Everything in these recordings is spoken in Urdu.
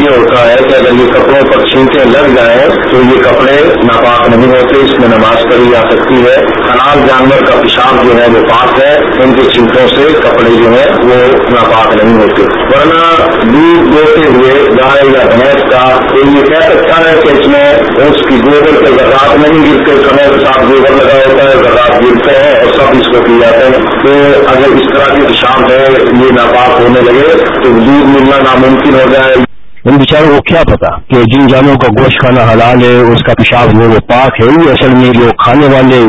یہ ہوتا ہے کہ اگر یہ کپڑوں پر چھینٹیں لگ جائیں تو یہ کپڑے ناپاک نہیں ہوتے، اس میں نماز پڑھی جا سکتی ہے۔ حلال جانور کا پیشاب جو ہے وہ پاک ہے، ان کے چھینٹوں سے کپڑے جو ہیں وہ ناپاک نہیں ہوتے۔ ورنہ دودھ دوتے ہوئے گائے یا بھینس کا تو یہ کہہ سکتا ہے کہ اس میں اس کی گوبر کے زراعت نہیں گرتے، سمے کے ساتھ گوبر لگا ہوتا ہے زراعت گرتے ہیں اور سب اس کو پی جاتے ہیں۔ تو اگر اس طرح کی پیشاب ہے یہ ناپاک ہونے لگے تو دودھ ملنا ناممکن ہو جائے۔ ان بیچاروں کو کیا پتا کہ جن جانوروں کا گوشت کھانا حلال ہے، اس کا پیشاب جو ہے وہ پاک ہے یہ اصل میں جو کھانے والے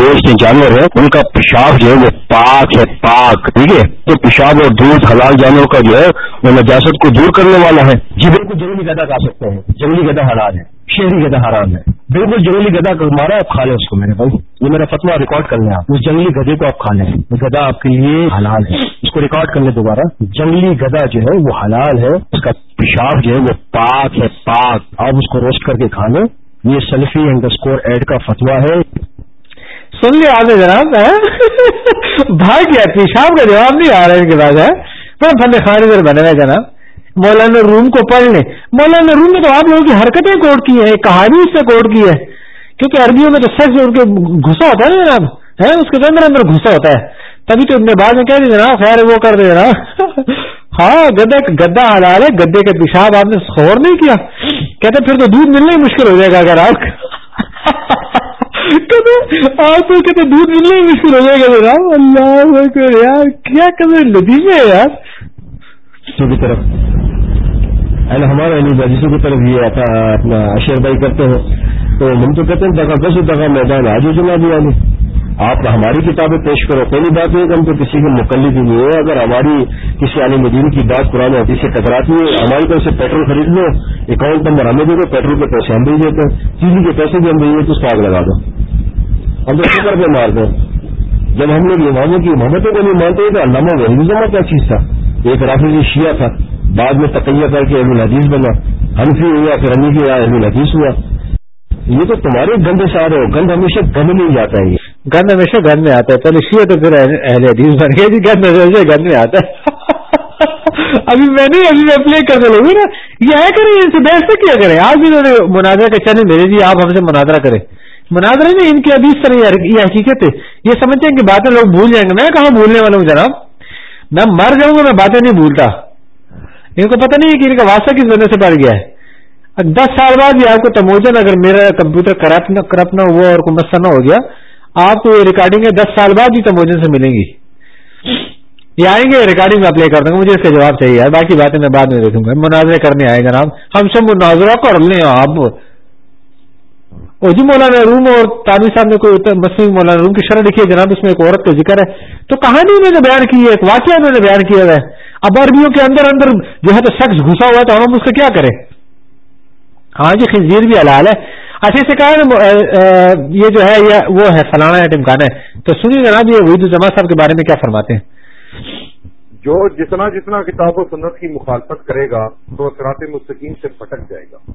گوشت جانور ہیں، ان کا پیشاب جو ہے وہ پاک ہے، پاک، ٹھیک ہے؟ تو پیشاب اور دودھ حلال جانور کا جو ہے وہ نجاست کو دور کرنے والا ہے۔ جی بالکل جنگلی گدا کھا سکتے ہیں، جنگلی گدا حلال ہے۔ شہری گدا حرام ہے۔ بالکل جنگلی گدا کا مارا آپ کھا لیں اس کو میرے بھائی۔ یہ میرا فتوا ریکارڈ کر لیں آپ۔ اس جنگلی گدے کو آپ کھا لیں۔ گدا آپ کے لیے حلال ہے۔ اس کو ریکارڈ کر لیں دوبارہ۔ جنگلی گدا جو ہے وہ حلال ہے۔ اس کا پیشاب جو ہے وہ پاک ہے، پاک۔ آپ اس کو روسٹ کر کے کھا لیں۔ یہ سیلفی انڈر اسکور ایڈ کا فتوا ہے۔ سن لیا آپ نے جناب بھائی کیا، پیشاب کا جواب نہیں آ رہا ہے ان کے بعد ہے فن خانے بنے ہوئے جناب۔ مولانا روم کو پڑھ لیں۔ مولانا روم میں تو آپ لوگوں کی حرکتیں کوٹ کی ہیں کہانی اس سے کوٹ کی ہے۔ کیونکہ عربیوں میں تو سیکس ان کے گھسا ہوتا ہے نا جناب۔ ہے اس کے اندر اندر گھسا ہوتا ہے۔ تبھی تو اپنے بعد میں کہہ دیں جناب خیر وہ کر دے جناب۔ ہاں گدا گدا حلال ہے گدے کے پیشاب آپ نے سور نہیں کیا۔ کہتے پھر تو دودھ ملنا ہی مشکل ہو جائے گا اگر آپ آپ کو کہتے دودھ ملنا ہی مشکل ہو جائے گا جناب۔ اللہ یار، کیا کرے لذیذ ہے یار۔ کی طرف۔ یعنی ہمارا علی بجسوں کی طرف یہ آتا اپنا اشیر بھائی کرتے ہیں، تو ہم تو کہتے ہیں دفعہ دس دفعہ میدان آج چلا دیا نہیں۔ آپ ہماری کتابیں پیش کرو پہلی بات یہ کہ ہم تو کسی کے مقلد ہی نہیں ہے اگر ہماری کسی علی مدین کی بات پرانے حدیث سے ٹکراتی ہے، ہماری طرف سے پیٹرول خرید لو اکاؤنٹ نمبر ہمیں دے دو، پیٹرول کے پیسے ہم بھی دیتے ہیں چیزوں کے پیسے بھی ہم دیں تو اس کو آگ لگا دو۔ ہم تو فکر پہ مار دیں۔ جب ہم لوگ اماموں کی محمتوں کو نہیں مانتے، تو علامہ وحید کیا چیز تھا۔ ایک رافی شیعہ تھا، بعد میں تقیہ کر کے اہم الحدیث بنا ہنفی ہوا، پھر امی کے اہم الحدیث ہوا۔ یہ تو تمہارے گند سے آ رہے ہو، گند ہمیشہ گند میں ہی جاتا ہے گند ہمیشہ گند میں آتا ہے۔ پہلے شیعہ تو پھر اہل حدیث بن گئے گند ہمیشہ گند میں آتا ہے۔ ابھی میں نہیں، ابھی میں اپلائی کرنے لگوں نا، یہ کریں ان سے بحث سے کیا کریں؟ آج بھی انہوں نے مناظرہ کا چینل بھیجے جی آپ ہم سے مناظرہ کریں۔ مناظرہ نہیں ان کی ابھی اس طرح یہ حقیقت ہے۔ یہ سمجھتے ہیں کہ باتیں لوگ بھول جائیں گے۔ میں کہاں بھولنے والا ہوں جناب؟ میں مر جاؤں گا میں باتیں نہیں بھولتا۔ ان کو پتہ نہیں ہے کہ ان کا واسطہ کس وجہ سے بڑھ گیا ہے۔ دس سال بعد بھی آپ کو تموجن اگر میرا کمپیوٹر کرپٹ نہ ہوا اور کوئی مسئلہ نہ ہو گیا، آپ کو یہ ریکارڈنگ دس سال بعد بھی تموجن سے ملیں گی۔ یہ آئیں گے ریکارڈنگ میں اپلائی کر دوں گا مجھے اس کا جواب چاہیے باقی باتیں میں بعد میں دیکھوں گا۔ مناظرے کرنے آئے جناب۔ ہم سب مناظرہ کر لیں آپ۔ جی مولانا روم اور تانوی صاحب نے کوئی مسلم مولانا روم کی شرح لکھی ہے جناب، اس میں ایک عورت کا ذکر ہے۔ تو کہانی انہوں نے بیان کی ہے، ایک واقعہ انہوں نے بیان کیا ہے، اب عربیوں کے اندر اندر جو ہے تو شخص گھسا ہوا ہے تو ہم اس کا کیا کریں؟ ہاں جی خنزیر بھی حلال ہے۔ اچھے سے کہا یہ جو ہے، یہ وہ ہے، فلانا ہے ٹمکانا ہے۔ تو سنیے جناب، یہ وحید الزما صاحب کے بارے میں کیا فرماتے ہیں؟ جو جتنا جتنا کتاب و سنت کی مخالفت کرے گا، تو سرات مستقیم سے بھٹک جائے گا۔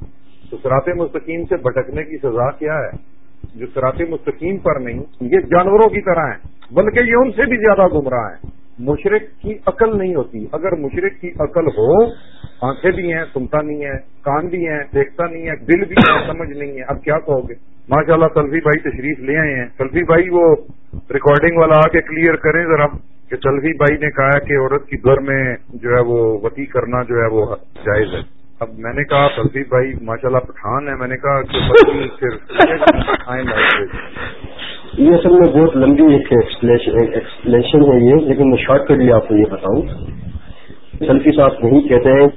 تو سرات مستقیم سے بھٹکنے کی سزا کیا ہے؟ جو سرات مستقیم پر نہیں، یہ جانوروں کی طرح ہیں، بلکہ یہ ان سے بھی زیادہ گمراہ ہیں۔ مشرق کی عقل نہیں ہوتی۔ اگر مشرق کی عقل ہو، آنکھیں بھی ہیں، سنتا نہیں ہے کان بھی ہیں، دیکھتا نہیں ہے، دل بھی ہے سمجھ نہیں ہے۔ اب کیا کہو گے؟ ماشاء اللہ سلفی بھائی تشریف لے آئے ہیں۔ سلفی بھائی وہ ریکارڈنگ والا آ کے کلیئر کریں ذرا، کہ سلفی بھائی نے کہا کہ عورت کی گھر میں جو ہے وہ وتی کرنا جو ہے وہ جائز ہے۔ اب میں نے کہا سلفی بھائی ماشاء اللہ پٹھان ہے. میں نے کہا کہ یہ اصل میں بہت لمبی ایک ایکسپلینشن ہے یہ لیکن میں شارٹ کٹ آپ کو یہ بتاؤں۔ سلفی صاحب نہیں کہتے ہیں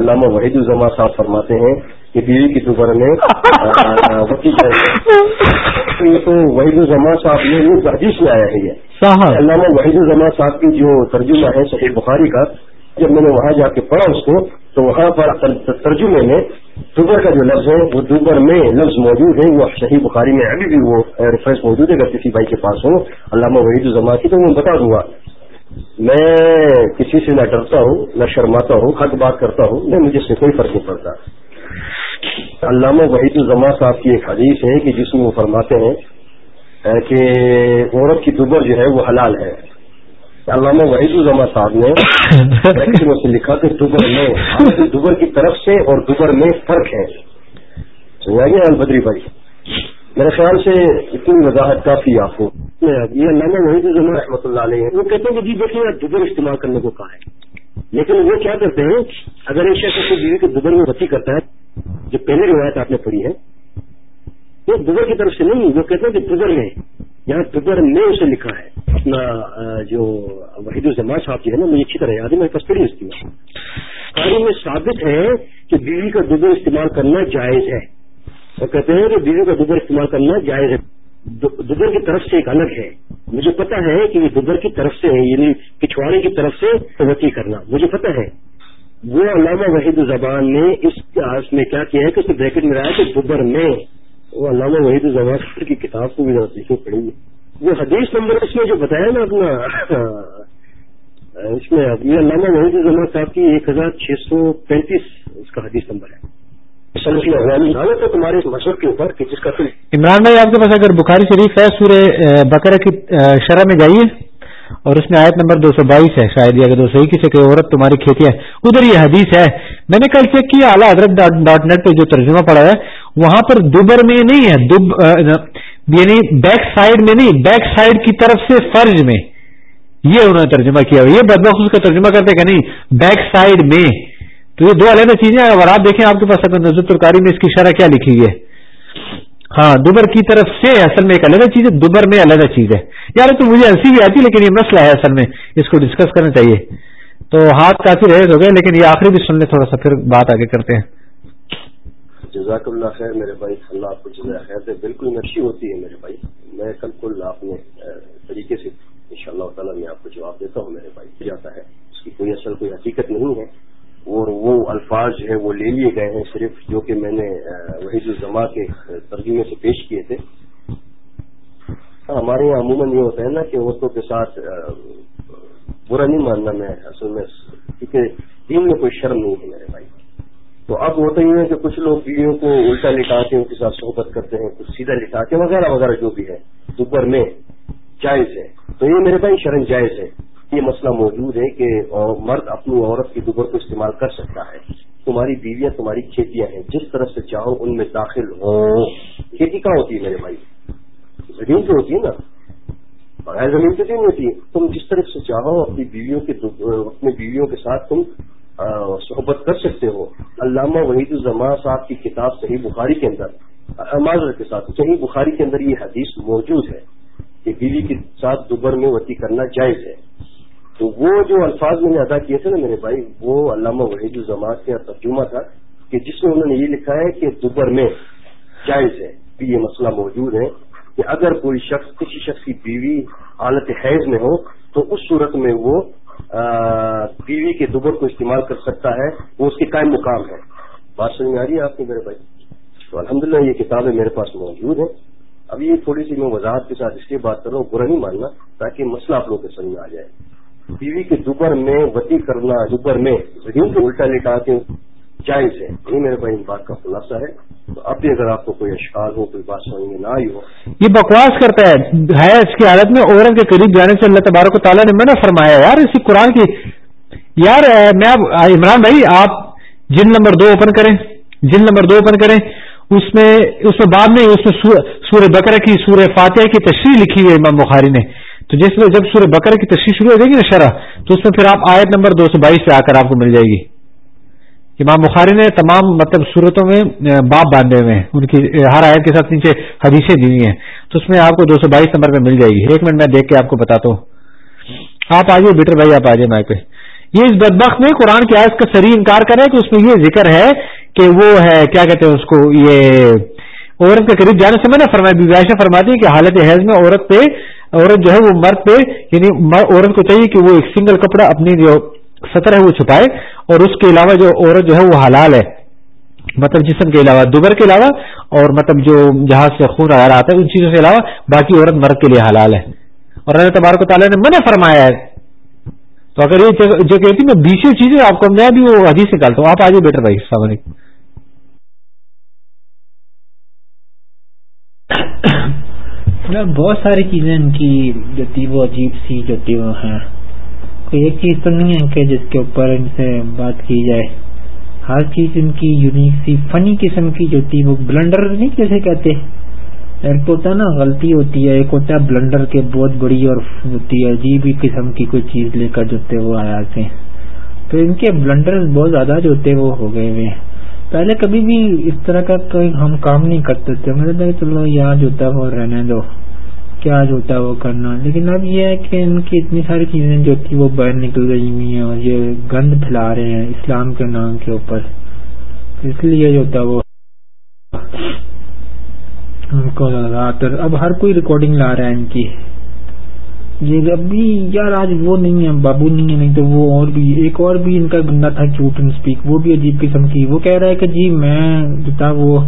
علامہ وحید الزما صاحب فرماتے ہیں کہ بیوی کی دوبارہ میں جائے۔ تو وحید الزما صاحب نے حدیث میں آیا ہے یہ۔ علامہ وحید الزما صاحب کی جو ترجمہ ہے صحیح بخاری کا جب میں نے وہاں جا کے پڑھا اس کو تو وہاں پر ترجمے میں دوبر کا جو لفظ ہے، وہ دوبر میں لفظ موجود ہے، وہ صحیح بخاری میں ابھی بھی وہ ریفرنس موجود ہے، اگر کسی بھائی کے پاس ہو، علامہ وحید الزما کی، تو میں بتا دوں گا۔ میں کسی سے نہ ڈرتا ہوں، نہ شرماتا ہوں حق بات کرتا ہوں میں مجھے سے کوئی فرق نہیں پڑتا۔ علامہ وحید الزما صاحب کی ایک حدیث ہے کہ جس میں وہ فرماتے ہیں، کہ عورت کی دوبر جو ہے، وہ حلال ہے۔ علامہ وحید الزما صاحب نے سے لکھا کہ دوبر میں دوبر کی طرف سے اور دوبر میں فرق ہے۔ البدری بھائی۔ میرے خیال سے اتنی وضاحت کافی آپ کو۔ یہ علامہ وحید الزما رحمۃ اللہ علیہ، وہ کہتے ہیں کہ جی دیکھیے دوبر استعمال کرنے کو کہا ہے۔ لیکن وہ کیا کرتے ہیں؟ اگر ایک شخص بیوی کے دوبر میں بچی کرتا ہے، جو پہلی روایت آپ نے پڑھی ہے وہ دوبر کی طرف سے نہیں، وہ کہتے ہیں کہ دوبر میں، یہاں دوبر میں اسے لکھا ہے۔ اپنا جو وحید الزما صاحب جی ہے نا، مجھے اچھی طرح یاد ہے میرے پاس پڑھی اس کی۔ قاری میں ثابت ہے کہ بیوی کا دوبر استعمال کرنا جائز ہے۔ وہ کہتے ہیں کہ بیوی کا دوبر استعمال کرنا جائز ہے۔ دوبر کی طرف سے ایک الگ ہے۔ مجھے پتا ہے کہ یہ دوبر کی طرف سے ہے یعنی پچھواڑے کی طرف سے توقع کرنا۔ مجھے پتا ہے۔ وہ علامہ وحید الزبان نے اس میں کیا کیا ہے کہ اس بریکٹ میں رہا ہے کہ دوبر میں وہ علامہ وحید الزبان کی کتاب کو بھی ذرا سیکھنی پڑیں گی وہ حدیث نمبر اس میں جو بتایا نا اپنا، اس میں علامہ وحید الزمان صاحب کی ایک ہزار چھ سو پینتیس اس کا حدیث نمبر ہے۔ تمہارے مشہور کے اوپر جس کا عمران بھائی، آپ کے پاس اگر بخاری شریف ہے، سورہ بکرا کی شرح میں جائیے۔ اور اس میں آیت نمبر دو سو بائیس ہے، شاید یہ اگر دو سو اکیس کہ عورت تمہاری کھیتی ہے۔ ادھر یہ حدیث ہے، میں نے کل چیک کیا، اعلیٰ حضرت ڈاٹ نیٹ پہ جو ترجمہ پڑا ہے وہاں پر دوبر میں نہیں ہے، دب یعنی بیک سائڈ میں نہیں بیک سائڈ کی طرف سے فرض میں۔ یہ انہوں نے ترجمہ کیا یہ بدبخ اس کا ترجمہ کرتے کہ نہیں بیک سائڈ میں۔ تو یہ دو علیحدہ چیزیں اگر آپ دیکھیں آپ کے پاس اگر نظر الکاری میں اس کی شرح کیا لکھی ہے۔ ہاں دوبر کی طرف سے اصل میں ایک علیحدہ چیز ہے۔ دوبر میں علیحدہ چیز ہے۔ یار، تو مجھے ہنسی بھی آتی لیکن یہ مسئلہ ہے۔ اصل میں اس کو ڈسکس کرنا چاہیے۔ تو ہاتھ کافی رہے ہو گئے، لیکن یہ آخری بھی سن لیں، تھوڑا سا پھر بات آگے کرتے ہیں۔ جزاک اللہ خیر، میرے بھائی، اللہ آپ کو جزاک خیر سے بالکل نشی ہوتی ہے میرے بھائی۔ میں کل کل آپ نے طریقے سے ان شاء اللہ تعالیٰ میں آپ کو جواب دیتا ہوں میرے بھائی۔ جاتا ہے، اس کی کوئی اصل، کوئی حقیقت نہیں ہے۔ اور وہ الفاظ جو ہے وہ لے لیے گئے ہیں صرف جو کہ میں نے وحید الزما کے ترجمے سے پیش کیے تھے۔ ہمارے یہاں عموماً یہ ہوتا ہے نا کہ عورتوں کے ساتھ برا نہیں ماننا میں اصل میں، کیونکہ دین میں کوئی شرم نہیں ہے میرے بھائی۔ تو اب ہوتا ہی ہے کہ کچھ لوگ بیویوں کو الٹا لٹا کے ان کے ساتھ صحبت کرتے ہیں، کچھ سیدھا لٹا کے وغیرہ وغیرہ جو بھی ہے دوپہر میں جائز ہے۔ تو یہ میرے بھائی شرم جائز ہے۔ یہ مسئلہ موجود ہے کہ مرد اپنی عورت کی دوبر کو استعمال کر سکتا ہے۔ تمہاری بیویاں، تمہاری کھیتیاں ہیں۔ جس طرح سے چاہو، ان میں داخل ہو۔ کھیتی کہاں ہوتی ہے میرے بھائی؟ زمین تو ہوتی ہے نا۔ بغیر زمین تو نہیں ہوتی۔ تم جس طرح سے چاہو، اپنی بیویوں کے اپنی بیویوں کے ساتھ تم صحبت کر سکتے ہو۔ علامہ وحید الزما صاحب کی کتاب صحیح بخاری کے اندر معذرت کے ساتھ، صحیح بخاری کے اندر یہ حدیث موجود ہے کہ بیوی کے ساتھ دوبر میں وتی کرنا جائز ہے۔ تو وہ جو الفاظ میں نے ادا کیے تھے نا میرے بھائی، وہ علامہ وحید الزماعت کا ترجمہ تھا کہ جس میں انہوں نے یہ لکھا ہے کہ دوبر میں جائز ہے۔ یہ مسئلہ موجود ہے کہ اگر کوئی شخص، کسی شخص کی بیوی حالت حیض میں ہو، تو اس صورت میں وہ بیوی کے دوبر کو استعمال کر سکتا ہے، وہ اس کے قائم مقام ہے۔ بات سمجھ میں آ رہی ہے آپ کو میرے بھائی؟ تو الحمدللہ یہ کتابیں میرے پاس موجود ہیں۔ اب یہ تھوڑی سی میں وضاحت کے ساتھ اس لیے بات کر رہا ہوں، برا نہیں ماننا، تاکہ مسئلہ آپ لوگوں کے سمجھ میں آ جائے۔ بیوی کے دوپہر میں، وتی کرنا دوپہر میں زمین کو الٹا لٹا کے جائز ہے۔ یہ میرے بھائی بات کا خلاصہ ہے۔ تو اب بھی اگر آپ کو کوئی اشکال ہو، کوئی بات سمجھ میں نہ آئی ہو۔ یہ بکواس کرتا ہے۔ ہے اس کی حالت میں عورت کے قریب جانے سے اللہ تبارک و تعالیٰ نے منع فرمایا۔ یار اسی قرآن کی یار میں اب عمران بھائی، آپ جن نمبر دو اوپن کریں۔ جن نمبر دو اوپن کریں۔ اس میں اس میں بعد میں اس میں سورہ بکرا کی سورہ فاتحہ کی تشریح لکھی ہوئی امام بخاری نے۔ تو جس میں جب سورہ بکر کی تشریح شروع ہو جائے گی نا شرح، تو اس میں پھر آپ آیت نمبر دو سو بائیس سے آ کر آپ کو مل جائے گی۔ امام بخاری نے تمام مطلب صورتوں میں باپ باندھے ہوئے ہیں۔ ان کی ہر آیت کے ساتھ نیچے حدیثیں دی ہوئی ہیں۔ تو اس میں آپ کو دو سو بائیس نمبر پہ مل جائے گی۔ ایک منٹ میں دیکھ کے آپ کو بتاتا ہوں۔ آپ آئیے، بیٹر بھائی، آپ آ جائیں مائک پہ۔ یہ اس بدبخت میں قرآن کی آیت کا سری انکار کرے کہ اس میں یہ ذکر ہے کہ وہ ہے، کیا کہتے ہیں اس کو، یہ عورت کے قریب جانے سے میں نے فرمایا بیوائشہ فرماتی ہے کہ حالت حیض میں عورت پہ، عورت جو ہے وہ مرد پہ یعنی عورت کو چاہیے کہ وہ ایک سنگل کپڑا اپنی جو سطر ہے وہ چھپائے۔ اور اس کے علاوہ جو عورت جو ہے وہ حلال ہے۔ مطلب جسم کے علاوہ، دوبر کے علاوہ اور مطلب جو جہاں سے خون آ رہا ہے، ان چیزوں کے علاوہ باقی عورت مرد کے لیے حلال ہے۔ اور اللہ تبارک و تعالیٰ نے منع فرمایا ہے۔ تو اگر یہ جو کہتی میں بیسوں چیزیں آپ کو میں بھی وہ حدیث نکالتا ہوں۔ آپ آ جائیے بیٹر بھائی، السلام علیکم۔ مطلب بہت ساری چیزیں ان کی جو تھی، وہ عجیب سی جو تھی، وہ ہیں۔ کوئی ایک چیز تو نہیں ہے کہ جس کے اوپر ان سے بات کی جائے۔ ہر چیز ان کی یونیک سی فنی قسم کی جو تھی، وہ بلنڈر نہیں کیسے کہتے۔ ایک ہوتا ہے نا، غلطی ہوتی ہے، ایک ہوتا ہے بلنڈر کے بہت بڑی اور ہوتی ہے، عجیب ہی قسم کی کوئی چیز لے کر جو تھے وہ آیا تھے تو ان کے بلنڈر بہت زیادہ جو ہوتے وہ ہو گئے ہوئے پہلے کبھی بھی اس طرح کا کوئی ہم کام نہیں کرتے تھے۔ مجھے چلو یہاں جو ہوتا وہ رہنے دو۔ کیا جو ہوتا ہے وہ کرنا۔ لیکن اب یہ ہے کہ ان کی اتنی ساری چیزیں جو تھی وہ باہر نکل رہی ہوئی ہیں اور یہ گند پھیلا رہے ہیں اسلام کے نام کے اوپر۔ اس لیے جو ہوتا ہے وہ اب ہر کوئی ریکارڈنگ لا رہا ہے ان کی۔ یہ اب بھی یار، آج وہ نہیں ہے بابو نہیں ہے نہیں تو وہ اور بھی، ایک اور بھی ان کا گندا تھا کیوٹ اینڈ اسپیک وہ بھی عجیب قسم کی۔ وہ کہہ رہا ہے کہ جی میں جو تھا وہ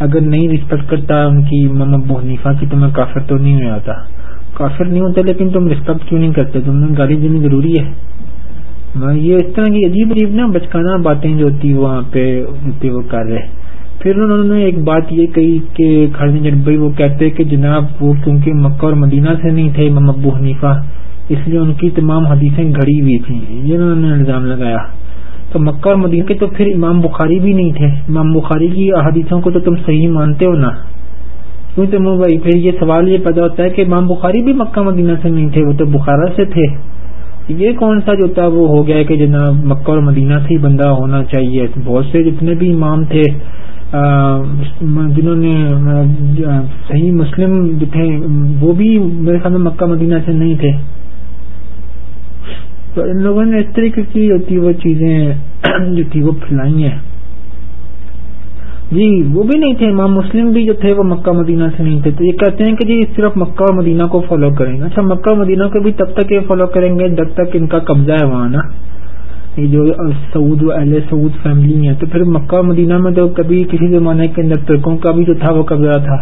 اگر نہیں رسپیکٹ کرتا ان کی مما حنیفہ کی تو میں کافر تو نہیں ہوا تھا کافر نہیں ہوتا، لیکن تم رسپیکٹ کیوں نہیں کرتے؟ تم نے گاڑی دینی ضروری ہے۔ یہ اس طرح کی عجیب عجیب نا بچکانا باتیں جو ہوتی وہاں پہ وہ کر رہے۔ پھر انہوں نے ایک بات یہ کہی کہ خالد بھائی وہ کہتے کہ جناب وہ کیونکہ مکہ اور مدینہ سے نہیں تھے، امام ابو حنیفہ، اس لیے ان کی تمام حدیثیں گھڑی ہوئی تھیں، یہ انہوں نے الزام لگایا۔ تو مکہ اور مدینہ کے تو پھر امام بخاری بھی نہیں تھے۔ امام بخاری کی احادیثوں کو تو تم صحیح مانتے ہو نا؟ کیوں تو بھائی؟ پھر یہ سوال یہ پیدا ہوتا ہے کہ امام بخاری بھی مکہ مدینہ سے نہیں تھے، وہ تو بخارا سے تھے۔ یہ کون سا جو تھا وہ ہو گیا کہ جناب مکہ اور مدینہ سے ہی بندہ ہونا چاہیے؟ بہت سے جتنے بھی امام تھے جنہوں نے صحیح مسلم جو تھے، وہ بھی میرے خیال میں مکہ، مدینہ سے نہیں تھے۔ تو ان لوگوں نے اس طریقے کی جو تھی وہ چیزیں جو تھی وہ پھیلائی ہیں۔ جی وہ بھی نہیں تھے، امام مسلم بھی جو تھے وہ مکہ، مدینہ سے نہیں تھے۔ تو یہ کہتے ہیں کہ جی صرف مکہ اور مدینہ کو فالو کریں گے۔ اچھا مکہ، مدینہ کو بھی تب تک یہ فالو کریں گے جب تک ان کا قبضہ ہے وہاں، نا؟ یہ جو سعود و اہل سعود فیملی ہے تو پھر مکہ مدینہ میں تو کبھی کسی زمانے کے اندر ترکوں کا بھی جو تھا وہ قبضہ تھا۔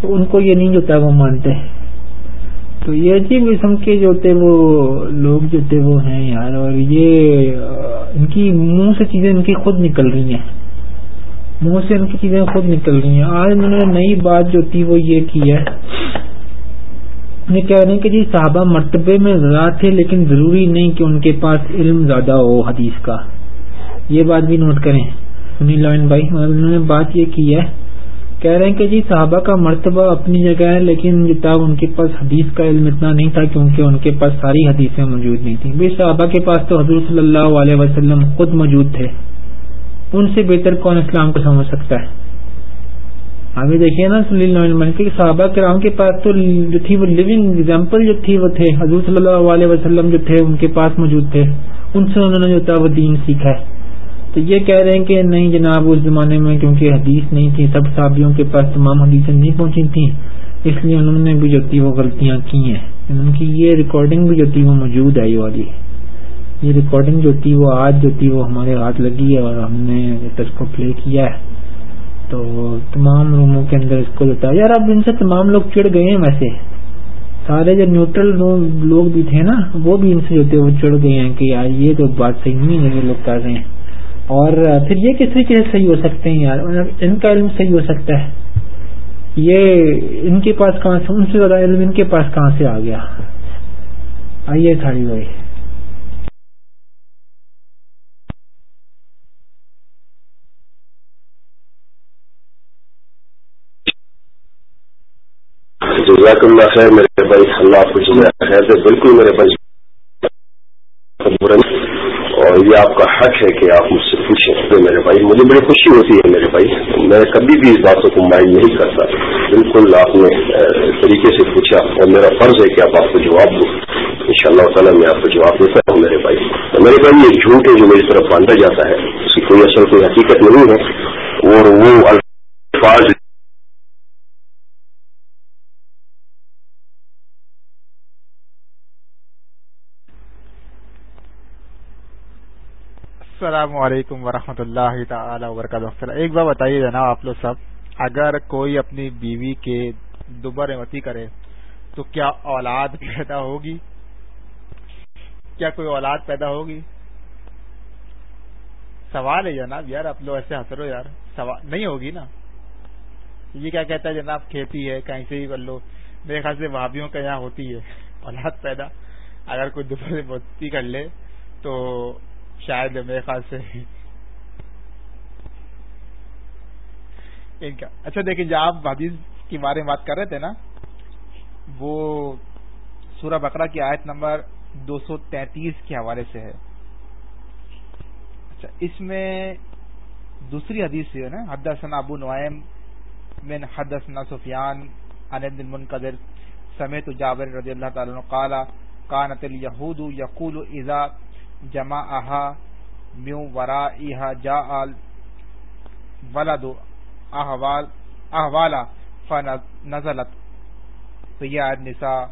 تو ان کو یہ نہیں جو تھا وہ مانتے۔ تو یہ عجیب قسم کے جو تھے وہ لوگ جو تھے وہ ہیں یار اور یہ، ان کی منہ سے چیزیں ان کی خود نکل رہی ہیں۔ منہ سے ان کی چیزیں خود نکل رہی ہیں۔ آج انہوں نے نئی بات جو تھی وہ یہ کی ہے۔ کہہ رہے ہیں کہ جی صحابہ مرتبے میں زیادہ تھے لیکن ضروری نہیں کہ ان کے پاس علم زیادہ ہو حدیث کا۔ یہ بات بھی نوٹ کریں۔ سنی لائن بھائی، انہوں نے بات یہ کی ہے۔ کہہ رہے ہیں کہ جی صحابہ کا مرتبہ اپنی جگہ ہے لیکن جتاب ان کے پاس حدیث کا علم اتنا نہیں تھا کیونکہ ان کے پاس ساری حدیثیں موجود نہیں تھیں۔ بھائی صحابہ کے پاس تو حضور صلی اللہ علیہ وسلم خود موجود تھے۔ ان سے بہتر کون اسلام کو سمجھ سکتا ہے؟ آگے دیکھیے نا سلیل صلی صحابہ کرام کے پاس تو جو تھی وہ لیونگ ایگزامپل جو تھی وہ تھے۔ حضور صلی اللہ علیہ وسلم جو تھے ان کے پاس موجود تھے۔ ان سے انہوں نے جو تھا وہ دین سیکھا ہے۔ تو یہ کہہ رہے ہیں کہ نہیں جناب اس زمانے میں کیونکہ حدیث نہیں تھی، سب صحابیوں کے پاس تمام حدیثیں نہیں پہنچی تھیں۔ اس لیے انہوں نے بھی جو تھی وہ غلطیاں کی ہیں۔ ان کی یہ ریکارڈنگ بھی جو تھی وہ موجود ہے، یہ والی۔ یہ ریکارڈنگ جو تھی وہ آج جو تھی وہ ہمارے ہاتھ لگی ہے اور ہم نے اس کو پلے کیا ہے۔ تو تمام روموں کے اندر اس کو ہے یار اب ان سے تمام لوگ چڑ گئے ہیں ویسے۔ سارے جو نیوٹرل لوگ بھی تھے نا، وہ بھی ان سے جو تھے، وہ چڑ گئے ہیں کہ یار، یہ تو بات صحیح نہیں ہے، یہ لوگ کر رہے ہیں۔ اور پھر یہ کس طریقے سے صحیح ہو سکتے ہیں یار؟ ان کا علم صحیح ہو سکتا ہے۔ یہ ان کے پاس کہاں سے، ان سے زیادہ علم ان کے پاس کہاں سے آ گیا؟ آئیے کھڑی بھائی جزاک اللہ خیر، میرے بھائی، اللہ آپ کو خیر سے بالکل میرے بھائی، اور یہ آپ کا حق ہے کہ آپ مجھ سے پوچھیں۔ میرے بھائی، مجھے بڑی خوشی ہوتی ہے میرے بھائی۔ میں کبھی بھی اس باتوں کو مائنڈ نہیں کرتا۔ بالکل آپ نے طریقے سے پوچھا اور میرا فرض ہے کہ آپ آپ کو جواب دو ان شاء اللہ تعالیٰ میں آپ کو جواب دیتا ہوں میرے بھائی۔ میرے بھائی، یہ جھوٹ ہے جو میری طرف باندھا جاتا ہے، اس کی کوئی اصل، کوئی حقیقت نہیں ہے۔ اور وہ الفاظ السلام علیکم ورحمۃ اللہ تعالی وبرکاتہ۔ ایک بار بتائیے جناب آپ لوگ سب، اگر کوئی اپنی بیوی کے دوبارہ متی کرے تو کیا اولاد پیدا ہوگی؟ کیا کوئی اولاد پیدا ہوگی؟ سوال ہے جناب یار، آپ لوگ ایسے ہنس یار۔ سوال نہیں ہوگی نا؟ یہ کیا کہتا ہے جناب، کھیتی ہے، کہیں سے ہی کر لو۔ میرے خیال سے بھابھیوں کا یہاں ہوتی ہے اولاد پیدا۔ اگر کوئی دوبارہ موتی کر لے تو شاید میرے خیال سے۔ ان کا اچھا دیکھیں، جو آپ حدیث کی بارے میں بات کر رہے تھے نا، وہ سورہ بکرا کی آیت نمبر دو سو تینتیس کے حوالے سے ہے۔ اچھا اس میں دوسری حدیث ہے نا، حدثنا ابو نعیم من حد ثنا سفیان ان منقدر سمیت جابر رضی اللہ تعالیٰ قال، کانت الیہود یقول اذا جمع اہا میو ورا ایہا جا ولد احوال احوالا فنزلت فیاد نساء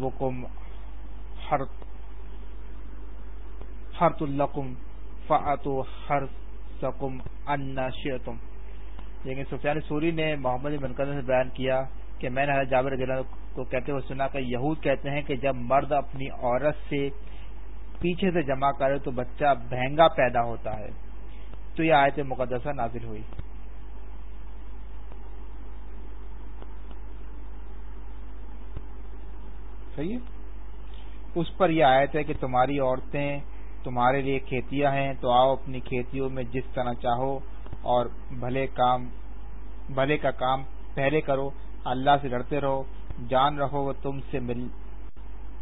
وکم حرت اللکم فاتو حرسکم ان شئتم۔ لیکن سفیان سوری نے محمد منقدر سے بیان کیا کہ میں نے حضرت جابر رضی کو کہتے ہوئے سنا کہ یہود کہتے ہیں کہ جب مرد اپنی عورت سے پیچھے سے جمع کرے تو بچہ بہنگا پیدا ہوتا ہے۔ تو یہ آیت مقدسہ نازل ہوئی۔ صحیح اس پر یہ آیت ہے کہ تمہاری عورتیں تمہارے لیے کھیتیاں ہیں، تو آؤ اپنی کھیتیوں میں جس طرح چاہو اور بھلے کام، بھلے کا کام پہلے کرو، اللہ سے لڑتے رہو، جان رہو وہ تم سے مل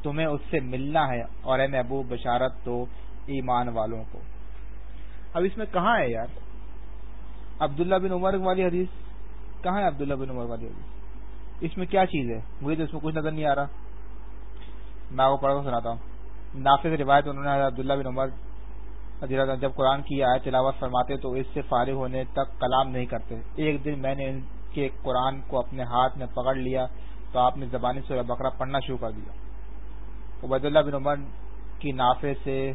تمہیں اس سے ملنا ہے اور اے محبوب بشارت تو ایمان والوں کو۔ اب اس میں کہاں ہے یار؟ عبداللہ بن عمر والی حدیث۔ کہاں ہے عبداللہ بن عمر والی حدیث؟ اس میں کیا چیز ہے؟ مجھے تو اس میں کچھ نظر نہیں آ رہا۔ میں وہ پڑھ کر سناتا ہوں۔ نافذ روایت انہوں نے عبداللہ بن عمر جب قرآن کی آئے تلاوت فرماتے تو اس سے فارغ ہونے تک کلام نہیں کرتے۔ ایک دن میں نے ان کے قرآن کو اپنے ہاتھ میں پکڑ لیا تو آپ نے زبانی سورہ بکرا پڑھنا شروع کر دیا۔ عبید اللہ بن عمر کی نافے سے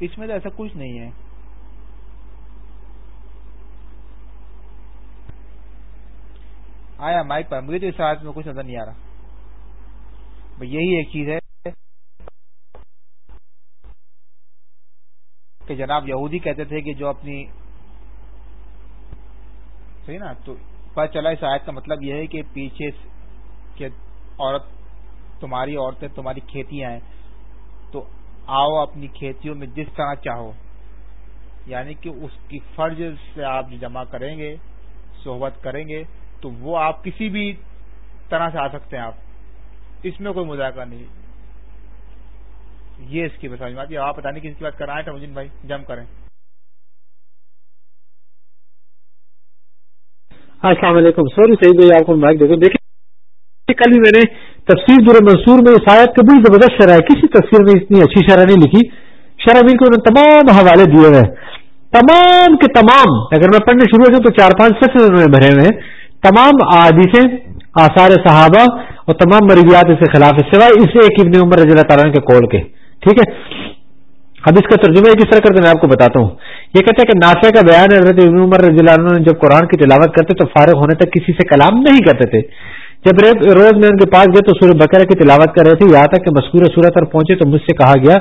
اس میں تو ایسا کچھ نہیں ہے۔ آیا مائک پر؟ مجھے تو اس آج میں کچھ نظر نہیں آ رہا۔ یہی ایک چیز ہے کہ جناب یہودی کہتے تھے کہ جو اپنی صحیح نا؟ تو پتہ چلا اس آیت کا مطلب یہ ہے کہ پیچھے کہ عورت تمہاری عورتیں تمہاری کھیتیاں ہیں، تو آؤ اپنی کھیتیوں میں جس طرح چاہو۔ یعنی کہ اس کی فرض سے آپ جمع کریں گے، صحبت کریں گے، تو وہ آپ کسی بھی طرح سے آ سکتے ہیں آپ۔ اس میں کوئی مذاکرہ نہیں۔ یہ اس کی بات آتی ہے۔ آپ بتانے کی اس کی بات کر رہے ہیں مجھے بھائی جم کریں۔ السلام علیکم. سوری صحیح بھائی، آپ کو مائک دے دو دیکھیں، کل بھی میں نے تفسیر در منصور میں شاید کبھی زبردست شرح ہے. کسی تفسیر میں اتنی اچھی شرح نہیں لکھی. شرح مل کے انہوں نے تمام حوالے دیے ہوئے تمام کے تمام، اگر میں پڑھنے شروع ہو جاؤں تو چار پانچ سفر انہوں نے بھرے ہوئے ہیں. تمام احادیثیں، آثار صحابہ اور تمام مرویات سے خلاف ہے سوائے اس ایک ابن عمر رضی اللہ تعالیٰ کے کول کے. ٹھیک ہے؟ اب اس کا ترجمہ کس طرح کرتے میں آپ کو بتاتا ہوں. یہ کہتے ہیں کہ نافع کا بیان حضرت ابن عمر رضی اللہ عنہ جب قرآن کی تلاوت کرتے تو فارغ ہونے تک کسی سے کلام نہیں کرتے تھے۔ جب روز میں ان کے پاس گئے تو سورہ بکرا کی تلاوت کر رہے تھے۔ یہاں تک کہ مذکور صورت پر پہنچے تو مجھ سے کہا گیا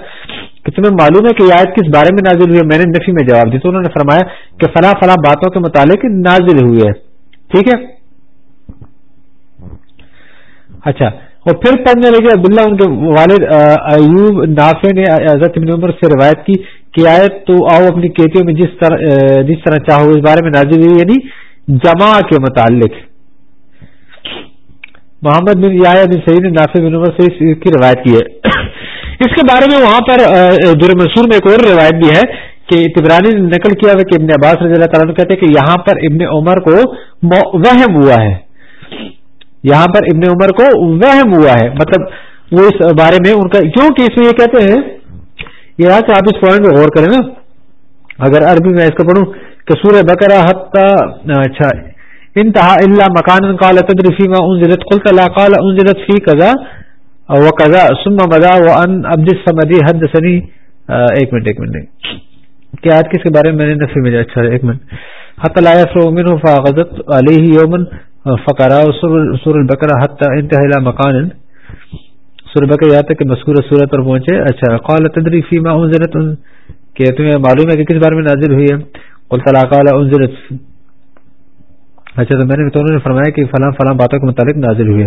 کہ تمہیں معلوم ہے کہ یہ آیت کس بارے میں نازل ہوئی ہے؟ میں نے نفی میں جواب دی۔ تو انہوں نے فرمایا کہ فلاں فلاں باتوں کے متعلق نازل ہوئی ہے۔ ٹھیک ہے؟ اچھا۔ اور پھر پڑھنے لگے عبداللہ ان کے والد ایوب نافع نے حضرت ابن عمر سے روایت کی کہ آئے تو آؤ اپنی کیتیوں میں جس طرح جس طرح چاہو، اس بارے میں نازل ہوئی یعنی جمع کے متعلق۔ محمد بن یا بن سعید نے نافع بن عمر سے اس کی روایت کی ہے۔ اس کے بارے میں وہاں پر در منصور میں ایک اور روایت بھی ہے کہ تبرانی نے نقل کیا ہوا کہ ابن عباس رضی اللہ تعالیٰ کہتے ہیں کہ یہاں پر ابن عمر کو وہم ہوا ہے۔ یہاں پر ابن عمر کو وہم ہوا ہے۔ مطلب وہ اس بارے میں ان کا، کیونکہ اس میں یہ کہتے ہیں یہ ہے کہ آپ اس پوائنٹ میں غور کریں نا۔ اگر عربی میں اس کو پڑھوں کہ سورہ بکرا حتہ اچھا انتہا اللہ مکان قال تدرفی ما انزلت، قلت لا قال انزلت فی قضا و قضا ثم مضا وان عبد الصمد حدثني ایک منٹ ایک منٹ۔ کیا آج کس کے بارے میں نے نفی میں اچھا ایک منٹ۔ حتى لا يفرغ منه فغضت عليه يوما فقرا سور البقرہ حتی انتہا مکان سور بکر یہاں تک کہ مذکور صورت پر پہنچے۔ اچھا قال تدری فی ما انزلت کہ تمہیں معلوم ہے کہ کس بارے میں نازل ہوئی ہے؟ قل تعالی قال انزلت۔ اچھا تو میں نے تو نے فرمایا کہ فلاں فلاں باتوں کے متعلق نازل ہوئے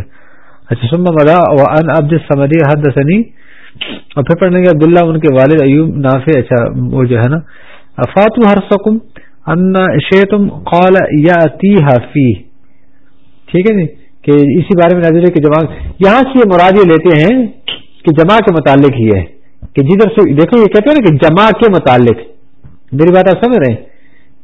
اچھا سما مدا وان عبد الصمدی حدثني اور پھر پڑھنے کے عبداللہ ان کے والد ایوب نافع۔ اچھا وہ جو ہے نا۔ افاتو حرسکم ان شیتم قال یاتیها فی۔ ٹھیک ہے جی؟ کہ اسی بارے میں نازل ہے کہ جماع یہاں سے یہ مراد یہ لیتے ہیں کہ جماع کے متعلق ہی ہے۔ کہ جدھر سے، دیکھو یہ کہتے ہیں نا کہ جماع کے متعلق۔ میری بات آپ سمجھ رہے ہیں؟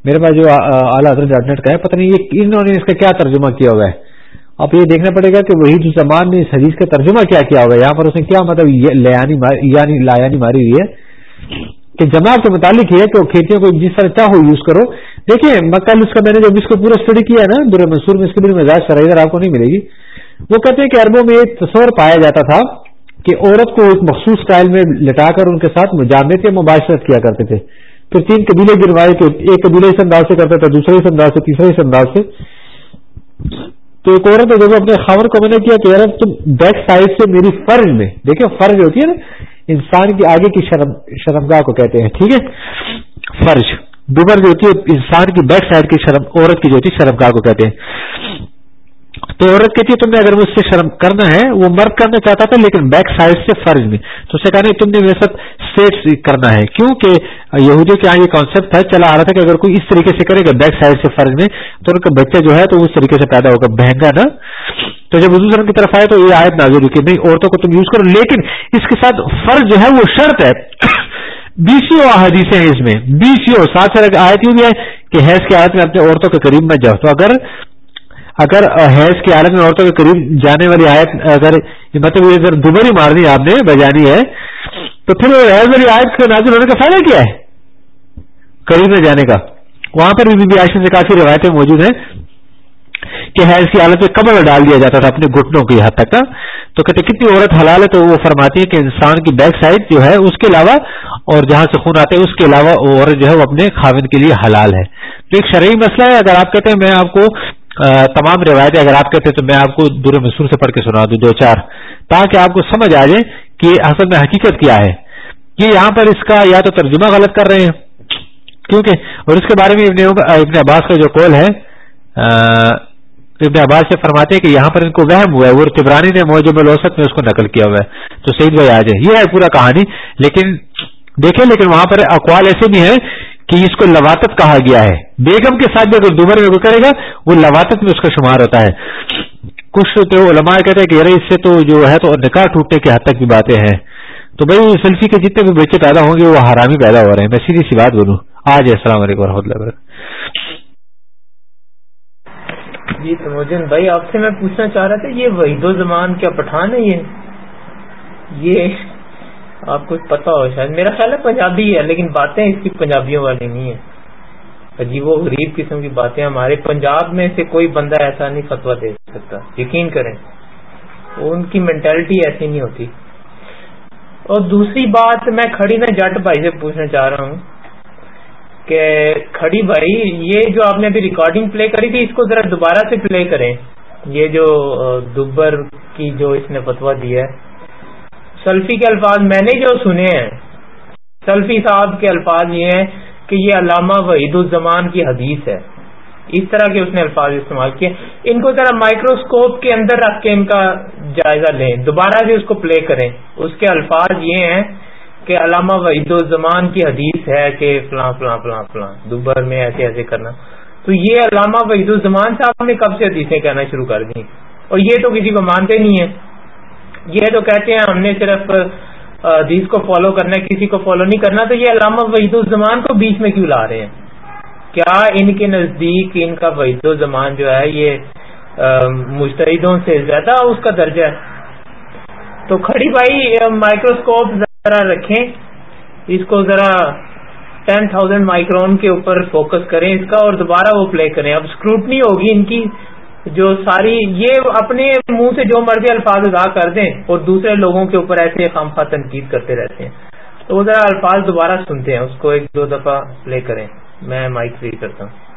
میرے پاس جو اعلیٰ حضرت ڈاٹ نیٹ کا ہے، پتہ نہیں یہ انہوں نے اس کا کیا ترجمہ کیا ہوا ہے اب یہ دیکھنا پڑے گا کہ وہی جو زمان نے اس حدیث کا ترجمہ کیا کیا ہوگا۔ یہاں پر اس نے کیا مطلب یعنی لایانی ماری ہوئی ہے۔ کہ جماعت کے متعلق یہ ہے کہ وہ کھیتیوں کو جس طرح چاہو یوز کرو۔ دیکھیں کل اس کا میں نے جب اس کو پورا اسٹڈی کیا نا در منصور میں اس کے لیے مزاج سر ادھر آپ کو نہیں ملے گی۔ وہ کہتے ہیں کہ اربوں میں ایک تصور پایا جاتا تھا کہ عورت کو ایک مخصوص اسٹائل میں لٹا کر ان کے ساتھ مجامت یا مباشرت کیا کرتے تھے۔ پھر تین قبیلے گروائے کہ ایک قبیلے اس انداز سے کرتا تھا دوسرے اس انداز سے، تیسرے اس انداز سے۔ تو ایک عورت ہے جب اپنے خبر کو میں نے کیا کہ یار، تم بیک سائڈ سے میری فرض میں۔ دیکھیں فرض ہوتی ہے نا، انسان کی آگے کی شرم، شرمگاہ کو کہتے ہیں، ٹھیک ہے؟ فرض دوبر جو ہوتی ہے، انسان کی بیک سائڈ کی شرم، عورت کی جو ہوتی ہے شرمگاہ کو کہتے ہیں۔ تو عورت کہتی ہے، تم نے اگر مجھ سے شرم کرنا ہے، وہ مرد کرنا چاہتا تھا، لیکن بیک سائڈ سے فرض میں تو اسے کہا، نہیں، تم نے میرے ساتھ سیٹ کرنا ہے۔ کیونکہ یہودیوں کے یہاں یہ کانسیپٹ تھا، چلا آ رہا تھا کہ اگر کوئی اس طریقے سے کرے گا بیک سائڈ سے فرض میں تو ان کا بچہ جو ہے، تو اس طریقے سے پیدا ہوگا، بہنگا نا۔ تو جب حضور کی طرف آئے، تو یہ آیت نازل کہ نہیں، عورتوں کو تم یوز کرو، لیکن اس کے ساتھ فرض جو ہے، وہ شرط ہے۔ بیسی او ہیں اس میں بیسی او ساتھ ساتھ آیت یہ بھی ہے کہ حیض کی عادت میں اپنے عورتوں کے قریب میں جاؤ، تو اگر اگر حیض کی حالت میں عورتوں کے قریب جانے والی آیت اگر مطلب اگر دوبری مارنی آپ نے بجانی ہے، تو پھر حیض والی آیت کے نازل ہونے کا فائدہ کیا ہے؟ قریب میں جانے کا۔ وہاں پر بھی آشن سے کافی روایتیں موجود ہیں۔ کہ حیض کی حالت میں کمر ڈال دیا جاتا تھا اپنے گھٹنوں کی حد تک۔ تو کہتے کتنی عورت حلال ہے؟ تو وہ فرماتی ہے کہ انسان کی بیک سائڈ جو ہے، اس کے علاوہ اور جہاں سے خون آتے ہیں، اس کے علاوہ عورت جو ہے، وہ اپنے خاوند کے لیے حلال ہے۔ تو ایک شرعی مسئلہ ہے۔ اگر آپ کہتے ہیں، میں آپ کو تمام روایتیں اگر آپ کہتے ہیں، تو میں آپ کو دور مسور سے پڑھ کے سنا دوں، دو چار۔ تاکہ آپ کو سمجھ آ جائے کہ اصل میں حقیقت کیا ہے۔ یہ یہاں پر اس کا یا تو ترجمہ غلط کر رہے ہیں۔ کیونکہ، اور اس کے بارے میں ابن عباس کا جو قول ہے ابن عباس سے فرماتے ہیں کہ یہاں پر ان کو وہم ہوا ہے، وہ تبرانی نے موجب الوسط میں اس کو نقل کیا ہوا ہے۔ تو سعید بھائی آ جائے یہ ہے پورا کہانی۔ لیکن دیکھیں، لیکن وہاں پر اقوال ایسے بھی ہیں کہ اس کو لواتت کہا گیا ہے۔ بیگم کے ساتھ بھی اگر دوبر میں کرے گا، وہ لواتت میں اس کا شمار ہوتا ہے۔ کچھ تو علماء کہتے ہیں کہ یار، اس سے تو جو ہے تو نکاح ٹوٹنے کے حد تک بھی باتیں ہیں۔ تو بھائی سیلفی کے جتنے بھی بچے پیدا ہوں گے، وہ حرامی پیدا ہو رہے ہیں۔ میں سیدھی سی بات بولوں۔ آج السلام علیکم و رحمۃ اللہ جی سموجن بھائی، آپ سے میں پوچھنا چاہ رہا تھا، یہ وحید و زمان کیا پٹھان ہے یہ؟ یہ آپ کو پتا ہو شاید، میرا خیال ہے پنجابی ہے، لیکن باتیں اس کی پنجابیوں والی نہیں ہیں۔ عجیب و غریب قسم کی باتیں ہمارے پنجاب میں سے کوئی بندہ ایسا نہیں فتوا دے سکتا۔ یقین کریں، ان کی مینٹلٹی ایسی نہیں ہوتی۔ اور دوسری بات، میں کھڑی نہ جٹ بھائی سے پوچھنا چاہ رہا ہوں۔ کہ کھڑی بھائی، یہ جو آپ نے ابھی ریکارڈنگ پلے کری تھی، اس کو ذرا دوبارہ سے پلے کریں۔ یہ جو دوبر کی جو اس نے فتوا دیا ہے۔ سلفی کے الفاظ میں نے جو سنے ہیں، سلفی صاحب کے الفاظ یہ ہیں کہ یہ علامہ وحید الزمان کی حدیث ہے۔ اس طرح کے اس نے الفاظ استعمال کیے۔ ان کو ذرا مائکروسکوپ کے اندر رکھ کے ان کا جائزہ لیں۔ دوبارہ سے اس کو پلے کریں۔ اس کے الفاظ یہ ہیں کہ علامہ وحید الزمان کی حدیث ہے کہ فلاں فلاں فلاں فلاں دوبر میں ایسے ایسے کرنا۔ تو یہ علامہ وحید الزمان صاحب نے کب سے حدیثیں کہنا شروع کر دی اور یہ تو کسی کو مانتے نہیں ہیں۔ یہ تو کہتے ہیں ہم نے صرف حدیث کو فالو کرنا ہے، کسی کو فالو نہیں کرنا۔ تو یہ علامہ وحید الزمان کو بیچ میں کیوں لا رہے ہیں؟ کیا ان کے نزدیک ان کا وحید الزمان جو ہے یہ مشتحدوں سے زیادہ اس کا درجہ ہے؟ تو کھڑی بھائی مائکروسکوپ ذرا رکھیں۔ اس کو ذرا ٹین تھاؤزینڈ مائکرون کے اوپر فوکس کریں اس کا اور دوبارہ وہ پلے کریں۔ اب اسکروٹنی ہوگی ان کی جو ساری، یہ اپنے منہ سے جو مرضی الفاظ ادا کر دیں اور دوسرے لوگوں کے اوپر ایسے خام خواہ تنقید کرتے رہتے ہیں۔ تو وہ ذرا الفاظ دوبارہ سنتے ہیں، اس کو ایک دو دفعہ پلے کریں۔ میں مائک فری کرتا ہوں۔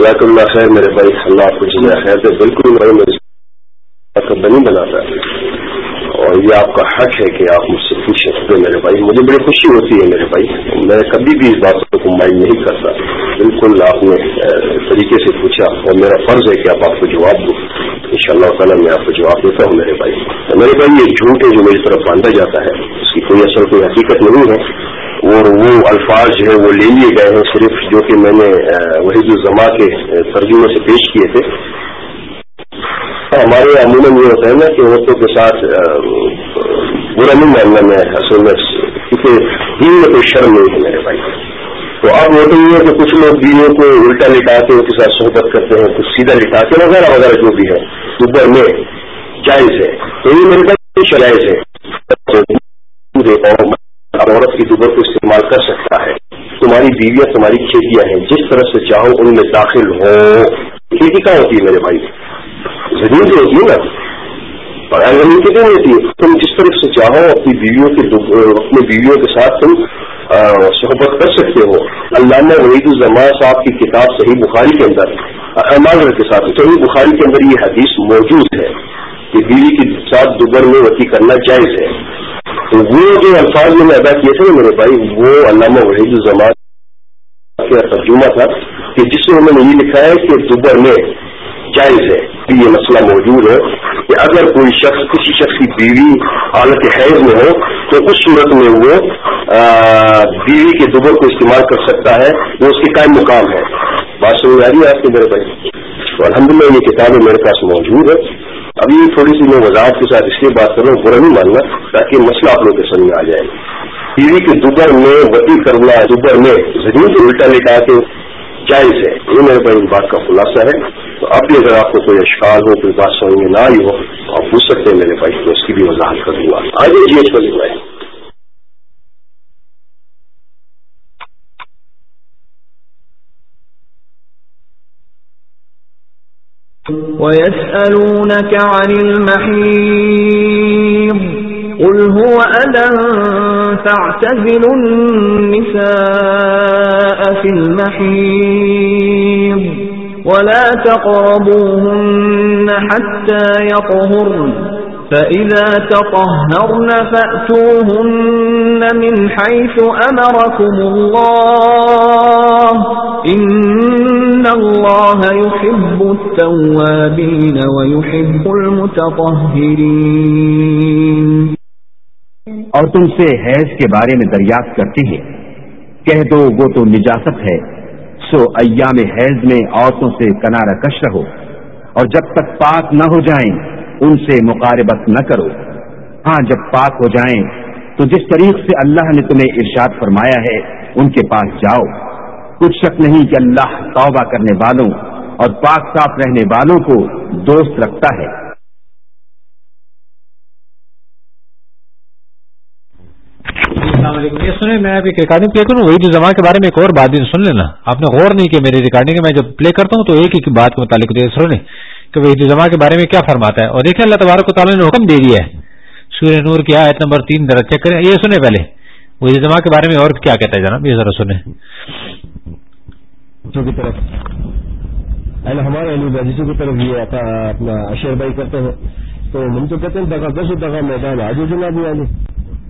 جزاک اللہ خیر، میرے بھائی، اللہ آپ کو جزا خیر دے۔ بالکل بھائی میرے نہیں بناتا اور یہ آپ کا حق ہے کہ آپ مجھ سے پوچھ سکتے میرے بھائی، مجھے بڑی خوشی ہوتی ہے میرے بھائی۔ میں کبھی بھی اس بات کو مائنڈ نہیں کرتا۔ بالکل آپ نے طریقے سے پوچھا۔ اور میرا فرض ہے کہ آپ آپ کو جواب دو ان شاء اللہ تعالیٰ میں آپ کو جواب دیتا ہوں میرے بھائی۔ میرے بھائی، یہ جھوٹ ہے جو میری طرف باندھا جاتا ہے۔ اس کی کوئی اصل، کوئی حقیقت نہیں ہے۔ اور وہ الفاظ جو ہے وہ لے لیے گئے ہیں صرف جو کہ میں نے وحید الزما کے ترجمے سے پیش کیے تھے۔ ہمارے عموماً یہ ہوتا ہے نا کہ عورتوں کے ساتھ برا نہیں ماننا میں، اصل میں کیونکہ دین میں کوئی شرم نہیں ہے میرے بھائی۔ تو اب وہ تو یہ ہے کہ کچھ لوگ بیویوں کو الٹا لٹا کے ان کے ساتھ صحبت کرتے ہیں، کچھ سیدھا لٹا کے، وغیرہ وغیرہ جو بھی ہے۔ دوپہر میں جائز ہے۔ تو یہ میرے پاس جائز ہے۔ عورت کی دوبر کو استعمال کر سکتا ہے۔ تمہاری بیویاں تمہاری کھیتیاں ہیں، جس طرح سے چاہو ان میں داخل ہو۔ کھیتی کہاں ہوتی ہے میرے بھائی؟ زمین جو ہوتی ہے نا۔ پڑھائی زمین کتنی ہوتی۔ ہے تم جس طرح سے چاہو اپنی بیویوں کے اپنی بیویوں کے ساتھ تم صحبت کر سکتے ہو۔ علامہ وحید الزما صاحب کی کتاب صحیح بخاری کے اندر، احمد کے ساتھ، صحیح بخاری کے اندر یہ حدیث موجود ہے۔ کہ بیوی کے ساتھ دوبر میں وتی کرنا جائز ہے۔ تو وہ جو الفاظ میں نے ادا کیے تھے نا میرے بھائی، وہ علامہ وحید الزما کا ترجمہ تھا کہ جس میں انہوں نے یہ لکھا ہے کہ دوبر میں جائز ہے۔ یہ مسئلہ موجود ہے کہ اگر کوئی شخص، کسی شخص کی بیوی حالت حیض میں ہو، تو اس صورت میں وہ بیوی کے دوبر کو استعمال کر سکتا ہے، وہ اس کے قائم مقام ہے۔ بات سمجھ آ رہی ہے آپ کے میرے بھائی؟ تو الحمد یہ کتابیں میرے پاس موجود ہے۔ ابھی تھوڑی سی میں وضاحت کے ساتھ اس لیے بات کر رہا ہوں برا نہیں ماننا، تاکہ مسئلہ آپ لوگ کے سمجھ آ جائے۔ بیوی کے دوبر میں وتی کرنا، دوبر میں زمین کو الٹا لٹا کے جائز ہے۔ یہ میرے پاس اس بات کا خلاصہ ہے۔ تو اب بھی اگر آپ کو کوئی اشکال ہو، کوئی بات سمجھ میں نہ آئی ہو، تو آپ پوچھ سکتے ہیں میرے بھائی تو اس کی بھی وضاحت کر دوں گا۔ آگے جی ایچ بھائی ويسألونك عن المحيط قل هو أذى فاعتزلوا النساء في المحيط ولا تقربوهن حتى يطهرن فإذا تطهرن فأتوهن من حيث أمركم الله إن الله يحب التوابين ويحب المتطهرين اور تم سے حیض کے بارے میں دریافت کرتی ہے۔ کہہ دو وہ تو نجاست ہے۔ سو ایام حیض میں عورتوں سے کنارہ کش رہو۔ اور جب تک پاک نہ ہو جائیں، ان سے مقاربت نہ کرو۔ ہاں جب پاک ہو جائیں، تو جس طریق سے اللہ نے تمہیں ارشاد فرمایا ہے، ان کے پاس جاؤ۔ کچھ شک نہیں کہ اللہ توبہ کرنے والوں اور پاک صاف رہنے والوں کو دوست رکھتا ہے۔ السلام علیکم۔ یہ سنیں، میں ابھی ریکارڈنگ پلے کروں، وہی جو زمان کے بارے میں ایک اور بات بھی سن لینا۔ آپ نے غور نہیں کہ میری ریکارڈنگ میں جب پلے کرتا ہوں تو ایک ہی بات کے متعلق سنیں کہ وہی جو کے بارے میں کیا فرماتا ہے۔ اور دیکھیں، اللہ تبارک و تعالیٰ نے حکم دے دیا ہے۔ سورہ نور کی آیت نمبر تین درد چیک کریں۔ یہ سنیں پہلے۔ وہی زمان کے بارے میں اور کیا کہتا ہے جناب؟ یہ ذرا سنیں۔ کی طرف ہمارے علی کی طرف یہ اپنا اشیر بھائی کرتے ہیں۔ تو ہم تو کہتے ہیں دگا دس دگا میدان آج جناب والی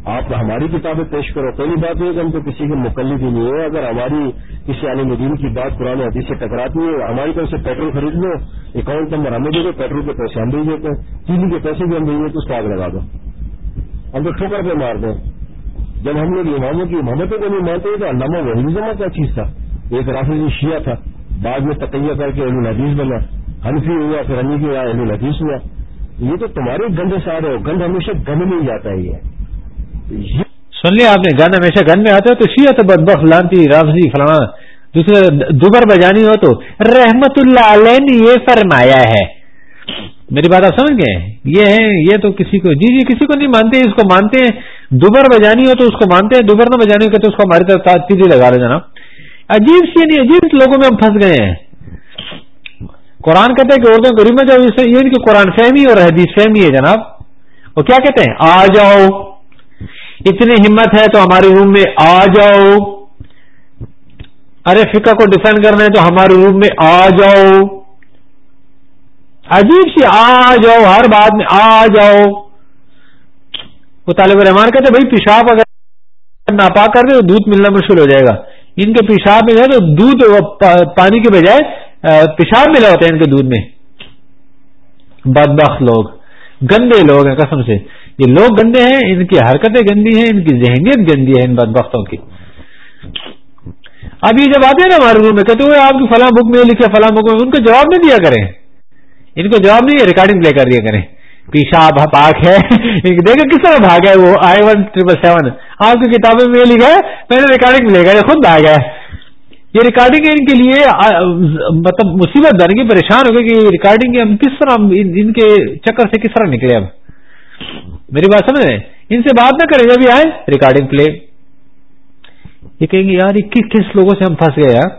آپ ہماری کتابیں پیش کرو۔ پہلی بات یہ کہ ہم تو کسی کے مقلد ہی نہیں ہے۔ اگر ہماری کسی عالم دین کی بات پرانے حدیث سے ٹکراتی ہے، ہماری طرف سے پیٹرول خرید لو۔ اکاؤنٹ نمبر ہمیں دے دو، پیٹرول کے پیسے ہم دے دیتے ہیں۔ چینی کے پیسے بھی ہم دیں گے تو اس کو آگ لگا دو۔ ہم تو ٹھوکر پہ مار دیں۔ جب ہم لوگ اماموں کی محمتوں کو نہیں مانتے، تو علامہ وحید جمع کیا چیز تھا۔ ایک رافظ شیعہ تھا، بعد میں تقیہ کر کے اہل الحدیث بنا۔ حنفی ہوا، پھر انی کے اہل الحدیث ہوا۔ یہ تو تمہارے گندے سارے ہو گند ہمیشہ گند میں ہی جاتا ہے۔ سن لیا آپ نے گن ہمیشہ گن میں آتے ہو تو شیعت بد بخ لانتی، رافضی فلانا دوسرے، دوبر بجانی ہو تو رحمت اللہ علیہ نے یہ فرمایا ہے۔ میری بات آپ سمجھ گئے؟ یہ ہے، یہ تو کسی کو جی جی کسی کو نہیں مانتے، اس کو مانتے ہیں۔ دوبر بجانی ہو تو اس کو مانتے ہیں، دوبر نہ بجانی ہو کہ تو اس کو ہماری طرف تیزی لگا رہے جناب۔ عجیب سی نہیں عجیب لوگوں میں ہم پھنس گئے ہیں۔ قرآن کہتے ہیں کہ اردو غریب میں جب یہ کہ قرآن فہمی اور حدیث فہمی ہے جناب۔ وہ کیا کہتے ہیں؟ آ جاؤ۔ اتنی ہمت ہے تو ہمارے روم میں آ جاؤ۔ ارے فکا کو ڈیفینڈ کرنا ہے تو ہمارے روم میں آ جاؤ۔ عجیب سی آ جاؤ، ہر بات میں آ جاؤ۔ وہ طالب رحمان کہتے بھائی پیشاب اگر ناپاک کر دے تو دودھ ملنا مشکل ہو جائے گا۔ ان کے پیشاب میں جو ہے تو دودھ پانی کے بجائے پیشاب ملا ہوتا ہے ان کے دودھ میں۔ بدبخت لوگ، گندے لوگ ہیں قسم سے۔ یہ لوگ گندے ہیں، ان کی حرکتیں گندی ہیں، ان کی ذہنیت گندی ہے ان بدبختوں کی۔ اب یہ جب آتے ہیں نا ہمارے روم میں، کہتے ہوئے آپ کی فلاں بک میں لکھے فلاں بک میں۔ ان کو جواب نہیں دیا کریں۔ ان کو جواب نہیں ریکارڈنگ پلے کر دیا کریں۔ پیشاب پاک ہے۔ دیکھیں کس طرح بھاگ ہے وہ۔ آئی ون ٹریپل سیون آپ کی کتابیں میں لکھا ہے میں نے ریکارڈنگ لے کر خود بھاگ ہے یہ ریکارڈنگ ان کے لیے مطلب مصیبت بن گئی پریشان ہو گئے کہ ریکارڈنگ ہم کس طرح، ان کے چکر سے کس طرح نکلے اب۔ میری بات سمجھ رہے ان سے بات نہ کریں، جب آئے ریکارڈنگ پلے یہ کہیں گے، یار کس کس لوگوں سے ہم پھنس گئے یار؟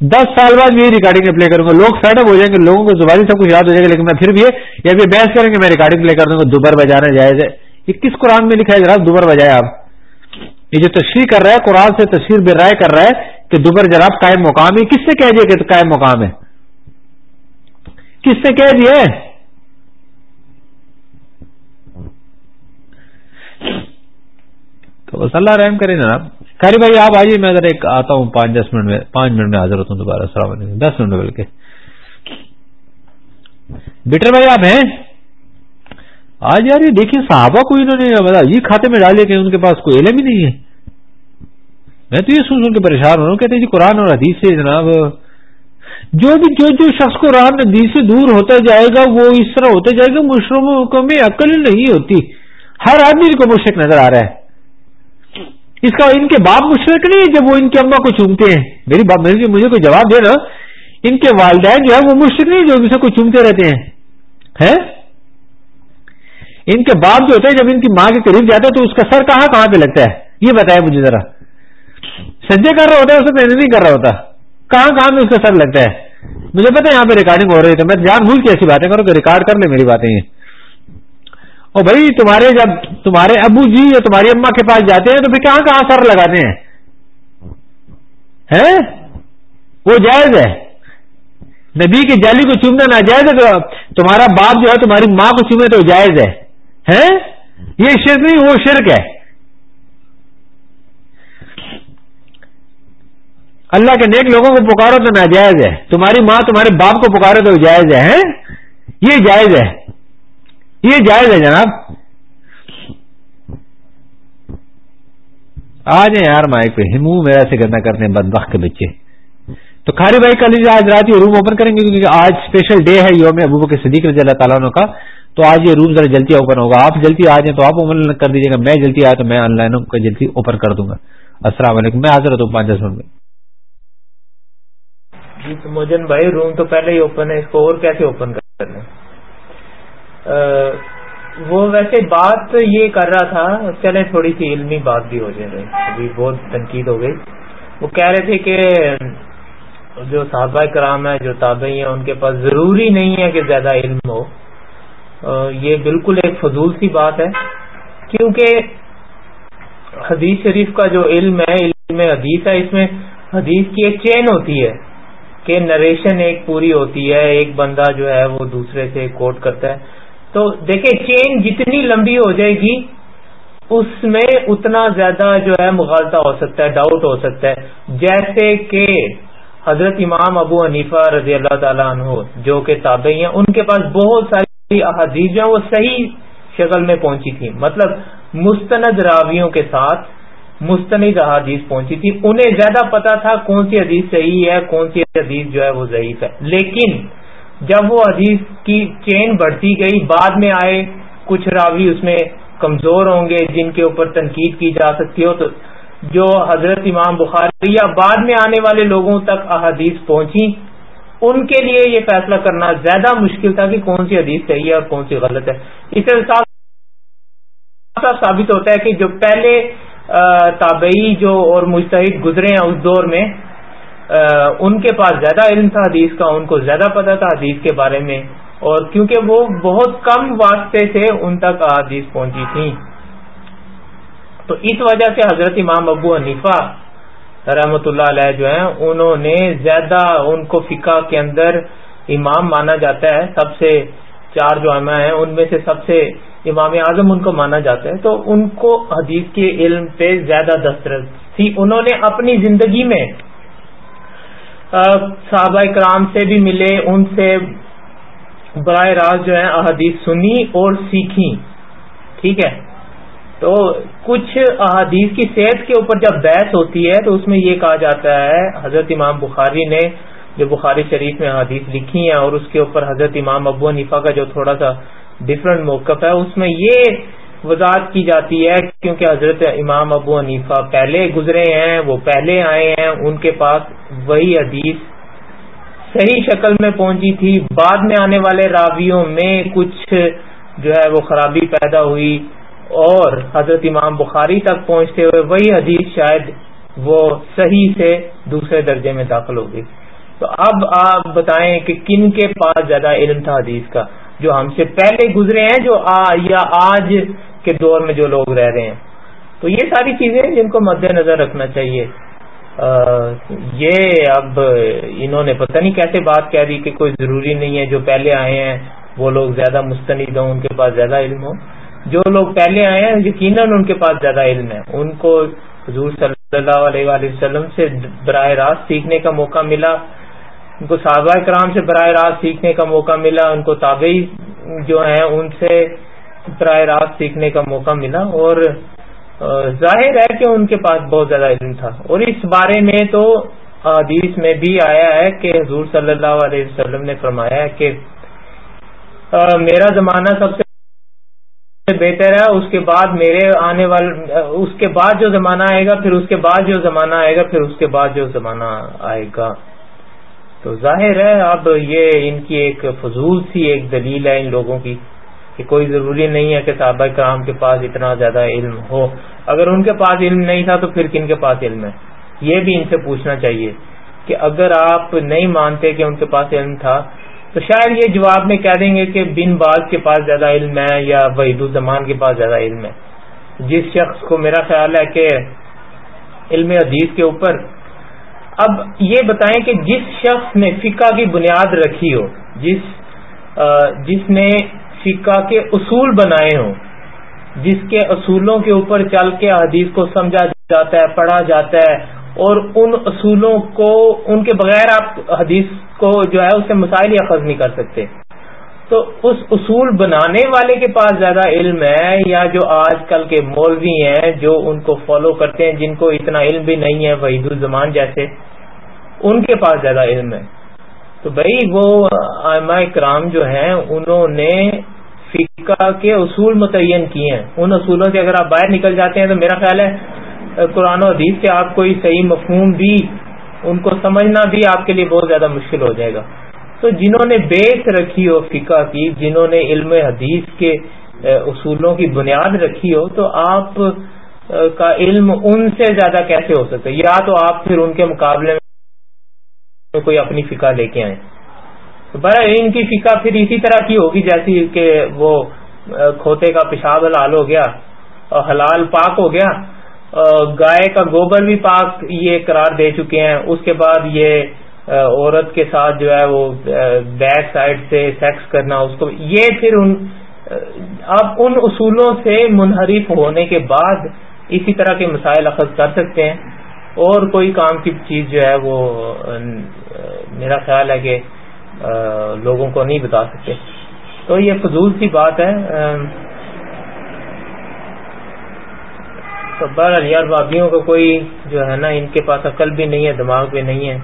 دس سال بعد میں ریکارڈنگ پلے کروں گا۔ لوگ سیٹ اپ ہو جائیں گے، لوگوں کو زبانی سب کچھ یاد ہو جائے گا، لیکن میں پھر بھی یا بھی بحث کریں گے، میں ریکارڈنگ پلے کر دوں گا، دوبر بجانا جائز ہے۔ یہ کس قرآن میں لکھا ہے جناب؟ دوبر بجائے آپ۔ یہ جو تشریح کر رہا ہے، قرآن سے تصویر بے رائے کر رہا ہے کہ دوبر جناب قائم مقام ہے۔ کس سے کہہ دیا کہ قائم مقام ہے؟ کس سے کہہ دیا؟ تو اللہ رحم کرے جناب۔ خیری بھائی، آپ آئیے، میں ذرا ایک آتا ہوں، پانچ دس منٹ میں، پانچ منٹ میں حاضر ہوتا ہوں دوبارہ، السلام علیکم، دس منٹ میں بلکہ۔ بیٹر بھائی، آپ ہیں؟ آج یار یہ دیکھیں صحابہ کو انہوں نے یہ کھاتے میں ڈالے کہ ان کے پاس کوئی علم ہی نہیں ہے۔ میں تو یہ سن سن کے پریشان ہو رہا ہوں، کہتے جی قرآن اور حدیث سے جناب، جو بھی، جو جو شخص قرآن حدیث سے دور ہوتا جائے گا، وہ اس طرح ہوتا جائے گا، مشرموں میں عقل نہیں ہوتی۔ ہر آدمی کو مشرق نظر آ رہا ہے۔ اس کا ان کے باپ مشرق نہیں ہے جب وہ ان کی اما کو چومتے ہیں۔ میری باپ میری مجھے کوئی جواب دے نا۔ ان کے والدین جو ہے وہ مشرق نہیں جو اسے کو چومتے رہتے ہیں۔ ان کے باپ جو ہوتے ہیں جب ان کی ماں کے قریب جاتے ہیں تو اس کا سر کہاں کہاں پہ لگتا ہے؟ یہ بتایا مجھے ذرا۔ سجے کر رہا ہوتا ہے اسے پہلے نہیں کر رہا ہوتا۔ کہاں کہاں میں اس کا سر لگتا ہے؟ مجھے پتا یہاں پہ ریکارڈنگ ہو رہی ہے میں جان بھول کے ایسی باتیں کروں کہ ریکارڈ کر لیں میری باتیں یہ۔ اور بھائی تمہارے جب تمہارے ابو جی یا تمہاری اما کے پاس جاتے ہیں تو پھر کہاں کہاں سر لگاتے ہیں؟ وہ جائز ہے۔ نبی کی جالی کو چومنا ناجائز ہے تو تمہارا باپ جو ہے تمہاری ماں کو چومے تو جائز ہے۔ یہ شرک نہیں، وہ شرک ہے۔ اللہ کے نیک لوگوں کو پکارو تو ناجائز ہے۔ تمہاری ماں تمہارے باپ کو پکارو تو جائز ہے۔ یہ جائز ہے۔ یہ جائز ہے جناب؟ آ جائیں یار مائک پہ۔ ہمو میرا سے گندا کرتے ہیں، بد کے بچے۔ تو کھاری بھائی کل آج رات یہ روم اوپن کریں گے کیونکہ آج اسپیشل ڈے ہے، یوم ابو کے صدیق رضی اللہ تعالیٰ کا۔ تو آج یہ روم ذرا جلدی اوپن ہوگا۔ آپ جلدی آ جائیں تو آپ اوپن کر دیجیے گا۔ میں جلدی آیا تو میں آن لائن کو جلدی اوپن کر دوں گا۔ السلام علیکم۔ میں حاضر ہوتا ہوں پانچ دس منٹ میں۔ جی تو موجن بھائی، روم تو پہلے ہی اوپن ہے، اس کو اور کیسے اوپن کرنا وہ ویسے بات یہ کر رہا تھا چلے تھوڑی سی علمی بات بھی ہو جائے، ابھی بہت تنقید ہو گئی۔ وہ کہہ رہے تھے کہ جو صحابہ کرام ہے جو تابعی ہیں، ان کے پاس ضروری نہیں ہے کہ زیادہ علم ہو۔ یہ بالکل ایک فضول سی بات ہے، کیونکہ حدیث شریف کا جو علم ہے، علم حدیث ہے، اس میں حدیث کی ایک چین ہوتی ہے کہ نریشن ایک پوری ہوتی ہے، ایک بندہ جو ہے وہ دوسرے سے کوٹ کرتا ہے۔ تو دیکھیں چین جتنی لمبی ہو جائے گی، اس میں اتنا زیادہ جو ہے مغالطہ ہو سکتا ہے ڈاؤٹ ہو سکتا ہے۔ جیسے کہ حضرت امام ابو حنیفہ رضی اللہ تعالیٰ عنہ، جو کہ تابعی ہیں، ان کے پاس بہت ساری احادیث جو وہ صحیح شکل میں پہنچی تھی مطلب مستند راویوں کے ساتھ مستند احادیث پہنچی تھی انہیں زیادہ پتا تھا کون سی حدیث صحیح ہے، کون سی حدیث جو ہے وہ ضعیف ہے۔ لیکن جب وہ حدیث کی چین بڑھتی گئی، بعد میں آئے، کچھ راوی اس میں کمزور ہوں گے، جن کے اوپر تنقید کی جا سکتی ہو، تو جو حضرت امام بخاری یا بعد میں آنے والے لوگوں تک احادیث پہنچی ان کے لیے یہ فیصلہ کرنا زیادہ مشکل تھا کہ کون سی حدیث صحیح ہے اور کون سی غلط ہے۔ اس سے ثابت ہوتا ہے کہ جو پہلے تابعی جو اور مستحد گزرے ہیں اس دور میں ان کے پاس زیادہ علم تھا حدیث کا، ان کو زیادہ پتا تھا حدیث کے بارے میں، اور کیونکہ وہ بہت کم واسطے سے ان تک حدیث پہنچی تھی۔ تو اس وجہ سے حضرت امام ابو حنیفہ رحمت اللہ علیہ جو ہیں، انہوں نے زیادہ ان کو فقہ کے اندر امام مانا جاتا ہے۔ سب سے چار جو اما ہیں، ان میں سے سب سے امام اعظم ان کو مانا جاتا ہے۔ تو ان کو حدیث کے علم پہ زیادہ دسترس تھی۔ انہوں نے اپنی زندگی میں صحابہ کرام سے بھی ملے، ان سے براہ راست جو ہے احادیث سنی اور سیکھی، ٹھیک ہے؟ تو کچھ احادیث کی صحت کے اوپر جب بحث ہوتی ہے تو اس میں یہ کہا جاتا ہے، حضرت امام بخاری نے جو بخاری شریف میں حدیث لکھی ہیں اور اس کے اوپر حضرت امام ابو حنیفہ کا جو تھوڑا سا ڈفرنٹ موقف ہے، اس میں یہ وضاحت کی جاتی ہے کیونکہ حضرت امام ابو حنیفہ پہلے گزرے ہیں، وہ پہلے آئے ہیں، ان کے پاس وہی حدیث صحیح شکل میں پہنچی تھی۔ بعد میں آنے والے راویوں میں کچھ جو ہے وہ خرابی پیدا ہوئی اور حضرت امام بخاری تک پہنچتے ہوئے وہی حدیث شاید وہ صحیح سے دوسرے درجے میں داخل ہو گئی۔ تو اب آپ بتائیں کہ کن کے پاس زیادہ علم تھا حدیث کا؟ جو ہم سے پہلے گزرے ہیں، جو آ یا آج کے دور میں جو لوگ رہ رہے ہیں۔ تو یہ ساری چیزیں جن کو مد نظر رکھنا چاہیے۔ یہ اب انہوں نے پتہ نہیں کیسے بات کہہ دی کہ کوئی ضروری نہیں ہے، جو پہلے آئے ہیں، وہ لوگ زیادہ مستند ہوں، ان کے پاس زیادہ علم ہو۔ جو لوگ پہلے آئے ہیں، یقیناً ان کے پاس زیادہ علم ہے۔ ان کو حضور صلی اللہ علیہ وآلہ وسلم سے براہ راست سیکھنے کا موقع ملا۔ ان کو صحابہ کرام سے براہ راست سیکھنے کا موقع ملا۔ ان کو تابعی جو ہیں، ان سے براہ راست سیکھنے کا موقع ملا اور ظاہر ہے کہ ان کے پاس بہت زیادہ علم تھا اور اس بارے میں تو حدیث میں بھی آیا ہے کہ حضور صلی اللہ علیہ وسلم نے فرمایا ہے کہ میرا زمانہ سب سے بہتر ہے، اس کے بعد میرے آنے والے اس کے بعد جو زمانہ آئے گا، پھر اس کے بعد جو زمانہ آئے گا، پھر اس کے بعد جو زمانہ آئے گا۔ تو ظاہر ہے، اب یہ ان کی ایک فضول سی ایک دلیل ہے ان لوگوں کی۔ کہ کوئی ضروری نہیں ہے کہ صحابہ کرام کے پاس اتنا زیادہ علم ہو۔ اگر ان کے پاس علم نہیں تھا تو پھر کن کے پاس علم ہے؟ یہ بھی ان سے پوچھنا چاہیے کہ اگر آپ نہیں مانتے کہ ان کے پاس علم تھا، تو شاید یہ جواب میں کہہ دیں گے کہ بن باز کے پاس زیادہ علم ہے یا وحید الزمان کے پاس زیادہ علم ہے۔ جس شخص کو میرا خیال ہے کہ علم حدیث کے اوپر، اب یہ بتائیں کہ جس شخص نے فقہ کی بنیاد رکھی ہو، جس جس نے فقہ کے اصول بنائے ہوں، جس کے اصولوں کے اوپر چل کے حدیث کو سمجھا جاتا ہے، پڑھا جاتا ہے، اور ان اصولوں کو، ان کے بغیر آپ حدیث کو جو ہے، اس سے مسائل یا خز نہیں کر سکتے۔ تو اس اصول بنانے والے کے پاس زیادہ علم ہے، یا جو آج کل کے مولوی ہیں، جو ان کو فالو کرتے ہیں، جن کو اتنا علم بھی نہیں ہے، وحید الزمان جیسے، ان کے پاس زیادہ علم ہے۔ تو بھائی وہ آئمہ کرام جو ہیں، انہوں نے فقہ کے اصول متعین کیے ہیں۔ ان اصولوں سے اگر آپ باہر نکل جاتے ہیں تو میرا خیال ہے، قرآن و حدیث سے آپ کوئی صحیح مفہوم بھی، ان کو سمجھنا بھی آپ کے لیے بہت زیادہ مشکل ہو جائے گا۔ تو جنہوں نے بیس رکھی ہو فقہ کی، جنہوں نے علم حدیث کے اصولوں کی بنیاد رکھی ہو، تو آپ کا علم ان سے زیادہ کیسے ہو سکتا ہے؟ یا تو آپ پھر ان کے مقابلے میں کوئی اپنی فقہ لے کے آئیں۔ برا ان کی فقہ پھر اسی طرح کی ہوگی جیسی کہ وہ کھوتے کا پیشاب حلال ہو گیا، اور حلال پاک ہو گیا گائے کا گوبر بھی پاک یہ قرار دے چکے ہیں۔ اس کے بعد یہ عورت کے ساتھ جو ہے وہ بیک سائڈ سے سیکس کرنا، اس کو یہ پھر ان اب ان اصولوں سے منحرف ہونے کے بعد اسی طرح کے مسائل اخذ کر سکتے ہیں۔ اور کوئی کام کی چیز جو ہے وہ میرا خیال ہے کہ لوگوں کو نہیں بتا سکتے۔ تو یہ فضول سی بات ہے۔ تو بہرحال یار بابیوں کا کوئی جو ہے نا، ان کے پاس عقل بھی نہیں ہے، دماغ بھی نہیں ہے۔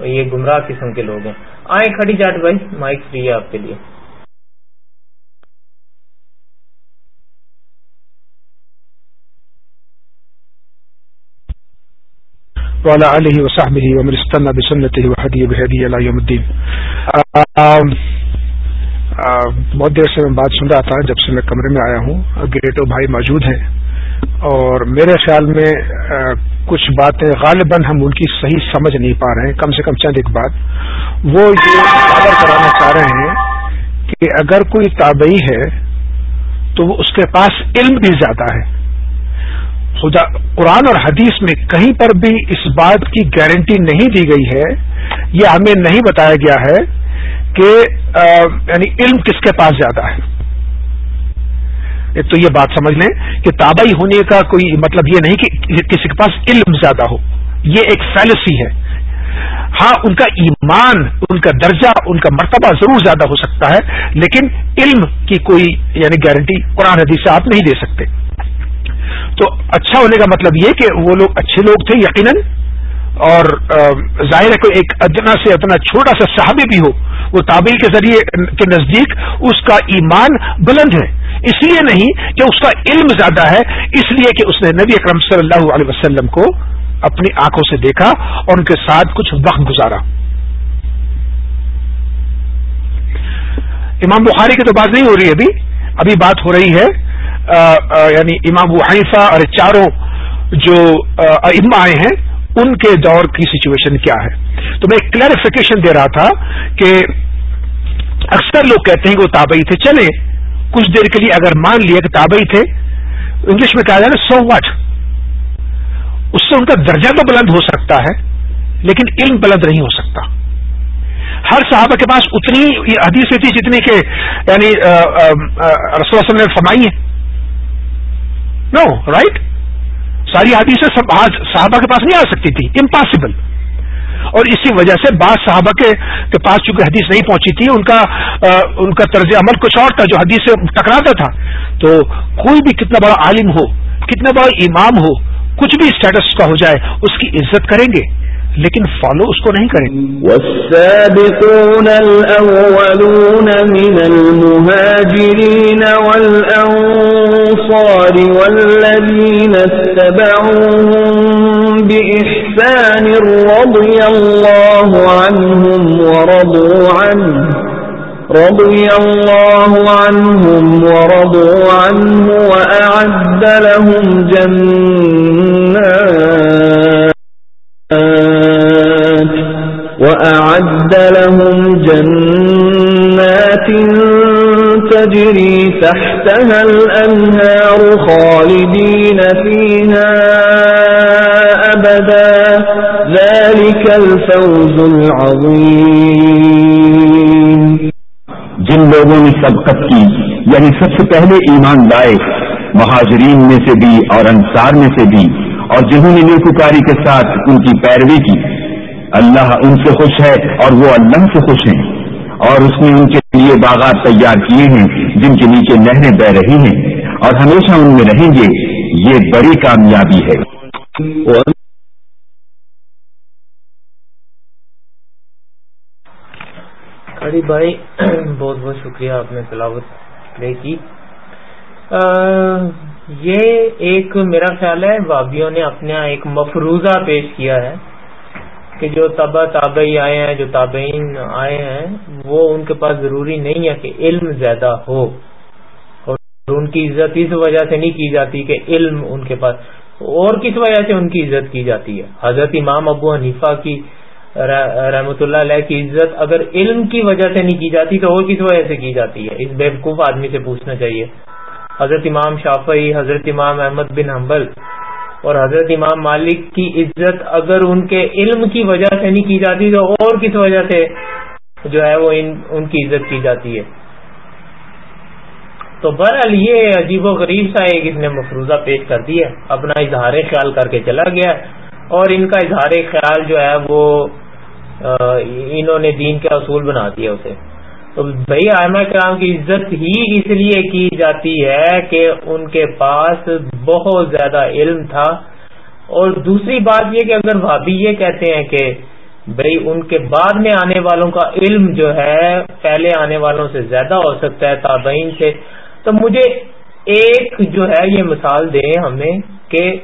یہ گمراہ قسم کے لوگ ہیں۔ آئیں کھڑی جاٹ بھائی، مائک فری ہے آپ کے لیے۔ والا علیہ وسحم ومن استنى بسنته وهدي بهدي الى يوم الدين. بہت دیر سے میں بات سن رہا تھا جب سے میں کمرے میں آیا ہوں۔ گریٹو بھائی موجود ہیں اور میرے خیال میں کچھ باتیں غالباً ہم ان کی صحیح سمجھ نہیں پا رہے ہیں۔ کم سے کم چند ایک بات۔ وہ یہ اگر کرانا چاہ رہے ہیں کہ اگر کوئی تابعی ہے تو وہ اس کے پاس علم بھی زیادہ ہے۔ خدا قرآن اور حدیث میں کہیں پر بھی اس بات کی گارنٹی نہیں دی گئی ہے، یہ ہمیں نہیں بتایا گیا ہے کہ یعنی علم کس کے پاس زیادہ ہے۔ تو یہ بات سمجھ لیں کہ تابعی ہونے کا کوئی مطلب یہ نہیں کہ کسی کے پاس علم زیادہ ہو۔ یہ ایک فیلسی ہے۔ ہاں ان کا ایمان، ان کا درجہ، ان کا مرتبہ ضرور زیادہ ہو سکتا ہے، لیکن علم کی کوئی یعنی گارنٹی قرآن حدیث سے آپ نہیں دے سکتے۔ تو اچھا ہونے کا مطلب یہ کہ وہ لوگ اچھے لوگ تھے یقیناً، اور ظاہر ہے کوئی ایک ادنا سے اتنا چھوٹا سا صحابی بھی ہو، وہ تابل کے ذریعے کے نزدیک اس کا ایمان بلند ہے۔ اس لیے نہیں کہ اس کا علم زیادہ ہے، اس لیے کہ اس نے نبی اکرم صلی اللہ علیہ وسلم کو اپنی آنکھوں سے دیکھا اور ان کے ساتھ کچھ وقت گزارا۔ امام بخاری کی تو بات نہیں ہو رہی ابھی ابھی بات ہو رہی ہے۔ یعنی امام حنیفہ اور چاروں جو اما آئے ہیں، ان کے دور کی سچویشن کیا ہے؟ تو میں ایک کلیریفیکیشن دے رہا تھا کہ اکثر لوگ کہتے ہیں کہ وہ تابعی تھے۔ چلے کچھ دیر کے لیے اگر مان لیا کہ تابعی تھے، انگلش میں کہا جائے سو واٹ اس سے ان کا درجہ تو بلند ہو سکتا ہے، لیکن علم بلند نہیں ہو سکتا۔ ہر صحابہ کے پاس اتنی حدیث تھی جتنی کہ یعنی رسول نے فرمائی ہے نو رائٹ ساری حدیثیں صحابہ کے پاس نہیں آ سکتی تھی. امپاسبل اور اسی وجہ سے بعض صحابہ کے پاس چونکہ حدیث نہیں پہنچی تھی، ان کا ان کا طرز عمل کچھ اور تھا جو حدیث سے ٹکراتا تھا. تو کوئی بھی کتنا بڑا عالم ہو، کتنا بڑا امام ہو، کچھ بھی اسٹیٹس کا ہو جائے، اس کی عزت کریں گے. لیکن فالو اس کو نہیں کریں۔ والسابقون الأولون من المهاجرين والأنصار والذين اتبعوهم بإحسان رضي الله عنهم ورضوا عنه رضي الله عنهم ورضوا عنه وأعد لهم جنات وأعد لهم جنات تجري تحتها الأنهار خالدين فيها أبدا. ذلك الفوز العظيم. جن لوگوں نے سبقت کی یعنی سب سے پہلے ایمان لائے، مہاجرین میں سے بھی اور انصار میں سے بھی، اور جنہوں نے نیکوکاری کے ساتھ ان کی پیروی کی اللہ ان سے خوش ہے اور وہ اللہ سے خوش ہیں اور اس نے ان کے لیے باغات تیار کیے ہیں، جن کے نیچے نہریں بہ رہی ہیں اور ہمیشہ ان میں رہیں گے، یہ بڑی کامیابی ہے۔ ارے بھائی، بہت بہت شکریہ آپ نے تلاوت پلے کی۔ یہ ایک میرا خیال ہے، وابیوں نے اپنا ایک مفروضہ پیش کیا ہے۔ کہ جو تبا تابعی آئے ہیں، جو تابعین آئے ہیں، وہ ان کے پاس ضروری نہیں ہے کہ علم زیادہ ہو۔ اور ان کی عزت اس وجہ سے نہیں کی جاتی کہ علم ان کے پاس۔ اور کس وجہ سے ان کی عزت کی جاتی ہے؟ حضرت امام ابو حنیفہ کی رحمۃ اللہ علیہ کی عزت اگر علم کی وجہ سے نہیں کی جاتی تو اور کس وجہ سے کی جاتی ہے؟ اس بیوقوف آدمی سے پوچھنا چاہیے۔ حضرت امام شافعی، حضرت امام احمد بن حنبل اور حضرت امام مالک کی عزت اگر ان کے علم کی وجہ سے نہیں کی جاتی تو اور کس وجہ سے جو ہے وہ ان ان کی عزت کی جاتی ہے۔ تو بہرحال یہ عجیب و غریب سا ایک اس نے مفروضہ پیش کر دیا۔ اپنا اظہار خیال کر کے چلا گیا۔ اور ان کا اظہار خیال جو ہے وہ انہوں نے دین کے اصول بنا دیا اسے۔ تو بھائی آئمہ کرام کی عزت ہی اس لیے کی جاتی ہے کہ ان کے پاس بہت زیادہ علم تھا۔ اور دوسری بات یہ کہ اگر بھابھی یہ کہتے ہیں کہ بھائی ان کے بعد میں آنے والوں کا علم جو ہے پہلے آنے والوں سے زیادہ ہو سکتا ہے تابعین سے، تو مجھے ایک جو ہے یہ مثال دیں ہمیں کہ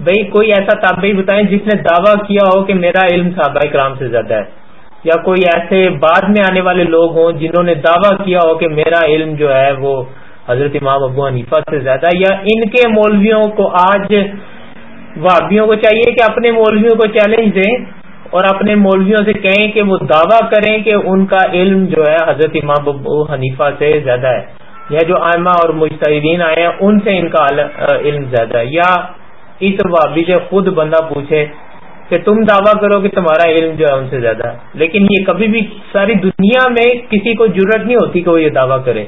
بھائی کوئی ایسا تابعی بتائیں جس نے دعویٰ کیا ہو کہ میرا علم صحابہ کرام سے زیادہ ہے۔ یا کوئی ایسے بعد میں آنے والے لوگ ہوں جنہوں نے دعویٰ کیا ہو کہ میرا علم جو ہے وہ حضرت امام ابو حنیفہ سے زیادہ یا ان کے مولویوں کو آج وابیوں کو چاہیے کہ اپنے مولویوں کو چیلنج دیں اور اپنے مولویوں سے کہیں کہ وہ دعویٰ کریں کہ ان کا علم جو ہے حضرت امام ابو حنیفہ سے زیادہ ہے۔ یا جو آئمہ اور مشترین آئے ہیں، ان سے ان کا علم زیادہ ہے۔ یا اس وابی سے خود بندہ پوچھے کہ تم دعویٰ کرو کہ تمہارا علم جو ہے ان سے زیادہ ہے۔ لیکن یہ کبھی بھی ساری دنیا میں کسی کو ضرورت نہیں ہوتی کہ وہ یہ دعویٰ کرے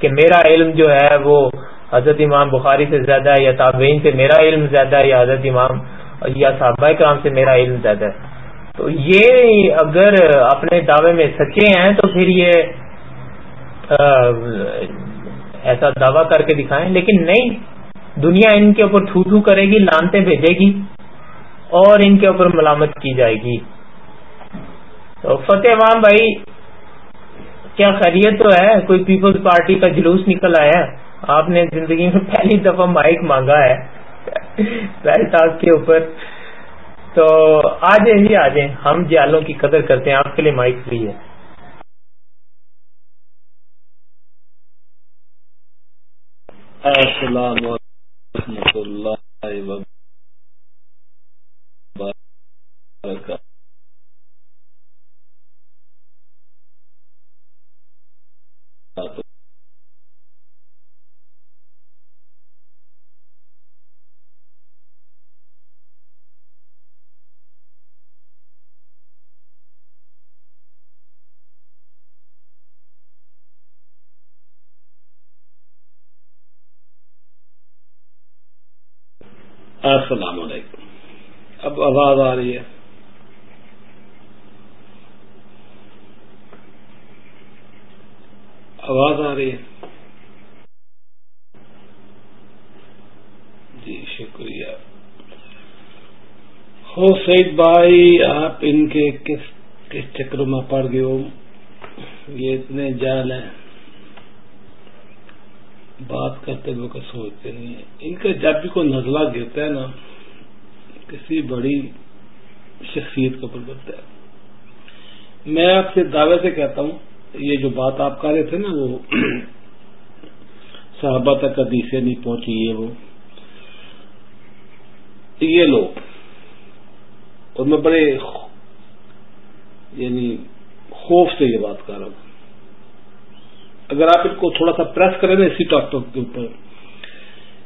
کہ میرا علم جو ہے وہ حضرت امام بخاری سے زیادہ ہے یا تابعین سے میرا علم زیادہ ہے یا حضرت امام یا صحابہ کرام سے میرا علم زیادہ ہے۔ تو یہ اگر اپنے دعوے میں سچے ہیں تو پھر یہ ایسا دعویٰ کر کے دکھائیں۔ لیکن نہیں، دنیا ان کے اوپر تھو تھو کرے گی لانتے بھیجے گی۔ اور ان کے اوپر ملامت کی جائے گی۔ تو فتح امام بھائی، کیا خیریت تو ہے؟ کوئی پیپلز پارٹی کا جلوس نکل آیا؟ آپ نے زندگی میں پہلی دفعہ مائک مانگا ہے ٹاس کے اوپر۔ تو آ جائیں جی آ جائیں۔ ہم جالوں کی قدر کرتے ہیں۔ آپ کے لیے مائک فری ہے۔ السلام ورحمۃ اللہ السلام علیکم۔ اب آواز آ رہی ہے۔ آواز آ رہی ہے۔ جی شکریہ۔ ہو سعید بھائی، آپ ان کے کس کس چکروں میں پڑ گئے ہو؟ یہ اتنے جال ہیں۔ بات کرتے لوگ سوچتے نہیں ہیں۔ ان کا جب بھی کوئی نزلہ گرتا ہے نا، کسی بڑی شخصیت کو کرتا ہے۔ میں آپ سے دعوے سے کہتا ہوں یہ جو بات آپ کر رہے تھے نا، وہ صحابہ تک حدیثیں نہیں پہنچی، یہ وہ۔ یہ لوگ، اور میں بڑے یعنی خوف سے یہ بات کر رہا ہوں۔ اگر آپ ان کو تھوڑا سا پریس کریں نا اسی ٹاپک کے اوپر،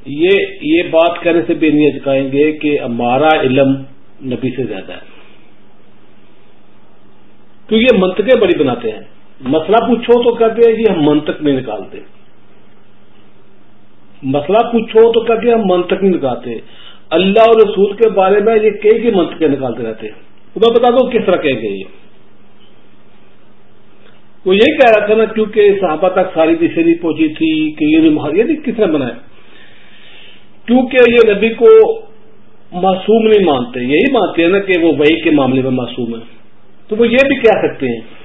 یہ یہ بات کرنے سے بھی نہیں چکائیں گے کہ ہمارا علم نبی سے زیادہ ہے۔ کیونکہ یہ منطقیں بڑی بناتے ہیں۔ مسئلہ پوچھو تو کہتے ہیں کہ ہم منطق نہیں نکالتے۔ مسئلہ پوچھو تو کہتے ہیں ہم منطق نہیں نکالتے۔ اللہ اور رسول کے بارے میں یہ کئی کی منطقیں نکالتے رہتے ہیں۔ میں بتا دوں کس طرح کہیں گے یہ۔ وہ یہی کہہ رہا تھا نا کیونکہ صحابہ تک ساری دشے نہیں پہنچی تھی کہ یہ یہ کس طرح بنائے کیونکہ یہ نبی کو معصوم نہیں مانتے، یہی مانتے ہیں نا کہ وہ وہی کے معاملے میں معصوم ہے تو وہ یہ بھی کہہ سکتے ہیں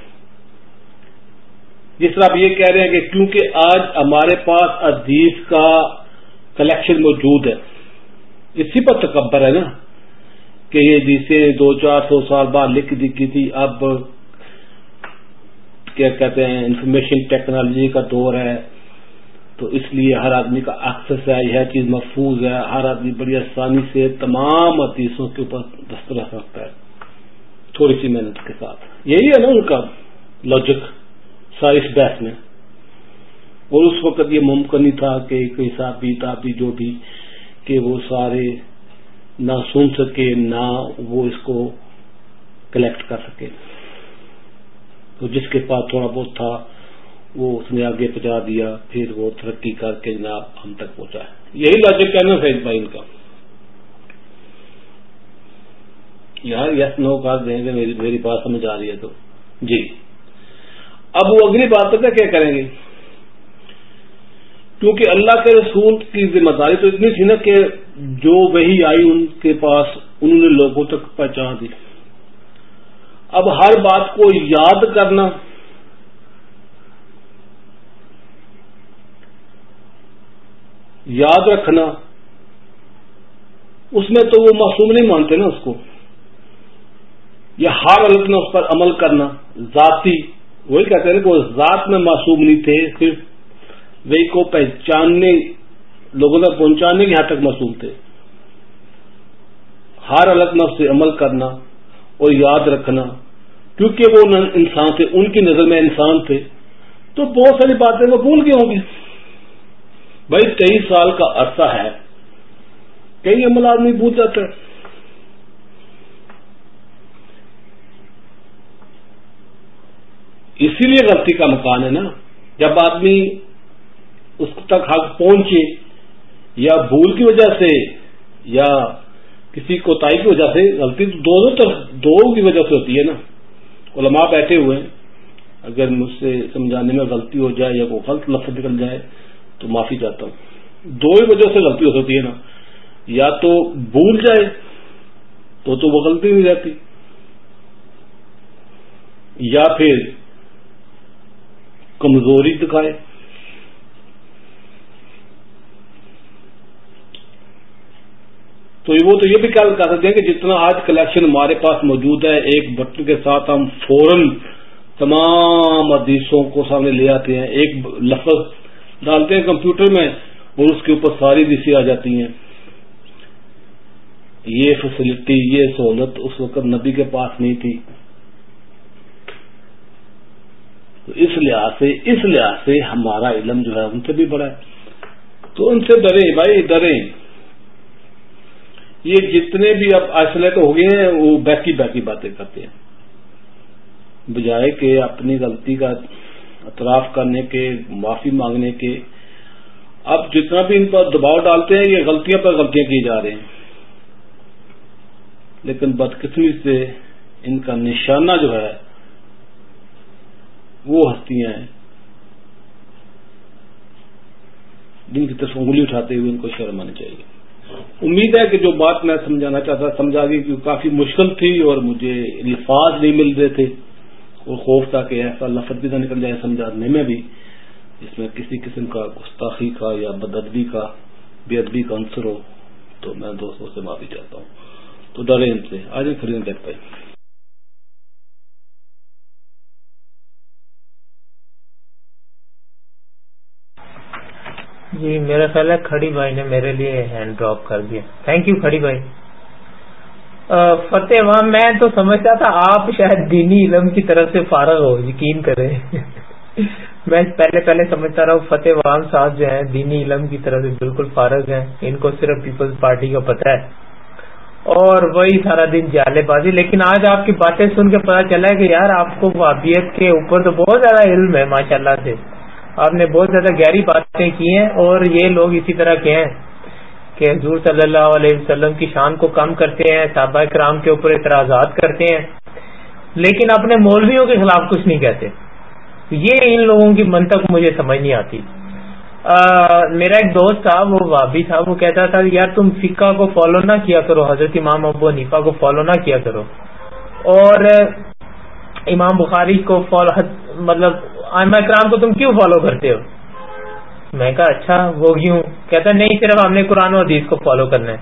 جس طرح آپ یہ کہہ رہے ہیں کہ کیونکہ آج ہمارے پاس عزیز کا کلیکشن موجود ہے، اسی پر تکبر ہے نا، کہ یہ جسے دو چار سو سال بعد لکھ دی تھی، اب کیا کہتے ہیں انفارمیشن ٹیکنالوجی کا دور ہے، تو اس لیے ہر آدمی کا ایکسس ہے، یہ چیز محفوظ ہے، ہر آدمی بڑی آسانی سے تمام حدیثوں کے اوپر دستر رکھ سکتا ہے، تھوڑی سی محنت کے ساتھ۔ یہی ہے نا ان کا لاجک اس بحث میں اور اس وقت یہ ممکن نہیں تھا کہ کوئی تابی جو بھی، کہ وہ سارے نہ سن سکے، نہ وہ اس کو کلیکٹ کر سکے۔ تو جس کے پاس تھوڑا بہت تھا، وہ اس نے آگے پہنچا دیا، پھر وہ ترقی کر کے جناب ہم تک پہنچا یہی لاجک کہنا سید بھائی، ان کا۔ یار یس نو کر دیں گے میری بات سمجھ آ رہی ہے تو۔ جی۔ اب وہ اگلی بات پتہ کیا کریں گے؟ کیونکہ اللہ کے رسول کی ذمہ داری تو اتنی تھی نا کہ جو وہی آئی ان کے پاس، انہوں نے لوگوں تک پہچان دی۔ اب ہر بات کو یاد کرنا۔ یاد رکھنا۔ اس میں تو وہ معصوم نہیں مانتے نا اس کو۔ یا ہر حالت میں اس پر عمل کرنا، ذاتی وہی کہتے ہیں کہ وہ ذات میں معصوم نہیں تھے، صرف وہی کو پہچاننے، لوگوں تک پہنچانے کی حد تک معصوم تھے۔ ہر الگ نفس سے عمل کرنا اور یاد رکھنا، کیونکہ وہ انسان تھے، ان کی نظر میں انسان تھے۔ تو بہت ساری باتیں وہ بھول گئے ہوں گی بھائی، تیئیس سال کا عرصہ ہے۔ کئی عمل آدمی بھول جاتا ہے اسی لیے غلطی کا مکان ہے نا۔ جب آدمی اس تک حق پہنچے یا بھول کی وجہ سے یا کسی کوتاہی کی وجہ سے، غلطی دونوں طرف دو کی وجہ سے ہوتی ہے نا۔ علماء بیٹھے ہوئے ہیں۔ اگر مجھ سے سمجھانے میں غلطی ہو جائے یا کوئی غلط لفظ نکل جائے تو معافی چاہتا ہوں۔ دو ہی وجہ سے غلطی ہو سکتی ہے نا۔ یا تو بھول جائے تو تو وہ غلطی نہیں رہتی۔ یا پھر کمزوری دکھائے۔ تو وہ تو یہ بھی کہہ سکتے ہیں کہ جتنا آج کلیکشن ہمارے پاس موجود ہے، ایک بٹن کے ساتھ ہم فوراً تمام حدیثوں کو سامنے لے آتے ہیں۔ ایک لفظ ڈالتے ہیں کمپیوٹر میں اور اس کے اوپر ساری حدیثیں آ جاتی ہیں۔ یہ فیسلٹی یہ سہولت اس وقت نبی کے پاس نہیں تھی۔ تو اس لحاظ سے اس لحاظ سے ہمارا علم جو ہے ان سے بھی بڑا ہے۔ تو ان سے ڈرے بھائی ڈرے یہ جتنے بھی اب آئسولیٹ ہو گئے ہیں، وہ بیکی بیکی باتیں کرتے ہیں۔ بجائے کہ اپنی غلطی کا اطراف کرنے کے، معافی مانگنے کے۔ اب جتنا بھی ان پر دباؤ ڈالتے ہیں، یہ غلطیاں پر غلطیاں کی جا رہے ہیں۔ لیکن بدقسمی سے ان کا نشانہ جو ہے وہ ہستیاں ہیں جن کی طرف انگلی اٹھاتے ہوئے ان کو شرم آنی چاہیے۔ امید ہے کہ جو بات میں سمجھانا چاہتا سمجھا گئی کہ کافی مشکل تھی اور مجھے الفاظ نہیں مل رہے تھے۔ اور خوف تھا کہ ایسا لفظ بھی نہ نکل جائے سمجھانے میں بھی۔ جس میں کسی قسم کا گستاخی کا یا بددبی کا بے ادبی کا عنصر ہو تو میں دوستوں سے معافی چاہتا ہوں۔ تو ڈرے ان سے۔ آج خرید دیکھ پائے جی میرا خیال ہے کھڑی بھائی نے میرے لیے ہینڈ ڈراپ کر دیا۔ تھینک یو کھڑی بھائی۔ فتح وہاں میں تو سمجھتا تھا آپ شاید دینی علم کی طرف سے فارغ ہو، یقین کریں۔ میں پہلے پہلے سمجھتا رہا ہوں، فتح وام صاحب جو ہیں، دینی علم کی طرف سے بالکل فارغ ہیں۔ ان کو صرف پیپلز پارٹی کا پتہ ہے۔ اور وہی سارا دن جالے بازی۔ لیکن آج آپ کی باتیں سن کے پتا چلا ہے کہ یار، آپ کو وابیت کے اوپر تو بہت زیادہ علم ہے ماشاء اللہ سے۔ آپ نے بہت زیادہ گہری باتیں کی ہیں اور یہ لوگ اسی طرح کے ہیں کہ حضور صلی اللہ علیہ وسلم کی شان کو کم کرتے ہیں، صحابہ کرام کے اوپر اعتراضات کرتے ہیں، لیکن اپنے مولویوں کے خلاف کچھ نہیں کہتے۔ یہ ان لوگوں کی منطق مجھے سمجھ نہیں آتی۔ میرا ایک دوست تھا، وہ وابی تھا، وہ کہتا تھا، یار تم فقہ کو فالو نہ کیا کرو، حضرت امام ابو حنیفہ کو فالو نہ کیا کرو۔ اور امام بخاری کو فالو مطلب کرام کو تم کیوں فالو کرتے ہو؟ میں کہا اچھا وہ کیوں کہتا، نہیں، صرف ہم نے قرآن و حدیث کو فالو کرنا ہے۔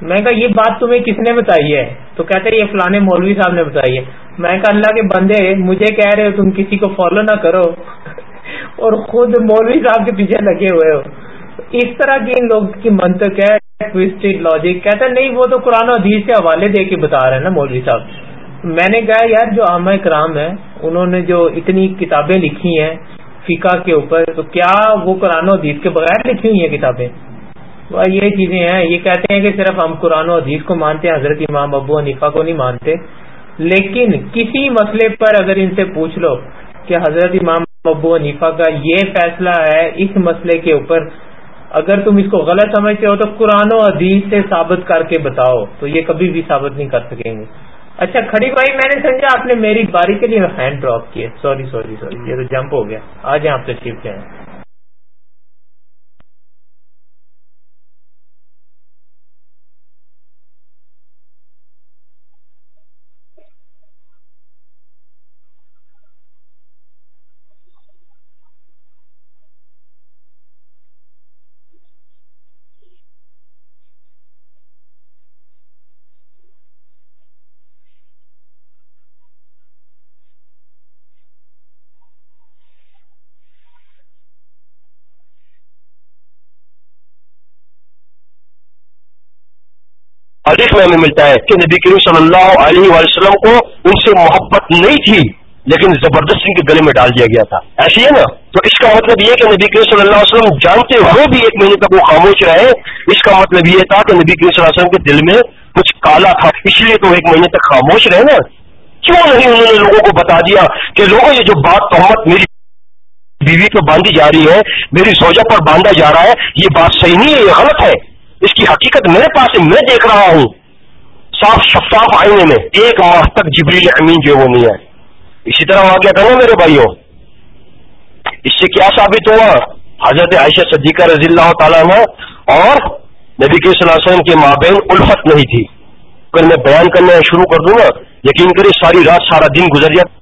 میں کہا، یہ بات تمہیں کس نے بتائی ہے؟ تو کہتے یہ فلانے مولوی صاحب نے بتائی ہے۔ میں کہا، اللہ کے بندے، مجھے کہہ رہے ہو، تم کسی کو فالو نہ کرو۔ اور خود مولوی صاحب کے پیچھے لگے ہوئے ہو۔ اس طرح کی ان لوگ کی منطق ہے لاجک کہتا، نہیں، وہ تو قرآن و حدیث کے حوالے دے کے بتا رہے ہیں نا مولوی صاحب۔ میں نے کہا، یار، جو عامہ کرام ہے انہوں نے جو اتنی کتابیں لکھی ہیں فقہ کے اوپر، تو کیا وہ قرآن و حدیث کے بغیر لکھی ہوئی ہیں کتابیں؟ یہ چیزیں ہیں، یہ کہتے ہیں کہ صرف ہم قرآن و حدیث کو مانتے ہیں حضرت امام ابو حنیفہ کو نہیں مانتے۔ لیکن کسی مسئلے پر اگر ان سے پوچھ لو کہ حضرت امام ابو حنیفہ کا یہ فیصلہ ہے اس مسئلے کے اوپر، اگر تم اس کو غلط سمجھتے ہو تو قرآن و حدیث سے ثابت کر کے بتاؤ، تو یہ کبھی بھی ثابت نہیں کر سکیں گے۔ اچھا کھڑی بھائی، میں نے سمجھا آپ نے میری باری کے لیے ہینڈ ڈراپ کیے۔ سوری سوری سوری یہ تو جمپ ہو گیا۔ آج آپ تشریف لے آئے حدیث میں ہمیں ملتا ہے کہ نبی کریم صلی اللہ علیہ وسلم کو ان سے محبت نہیں تھی، لیکن زبردستی کے گلے میں ڈال دیا گیا تھا۔ ایسی ہے نا؟ تو اس کا مطلب یہ کہ نبی کریم صلی اللہ علیہ وسلم جانتے ہوئے بھی ایک مہینے تک وہ خاموش رہے۔ اس کا مطلب یہ تھا کہ نبی کریم صلی اللہ علیہ وسلم کے دل میں کچھ کالا تھا، اس لیے تو ایک مہینے تک خاموش رہے نا۔ کیوں نہیں انہوں نے لوگوں کو بتا دیا کہ لوگوں، یہ جو بات تہمت میری بیوی پہ باندھی جا رہی ہے، میری سوجا پر باندھا جا رہا ہے، یہ بات صحیح نہیں ہے، یہ غلط ہے۔ اس کی حقیقت میرے پاس ہے میں دیکھ رہا ہوں۔ صاف شفاف آئینے میں ایک ماہ تک جبریل امین جو وہ نہیں ہے۔ اسی طرح واقعہ تھا نا میرے بھائیوں؟ اس سے کیا ثابت ہوا؟ حضرت عائشہ صدیقہ رضی اللہ تعالیٰ نے اور نبی کے صلی اللہ علیہ وسلم کے مابین الفت نہیں تھی۔ اگر میں بیان کرنا شروع کر دوں نا، یقین کرے ساری رات سارا دن گزر جائے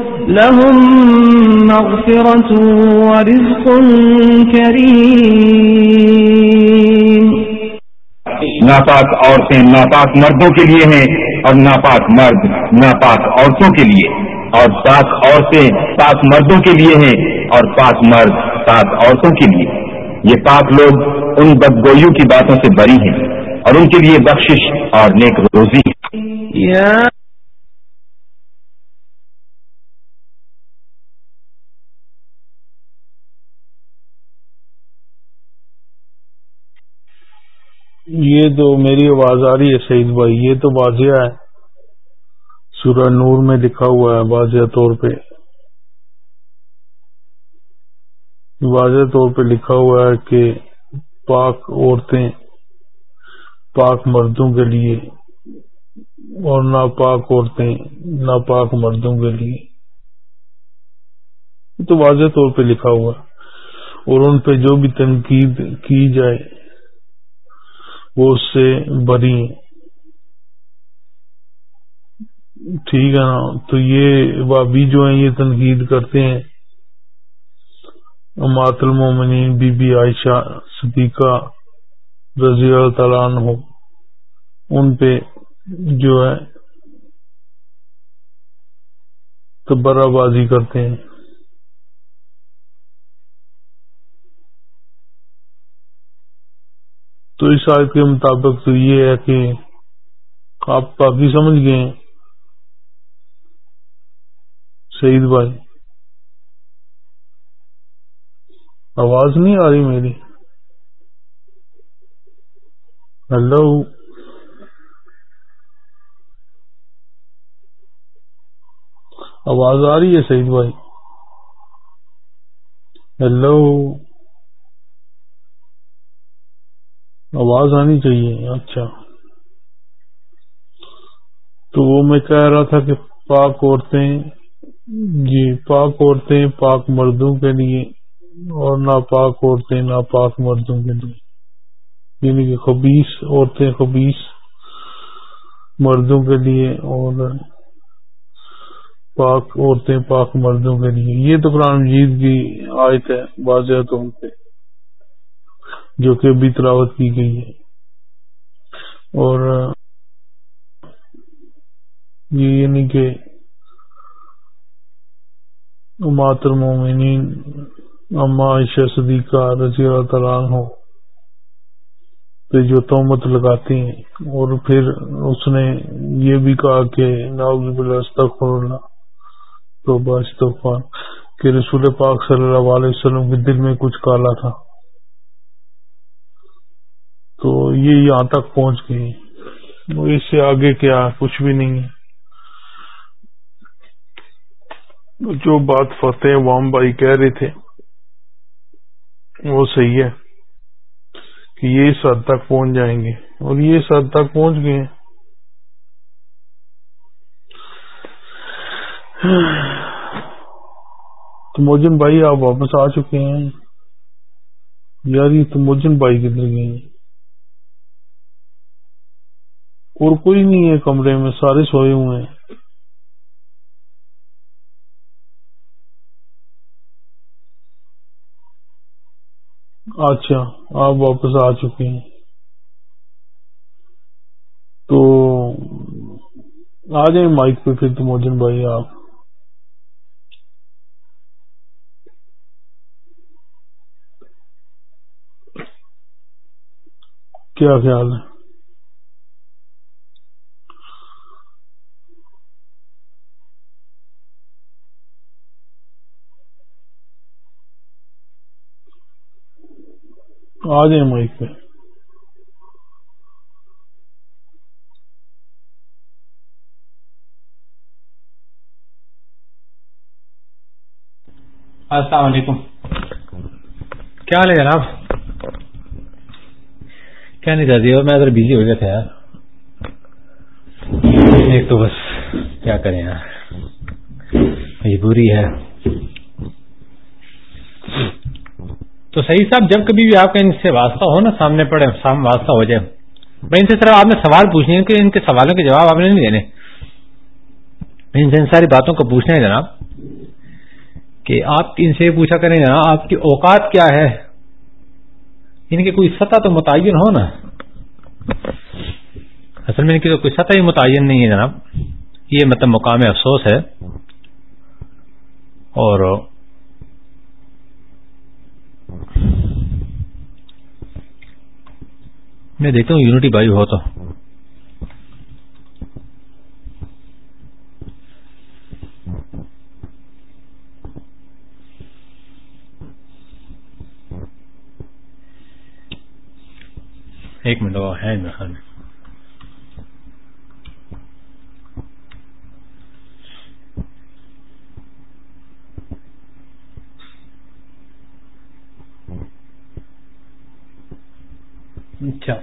لهم مغفرة ورزق كريم. ناپاک عورتیں ناپاک مردوں کے لیے ہیں اور ناپاک مرد ناپاک عورتوں کے لیے. اور پاک عورتیں پاک مردوں کے لیے ہیں اور پاک مرد پاک عورتوں کے لیے. یہ پاک لوگ ان بدگوئیوں کی باتوں سے بری ہیں اور ان کے لیے بخشش اور نیک روزی یہ تو میری آواز آ رہی ہے سعید بھائی، یہ تو واضح ہے۔ سورہ نور میں لکھا ہوا ہے واضح طور پہ۔ واضح طور پہ لکھا ہوا ہے کہ پاک عورتیں پاک مردوں کے لیے اور ناپاک عورتیں ناپاک مردوں کے لیے۔ تو واضح طور پہ لکھا ہوا اور ان پہ جو بھی تنقید کی جائے وہ اس سے بری ٹھیک ہے نا؟ تو یہ بابی جو ہیں، یہ تنقید کرتے ہیں۔ امات المومنین، بی بی عائشہ، صدیقہ رضی اللہ تعالیٰ عنہ، ان پہ جو ہے تبرہ بازی کرتے ہیں۔ تو اس آیت کے مطابق تو یہ ہے کہ آپ کافی سمجھ گئے ہیں سعید بھائی۔ آواز نہیں آ رہی میری۔ ہلو۔ آواز آ رہی ہے سعید بھائی۔ ہیلو آواز آنی چاہیے۔ اچھا۔ تو وہ میں کہہ رہا تھا کہ پاک عورتیں جی پاک عورتیں پاک مردوں کے لیے اور ناپاک عورتیں ناپاک مردوں کے لیے۔ یعنی کہ خبیص عورتیں خبیص مردوں کے لیے اور پاک عورتیں پاک مردوں کے لیے۔ یہ تو قرآن مجید کی آیت ہے، واضح طور پہ۔ جو کہ ابھی تلاوت کی گئی ہے۔ اور یہ یعنی کہ امات المومنین اما عائشہ صدیقہ رضی اللہ تعالیٰ عنہ پہ جو تہمت لگاتی ہیں، اور پھر اس نے یہ بھی کہا کہ ناؤز استغفر اللہ تو استغفار، کہ رسول پاک صلی اللہ علیہ وسلم کے دل میں کچھ کالا تھا۔ تو یہ یہاں تک پہنچ گئی۔ اس سے آگے کیا؟ کچھ بھی نہیں۔ ہے جو بات فتح وام بھائی کہہ رہے تھے، وہ صحیح ہے کہ یہ اس حد تک پہنچ جائیں گے۔ اور یہ اس حد تک پہنچ گئے تو موجن بھائی آپ واپس آ چکے ہیں۔ یار، یہ تو موجن بھائی کدھر گئے ہیں؟ اور کوئی نہیں ہے کمرے میں، سارے سوئے ہوئے ہیں۔ اچھا آپ واپس آ چکے ہیں۔ تو آ جائیں مائک پہ، پھر تو موجن بھائی آپ۔ کیا خیال ہے؟ آ جائیں مائک پہ۔ السلام علیکم۔ کیا حال ہے جناب؟ کیا نہیں چاہتی میں ادھر بزی ہو گیا تھا یار۔ ایک تو بس کیا کریں یار۔ مجبوری ہے۔ تو صحیح صاحب، جب کبھی بھی آپ کا ان سے واسطہ ہو نا، سامنے پڑے سامنے واسطہ ہو جائے۔ میں ان سے صرف آپ نے سوال پوچھنے ہیں کہ ان کے سوالوں کے جواب آپ نے نہیں دینے ان سے ان ساری باتوں کو پوچھنا ہے جناب، کہ آپ ان سے پوچھا کریں جناب، آپ کی اوقات کیا ہے؟ ان کی کوئی سطح تو متعین ہو نا۔ اصل میں ان کی تو کوئی سطح ہی متعین نہیں ہے جناب۔ یہ مطلب مقام افسوس ہے۔ اور میں دیکھتا ہوں یونٹی بھائی ہو تو۔ ایک منٹ ہے میرے خیال میں اچھا۔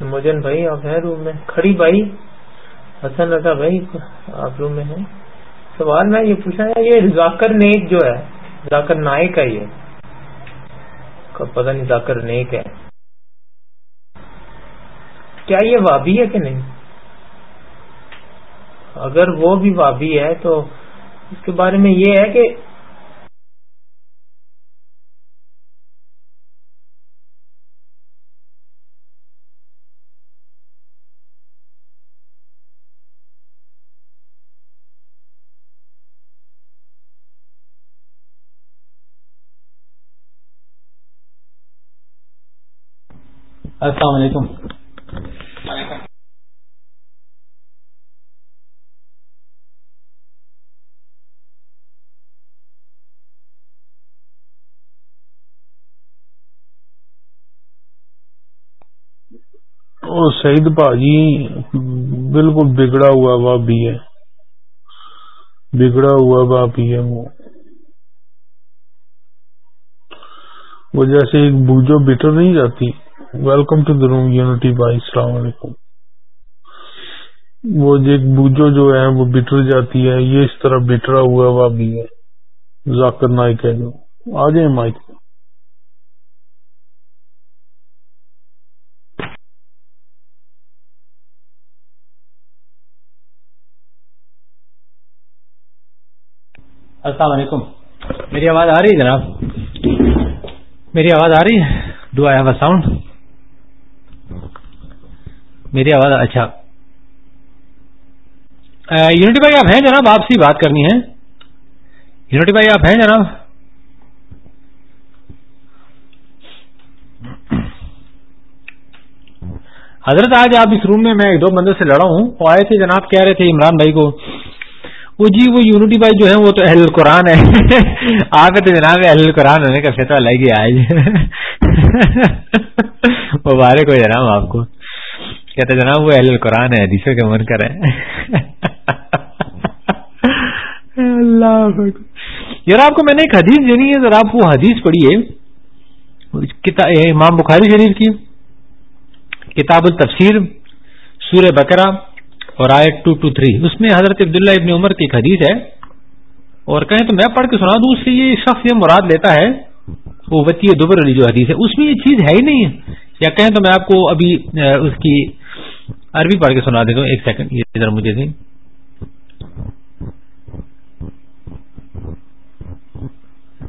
موجن بھائی، آپ ہیں روم میں؟ کھڑی بھائی، حسن رضا بھائی، آپ روم میں ہیں؟ سوال میں یہ پوچھنا ہے، یہ ذاکر نیک جو ہے، ذاکر نائک ہے یہ؟ پتہ نہیں ذاکر نیک ہے۔ کیا یہ وابی ہے کہ نہیں؟ اگر وہ بھی وابی ہے تو اس کے بارے میں یہ ہے کہ السلام علیکم۔ سعید جی بالکل بگڑا ہوا وا بھی ہے۔ بگڑا ہوا وا بھی ہے۔ وہ وہ جیسے ایک بوجھو بٹر نہیں جاتی۔ Welcome to the room unity بھائی السلام علیکم وہ ایک بوجو جو ہے، وہ بٹر جاتی ہے، یہ اس طرح بٹرا ہوا ہوا بھی ہے۔ ذاکر نائک ہے جو۔ آ جائیں مائک السلام علیکم۔ میری آواز آ رہی ہے جناب؟ میری آواز آ رہی ہے؟ Do I have a sound میری آواز اچھا. یونٹی بھائی، آپ ہیں جناب؟ آپ سے بات کرنی ہے۔ یونٹی بھائی، آپ ہیں جناب؟ حضرت، آج آپ اس روم میں میں ایک دو بندے سے لڑا ہوں۔ وہ آئے تھے جناب، کہہ رہے تھے عمران بھائی کو، وہ جی وہ یونٹی بھائی جو ہے وہ تو اہل قرآن ہے آپ تو جناب اہل قرآن ہونے کا فتوا لگ گیا آج مبارک ہو جناب آپ کو۔ کہتے جناب وہ اہل قرآن ہے حدیثوں کے من کر اللہ یار آپ کو میں نے ایک حدیث دینی ہے ذرا آپ وہ حدیث پڑھیے۔ امام بخاری شریف کی۔ کتاب التفسیر سورہ بکرا اور آیت ٹو ٹو تھری اس میں حضرت عبداللہ ابن عمر کی ایک حدیث ہے۔ اور کہیں تو میں پڑھ کے سنا دوں اس سے یہ شخص یہ مراد لیتا ہے وہ وتی دوبر والی جو حدیث ہے اس میں یہ چیز ہے ہی نہیں۔ یا کہیں تو میں آپ کو ابھی اس کی عربی پڑھ کے سنا دیتا ہوں ایک سیکنڈ یہ ذرا مجھے دیں۔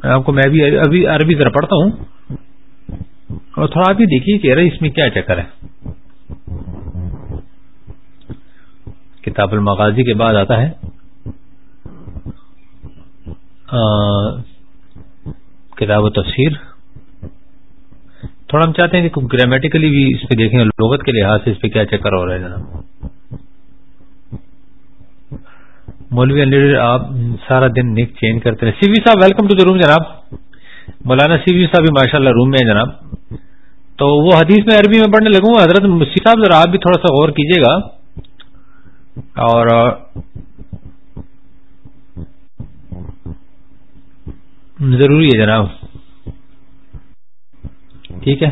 آپ کو میں بھی ابھی عربی ذرا پڑھتا ہوں۔ اور تھوڑا آپ دیکھیے کہ ارے اس میں کیا چکر ہے۔ کتاب المغازی کے بعد آتا ہے۔ کتاب و تفسیر تھوڑا ہم چاہتے ہیں کہ گرامیٹیکلی بھی اس پہ دیکھیں لغت کے لحاظ سے اس پہ کیا چکر ہو رہا ہے جناب؟ مولوی لیڈر آپ سارا دن نک چینج کرتے ہیں سی وی صاحب ویلکم ٹو دا روم جناب۔ مولانا سی وی صاحب بھی ماشاء اللہ روم میں ہیں جناب۔ تو وہ حدیث میں عربی میں پڑھنے لگوں، حضرت مسی صاحب ذرا آپ بھی تھوڑا سا غور کیجیے گا۔ اور ضروری ہے جناب۔ ٹھیک ہے؟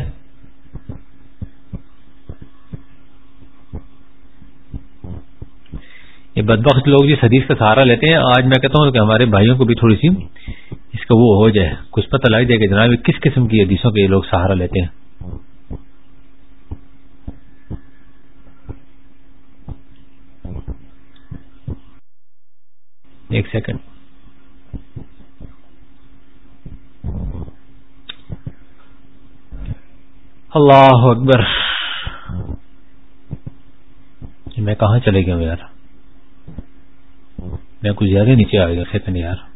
یہ بدبخت لوگ جس حدیث کا سہارا لیتے ہیں، آج میں کہتا ہوں کہ ہمارے بھائیوں کو بھی تھوڑی سی اس کا وہ ہو جائے، کچھ پتہ لگ جائے کہ جناب کس قسم کی حدیثوں کے یہ لوگ سہارا لیتے ہیں۔ ایک سیکنڈ۔ اللہ اکبر۔ میں کہاں چلے گیا یار؟ میں کچھ زیادہ نیچے آ گیا سیکنڈ یار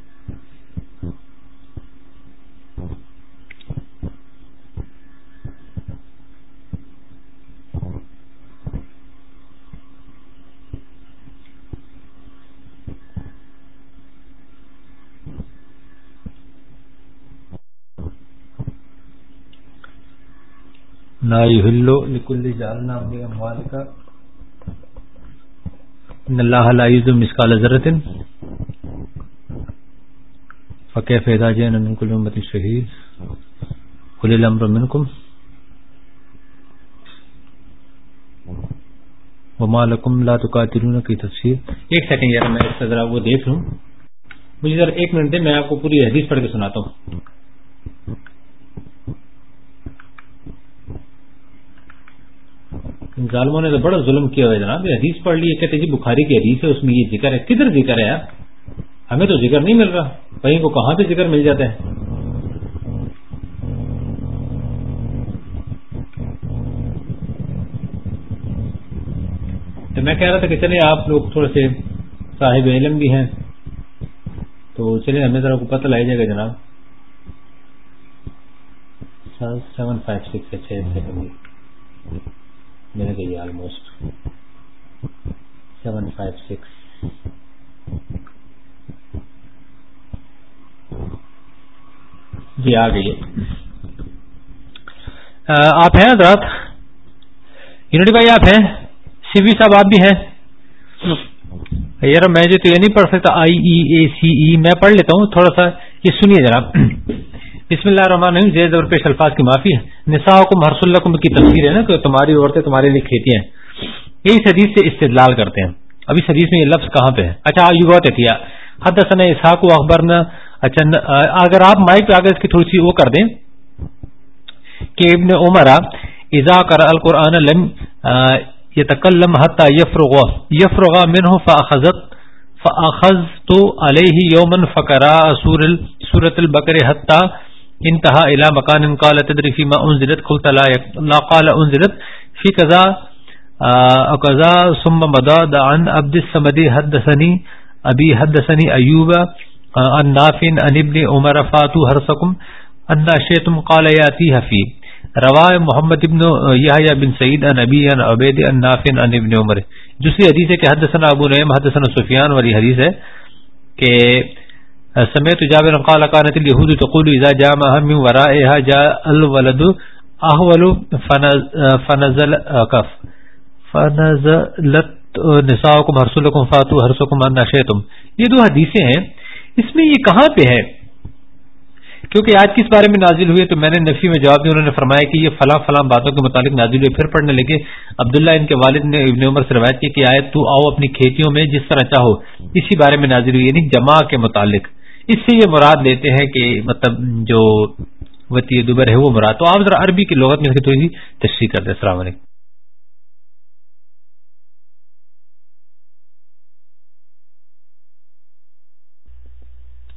لا يهل لكل جعلنا من اموالك ان الله لا يذم مثقال ذره فكيف اذا جاءنا من كل امه شهيد قل الامر منكم وما لكم لا تقاتلون کی تفسیر ایک سیکنڈ یار، میں اس ذرا وہ دیکھ لوں۔ مجھے ذرا ایک منٹ دے میں آپ کو پوری حدیث پڑھ کے سناتا ہوں۔ ظالموں نے تو بڑا ظلم کیا ہوا ہے جناب حدیث پڑھ لی کہتے جی بخاری کی حدیث ہے، اس میں یہ ذکر ہے۔ کدھر ذکر ہے یار؟ ہمیں تو ذکر نہیں مل رہا۔ کہیں کو کہاں پہ ذکر مل جاتا ہے؟ تو میں کہہ رہا تھا کہ چلے آپ لوگ تھوڑے سے صاحب علم بھی ہیں۔ تو چلے ہمیں ذرا کو پتہ لائی جائے گا جناب۔ سیون، فائیو، سکس اچھا میرے گئی آلموسٹ سیون فائیو سکس جی آ گئی آپ ہیں حضرات؟ یونٹی بھائی، آپ ہیں؟ سی وی صاحب، آپ بھی ہیں؟ یار میں جو تو یہ نہیں پڑھ سکتا، آئی ای اے سی ای، میں پڑھ لیتا ہوں، تھوڑا سا یہ سنیے جناب۔ بسم اللہ الرحمن الرحیم، زیر زبر پیش الفاظ کی معافی ہے۔ نسا حکم ہرس اللہ کی تصویر ہے نا کہ تمہاری عورتیں تمہارے لیے کھیتی ہیں۔ یہی حدیث سے استدلال کرتے ہیں۔ ابھی حدیث میں یہ لفظ کہاں پہ ہے؟ اچھا یو بہت کیا حد حسن اسحاق و اخبر اچھا اگر آپ مائک پہ آگے اس کی تھوڑی سی وہ کر دیں کہ ابن عمر اذا کر القرآن لم يتكلم حتى يفرغ يفرغ منه فاخذت فاخذت عليه يوما فقرا سورة البقره حتى انتہا الى مکان قال تدری فی ما انزلت، قلت لا لا قال انزلت، فی قضا قضا ثم مداد عن عبد السمد حدثني ابي حدثني ايوب عن نافع، عن ابن عمر، فاتو حرسكم ان شئتم قال ياتيها في رواه محمد ابن يحيى بن سعيد عن ابي عن عبيد عن نافع، عن ابن عمر. دوسری حدیث ہے کہ حدثنا ابو نعیم، حدثنا سفیان، والی حدیث ہے کہ سمیت جابر قال كانت اليهود تقول اذا جاء ما من ورائها جاء الولد احول فنزل كف فنزلت نساؤكم حرسلكم فاتوا حرسكم ان شئتم. یہ دو حدیثیں ہیں. اس میں یہ کہاں پہ ہے کیونکہ آج کس بارے میں نازل ہوئی تو میں نے نفی میں جواب دیا انہوں نے فرمایا کہ یہ فلاں فلاں باتوں کے متعلق نازل ہوئے پھر پڑھنے لگے. عبداللہ ان کے والد نے ابن عمر سے روایت کی کہ آئے تو آؤ اپنی کھیتیوں میں جس طرح چاہو. اسی بارے میں نازل ہوئی یعنی جمع کے متعلق. اس سے یہ مراد لیتے ہیں کہ مطلب جو وتی دوبر ہے وہ مراد تو آپ ذرا عربی کی لغت میں تھوڑی سی تشریح کر دیں۔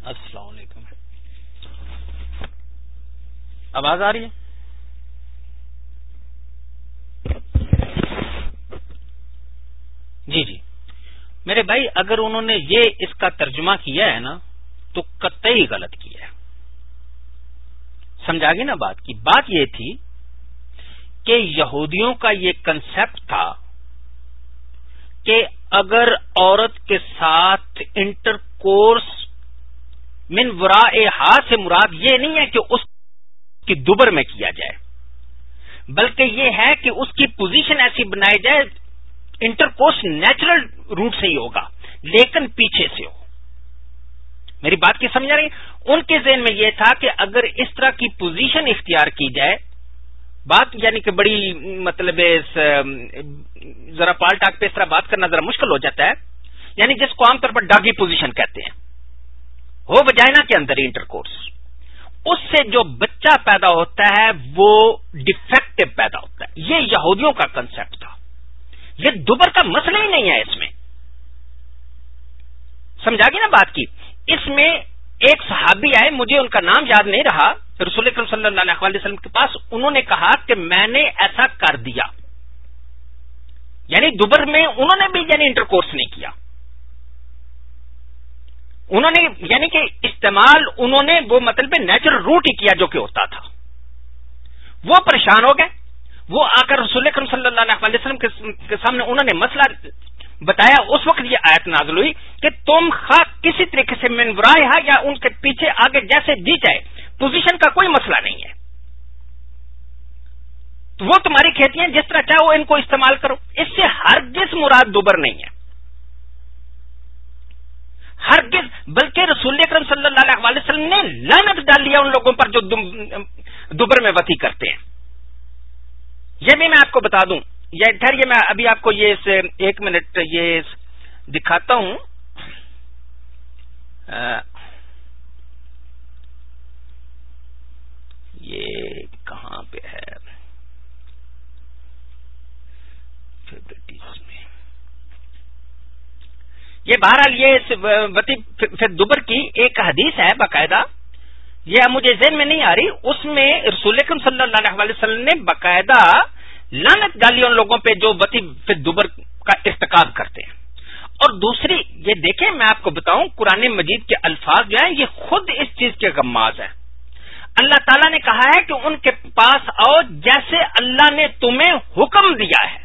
السلام علیکم۔ آواز آ رہی ہے؟ جی جی۔ میرے بھائی، اگر انہوں نے یہ اس کا ترجمہ کیا ہے نا تو قطعی غلط کیا ہے۔ سمجھا گی نا بات کی؟ بات یہ تھی کہ یہودیوں کا یہ کنسپٹ تھا کہ اگر عورت کے ساتھ انٹر کورس من ورا ہاتھ سے مراد یہ نہیں ہے کہ اس کی دوبر میں کیا جائے، بلکہ یہ ہے کہ اس کی پوزیشن ایسی بنائی جائے انٹر کورس نیچرل روٹ سے ہی ہوگا، لیکن پیچھے سے ہو۔ میری بات کی سمجھ رہی؟ ان کے ذہن میں یہ تھا کہ اگر اس طرح کی پوزیشن اختیار کی جائے، بات یعنی کہ بڑی مطلب ذرا پال ٹاک پہ اس طرح بات کرنا ذرا مشکل ہو جاتا ہے۔ یعنی جس کو عام طور پر ڈاگی پوزیشن کہتے ہیں۔ ہو بجائنا کے اندر انٹر کورس اس سے جو بچہ پیدا ہوتا ہے، وہ ڈیفیکٹو پیدا ہوتا ہے۔ یہ یہودیوں کا کنسپٹ تھا۔ یہ دوبر کا مسئلہ ہی نہیں ہے اس میں۔ سمجھا گی نا بات کی؟ اس میں ایک صحابی آئے، مجھے ان کا نام یاد نہیں رہا، رسول اکرم صلی اللہ علیہ وسلم کے پاس انہوں نے کہا کہ میں نے ایسا کر دیا۔ یعنی دوبر میں انہوں نے بھی یعنی انٹر کورس نہیں کیا۔ انہوں نے یعنی کہ استعمال انہوں نے وہ مطلب نیچرل روٹ ہی کیا جو کہ ہوتا تھا۔ وہ پریشان ہو گئے۔ وہ آ کر رسول اکرم صلی اللہ علیہ وسلم کے سامنے انہوں نے مسئلہ بتایا، اس وقت یہ آیت نازل ہوئی کہ تم خواہ کسی طریقے سے منورا یا ان کے پیچھے آگے جیسے دی جائے پوزیشن کا کوئی مسئلہ نہیں ہے۔ تو وہ تمہاری کھیتی ہیں، جس طرح چاہو ان کو استعمال کرو۔ اس سے ہر جس مراد دوبر نہیں ہے۔ ہر گز بلکہ رسول اکرم صلی اللہ علیہ وسلم نے لانت ڈال لیا ان لوگوں پر جو دوبر میں وتی کرتے ہیں۔ یہ بھی میں آپ کو بتا دوں۔ یہ ٹھہریے میں ابھی آپ کو یہ ایک منٹ یہ دکھاتا ہوں۔ یہ کہاں پہ ہے؟ میں۔ یہ بہرحال یہ دوبر کی ایک حدیث ہے باقاعدہ۔ یہ مجھے ذہن میں نہیں آ رہی، اس میں رسول صلی اللہ علیہ وسلم نے باقاعدہ لانت ڈالی ان لوگوں پہ جو وتی دوبر کا ارتقاب کرتے ہیں۔ اور دوسری، یہ دیکھیں، میں آپ کو بتاؤں، قرآن مجید کے الفاظ جو ہیں، یہ خود اس چیز کے غماز ہیں۔ اللہ تعالیٰ نے کہا ہے کہ ان کے پاس آؤ جیسے اللہ نے تمہیں حکم دیا ہے۔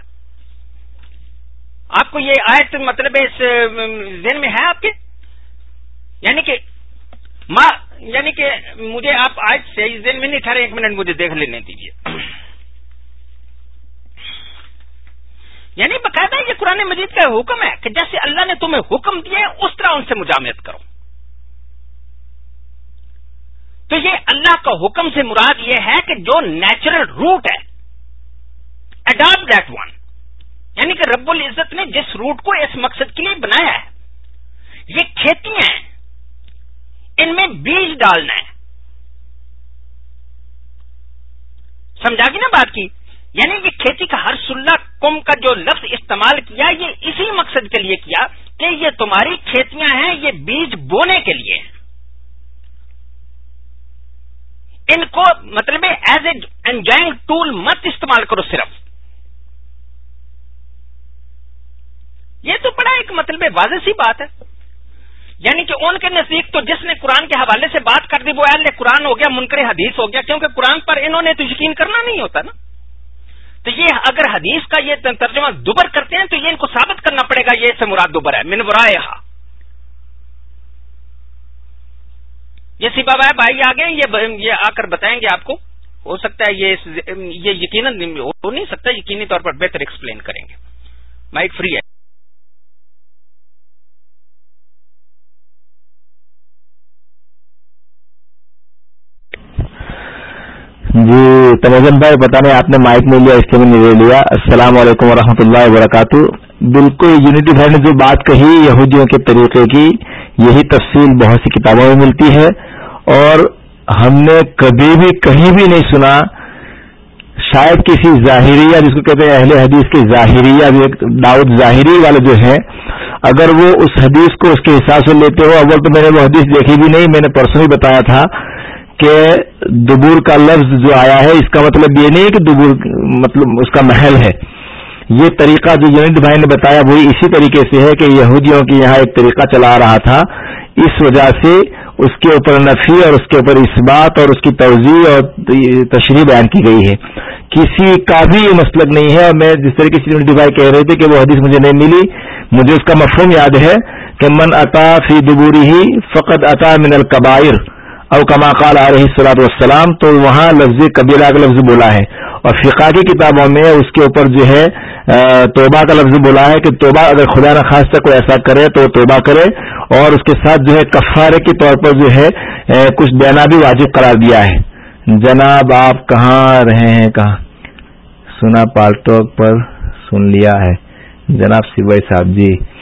آپ کو یہ آیت مطلب اس ذہن میں ہے آپ کے؟ یعنی کہ ماں یعنی کہ مجھے آپ آج سے ذہن میں نہیں ٹھہرے، ایک منٹ مجھے دیکھ لینے دیجیے یعنی باقاعدہ یہ قرآن مجید کا حکم ہے کہ جیسے اللہ نے تمہیں حکم دیے اس طرح ان سے مجامعت کرو۔ تو یہ اللہ کا حکم سے مراد یہ ہے کہ جو نیچرل روٹ ہے اڈاپٹ دیٹ ون یعنی کہ رب العزت نے جس روٹ کو اس مقصد کے لیے بنایا ہے، یہ کھیتیاں ہیں، ان میں بیج ڈالنا ہے۔ سمجھا گی نا بات کی؟ یعنی یہ کھیتی کا ہر سلح کم کا جو لفظ استعمال کیا، یہ اسی مقصد کے لیے کیا کہ یہ تمہاری کھیتیاں ہیں، یہ بیج بونے کے لیے ان کو مطلب ایز اے انجوائنگ ٹول مت استعمال کرو صرف۔ یہ تو بڑا ایک مطلب واضح سی بات ہے۔ یعنی کہ ان کے نزدیک تو جس نے قرآن کے حوالے سے بات کر دی، وہ اہل قرآن ہو گیا، منکر حدیث ہو گیا، کیونکہ قرآن پر انہوں نے تو یقین کرنا نہیں ہوتا نا۔ تو یہ اگر حدیث کا یہ ترجمہ دوبر کرتے ہیں تو یہ ان کو ثابت کرنا پڑے گا یہ سے مراد دوبر ہے، من برائے یہ سی بابا بھائی آگے یہ آ کر بتائیں گے آپ کو۔ ہو سکتا ہے یہ یقیناً ہو نہیں سکتا، یقینی طور پر بہتر ایکسپلین کریں گے۔ مائک فری ہے۔ جی تنوجن بھائی پتا نہیں آپ نے مائک نہیں لیا، اس کے میں لے لیا۔ السلام علیکم ورحمۃ اللہ وبرکاتہ۔ بالکل یونٹی بھائی نے جو بات کہی یہودیوں کے طریقے کی، یہی تفصیل بہت سی کتابوں میں ملتی ہے۔ اور ہم نے کبھی بھی کہیں بھی نہیں سنا، شاید کسی ظاہریہ، جس کو کہتے ہیں اہل حدیث کے ظاہریہ، بھی ایک داؤد ظاہری والے جو ہے اگر وہ اس حدیث کو اس کے حساب سے لیتے ہو، اول تو میں نے وہ حدیث دیکھی بھی نہیں، میں نے پرسوں ہی بتایا تھا۔ کہ دبور کا لفظ جو آیا ہے، اس کا مطلب یہ نہیں کہ دبور مطلب اس کا محل ہے۔ یہ طریقہ جو یونٹ بھائی نے بتایا، وہی اسی طریقے سے ہے کہ یہودیوں کی یہاں ایک طریقہ چلا رہا تھا۔ اس وجہ سے اس کے اوپر نفی اور اس کے اوپر اس بات اور اس کی توضیع اور تشریح بیان کی گئی ہے۔ کسی کا بھی یہ مسلک نہیں ہے۔ اور میں جس طریقے سے یونٹی بھائی کہہ رہے تھے کہ وہ حدیث مجھے نہیں ملی، مجھے اس کا مفہوم یاد ہے کہ من عطا فی دبوری ہی فقط عطا من القبائر او کما قال علیہ السلاط والسلام، تو وہاں لفظ قبیلہ کا لفظ بولا ہے۔ اور فقہ کی کتابوں میں اس کے اوپر جو ہے توبہ کا لفظ بولا ہے کہ توبہ اگر خدا نہ خاص کوئی ایسا کرے تو توبہ کرے۔ اور اس کے ساتھ جو ہے کفارے کے طور پر جو ہے کچھ دینا بھی واجب قرار دیا ہے۔ جناب، آپ کہاں رہے ہیں؟ کہاں؟ سنا پالٹوک پر سن لیا ہے۔ جناب سبئی صاحب جی۔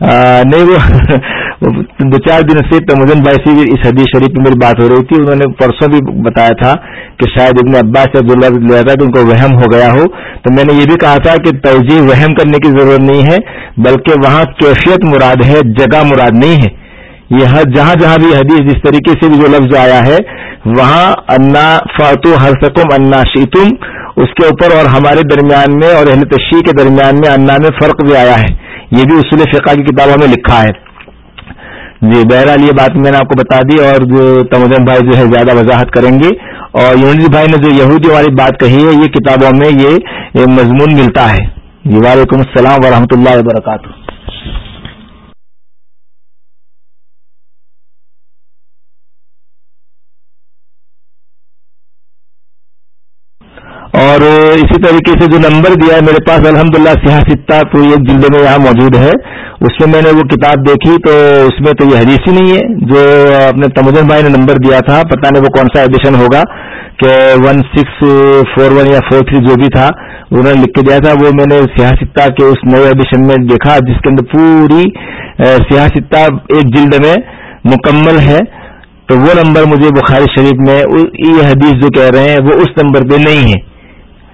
نہیں، وہ دو چار دن سے تمجن بھائی سے اس حدیث شریف میں میری بات ہو رہی تھی، انہوں نے پرسوں بھی بتایا تھا کہ شاید ابن عباس سے عبداللہ لیا تھا کہ ان کو وہم ہو گیا ہو۔ تو میں نے یہ بھی کہا تھا کہ توجہ وہم کرنے کی ضرورت نہیں ہے، بلکہ وہاں کیفیت مراد ہے، جگہ مراد نہیں ہے۔ یہ جہاں جہاں بھی حدیث جس طریقے سے بھی جو لفظ آیا ہے، وہاں انا فاتو ہر سکم انا شیتم اس کے اوپر اور ہمارے درمیان میں اور اہل تشیح کے درمیان میں انا میں فرق بھی آیا ہے۔ یہ بھی اصول فقہ کی کتابوں میں لکھا ہے۔ جی بہرحال یہ بات میں نے آپ کو بتا دی اور جو تمدن بھائی جو ہے زیادہ وضاحت کریں گے۔ اور یونس بھائی نے جو یہودی والی بات کہی ہے، یہ کتابوں میں یہ مضمون ملتا ہے۔ جی وعلیکم السلام ورحمۃ اللہ وبرکاتہ۔ اور اسی طریقے سے جو نمبر دیا ہے میرے پاس الحمد للہ سیاستہ پوری ایک جلد میں یہاں موجود ہے۔ اس میں میں نے وہ کتاب دیکھی تو اس میں تو یہ حدیث ہی نہیں ہے۔ جو اپنے تمدن بھائی نے نمبر دیا تھا، پتہ نہیں وہ کون سا ایڈیشن ہوگا کہ ون سکس فور ون یا فور تھری جو بھی تھا انہوں نے لکھ کے دیا تھا۔ وہ میں نے سیاستہ کے اس نئے ایڈیشن میں دیکھا، جس کے اندر پوری سیاستہ ایک جلد میں مکمل ہے۔ تو وہ نمبر مجھے بخاری شریف میں یہ حدیث جو کہہ رہے ہیں، وہ اس نمبر پہ نہیں ہے۔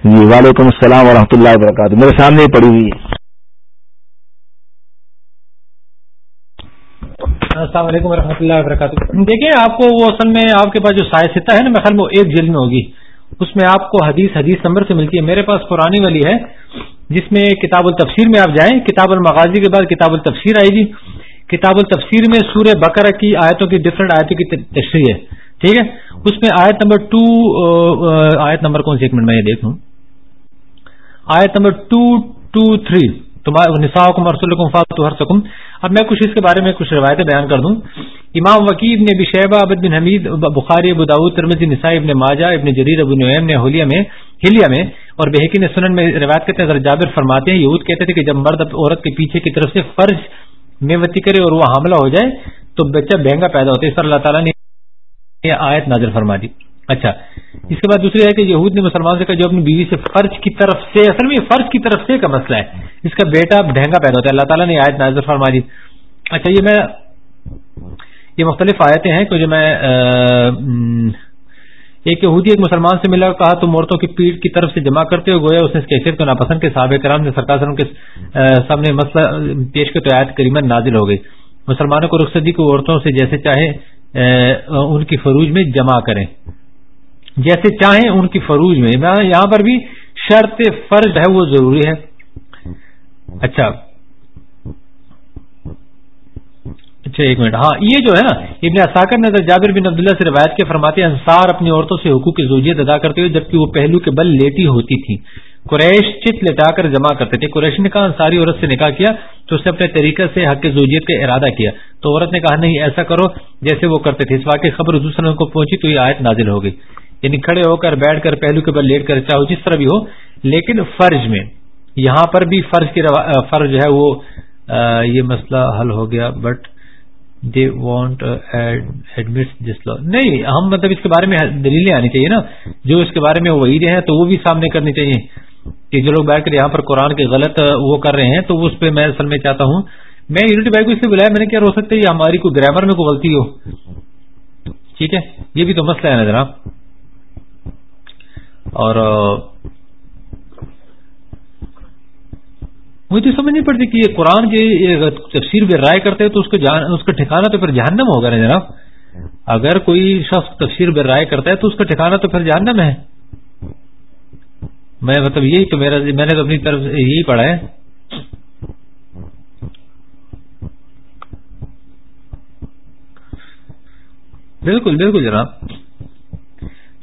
جی وعلیکم السلام ورحمۃ اللہ وبرکاتہ۔ میرے سامنے پڑی ہوئی ہے۔ السلام علیکم و اللہ وبرکاتہ۔ دیکھیں، آپ کو وہ اصل میں آپ کے پاس جو سائے ہے نا میں خیال میں ایک جلد میں ہوگی۔ اس میں آپ کو حدیث حدیث نمبر سے ملتی ہے۔ میرے پاس پرانی والی ہے، جس میں کتاب التفسیر میں آپ جائیں۔ کتاب المغازی کے بعد کتاب التفسیر آئے گی۔ کتاب التفسیر میں سورہ بقرہ کی آیتوں کی ڈفرنٹ آیتوں کی تشریح ہے۔ ٹھیک ہے؟ اس میں آیت نمبر ٹو آیت نمبر کون سی؟ ایک منٹ، میں یہ دیکھ لوں۔ آیت نمبر ٹو ٹو تھری. نسا حکم ارسل ہرسکم اب میں کچھ اس کے بارے میں کچھ روایتیں بیان کر دوں. امام وکیب نے بشیبہ ابد بن حمید بخاری، ابو داود ترمزی نسائی، ابن ماجا ابن جریر، ابو نعیم نے ہولیا میں ہلیا میں اور بحقی نے سنن میں روایت کرتے ہیں جابر فرماتے ہیں، یہود کہتے تھے کہ جب مرد عورت کے پیچھے کی طرف سے فرض میں وتی کرے اور وہ حاملہ ہو جائے، تو بچہ بہنگا پیدا ہوتا ہے۔ اس پر اللہ تعالیٰ نے یہ آیت نازل فرما دی۔ اچھا اس کے بعد دوسری ہے کہ یہود نے مسلمان سے کہا، جو اپنی بیوی سے فرض کی طرف سے، اصل میں فرض کی طرف سے کا مسئلہ ہے۔ اس کا بیٹا ڈھنگا پیدا ہوتا ہے۔ اللہ تعالیٰ نے آیت نازر فرما دی۔ اچھا یہ میں، یہ مختلف آیتیں ہیں۔ کہ جو میں ایک یہودی، ایک مسلمان سے ملا، کہا تو عورتوں کی پیٹ کی طرف سے جمع کرتے ہوئے گویا اس نے اس کیفیت کو ناپسند کے صحابہ کرام نے سرکار سرم کے سامنے مسئلہ پیش کے تو آیت کریمت نازل ہو گئی۔ مسلمانوں کو رخصتی کو عورتوں سے جیسے چاہے ان کی فروج میں جمع کریں۔ جیسے چاہیں ان کی فروج میں۔ یہاں پر بھی شرط فرض ہے، وہ ضروری ہے۔ اچھا۔ اچھا ایک منٹ۔ ہاں یہ جو ہے نا، ابن اساکر نے جابر بن عبداللہ سے روایت کے فرماتے انصار اپنی عورتوں سے حقوق کی زوجیت ادا کرتے ہوئے، جبکہ وہ پہلو کے بل لیٹی ہوتی تھی قریش چت لٹا کر جمع کرتے تھے۔ قریش نے کہا، انصاری عورت سے نکاح کیا، تو اس نے اپنے طریقے سے حق زوجیت کا ارادہ کیا۔ تو عورت نے کہا، نہیں، ایسا کرو، جیسے وہ کرتے تھے۔ اس واقعی خبر دوسرے کو پہنچی تو یہ آیت نازل ہو گئی۔ یعنی کھڑے ہو کر بیٹھ کر پہلو کے بل لیٹ کر چاہو، جس طرح بھی ہو، لیکن فرض میں، یہاں پر بھی فرض کی فرض جو ہے وہ یہ مسئلہ حل ہو گیا but they want admit this law نہیں، ہم مطلب اس کے بارے میں دلیلیں آنی چاہیے نا۔ جو اس کے بارے میں وہی رہے ہیں تو وہ بھی سامنے کرنی چاہیے۔ کہ جو لوگ بیٹھ کر یہاں پر قرآن کے غلط وہ کر رہے ہیں تو اس پہ میں اصل میں چاہتا ہوں۔ میں یونٹی بھائی کو اس لیے بلایا، میں نے کیا ہو سکتا ہے یہ ہماری کوئی گرامر میں کوئی غلطی ہو؟ ٹھیک ہے، یہ بھی تو مسئلہ ہے نا جناب۔ اور مجھے سمجھ نہیں پڑتی کہ یہ قرآن کی تفسیر پہ رائے کرتے تو اس کا ٹھکانا تو پھر جہنم ہوگا نا جناب؟ اگر کوئی شخص تفسیر پہ رائے کرتا ہے تو اس کا ٹھکانا تو پھر جہنم ہے۔ میں مطلب یہی تو میرا میں نے تو اپنی طرف سے یہی پڑھا ہے۔ بالکل بالکل جناب۔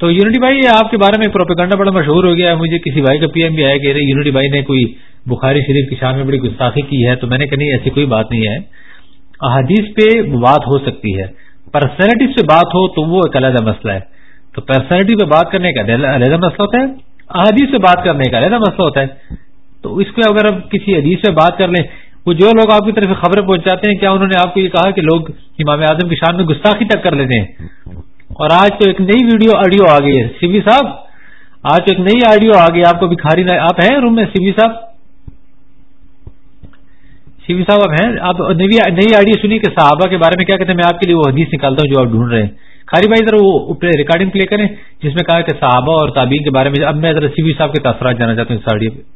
تو یونٹی بھائی آپ کے بارے میں پروپیگنڈا بڑا مشہور ہو گیا ہے۔ مجھے کسی بھائی کا پی ایم بھی آیا کہ یونٹی بھائی نے کوئی بخاری شریف کی شان میں بڑی گستاخی کی ہے تو میں نے کہا نہیں، ایسی کوئی بات نہیں ہے۔ احادیث پہ بات ہو سکتی ہے۔ پرسنالٹی سے بات ہو تو وہ ایک علیحدہ مسئلہ ہے۔ تو پرسنالٹی پہ بات کرنے کا علیحدہ مسئلہ ہوتا ہے۔ احادیث سے بات کرنے کا علیحدہ مسئلہ ہوتا ہے۔ تو اس کو اگر ہم کسی حدیث سے بات کر لیں، وہ جو لوگ آپ کی طرف خبریں پہنچاتے ہیں، کیا انہوں نے آپ کو یہ کہا کہ لوگ امام اعظم کی شان میں گستاخی تک کر لیتے ہیں؟ اور آج تو ایک نئی ویڈیو آڈیو آ گئی ہے۔ سی بی صاحب، آج تو ایک نئی آڈیو آ گئی آپ کو بھی کھاری آپ ہیں روم میں سی بی صاحب؟ سی بی صاحب، آپ ہیں؟ آپ نئی آڈیو سنی کہ صحابہ کے بارے میں کیا کہتے ہیں؟ میں آپ کے لیے وہ حدیث نکالتا ہوں جو آپ ڈھونڈ رہے ہیں۔ کھاری بھائی، ذرا وہ ریکارڈنگ پلے کریں جس میں کہا کہ صحابہ اور تعبین کے بارے میں۔ اب میں ذرا سی بی صاحب کے تاثرات جانا چاہتا ہوں اس آڈیو پہ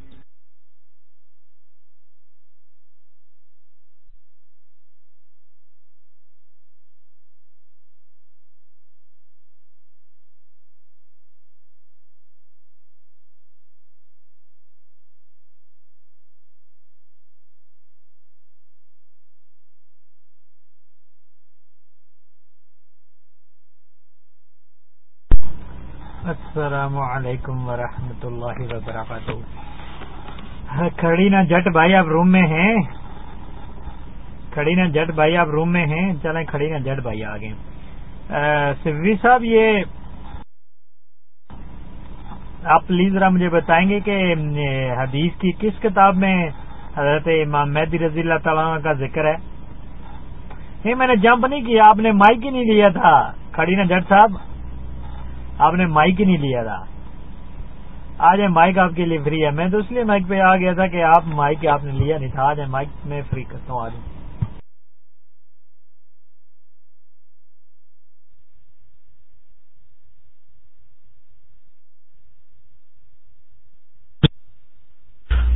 السلام علیکم ورحمۃ اللہ وبرکاتہ۔ ہاں، کھڑی نا جٹ بھائی آپ روم میں ہیں۔ کھڑی نا جٹ بھائی آپ روم میں ہیں۔ چلیں کھڑی نا جٹ بھائی آ گئے سبوی صاحب، یہ آپ پلیز ذرا مجھے بتائیں گے کہ حدیث کی کس کتاب میں حضرت امام مہدی رضی اللہ تعالیٰ کا ذکر ہے؟ نہیں، میں نے جمپ نہیں کیا، آپ نے مائک ہی نہیں لیا تھا۔ کھڑی نا جٹ صاحب، آپ نے مائک ہی نہیں لیا تھا۔ آج مائک آپ کے لیے فری ہے۔ میں تو اس لیے مائک پہ آ گیا تھا کہ آپ مائک آپ نے لیا نہیں تھا۔ آج مائک میں فری کرتا ہوں۔ آج۔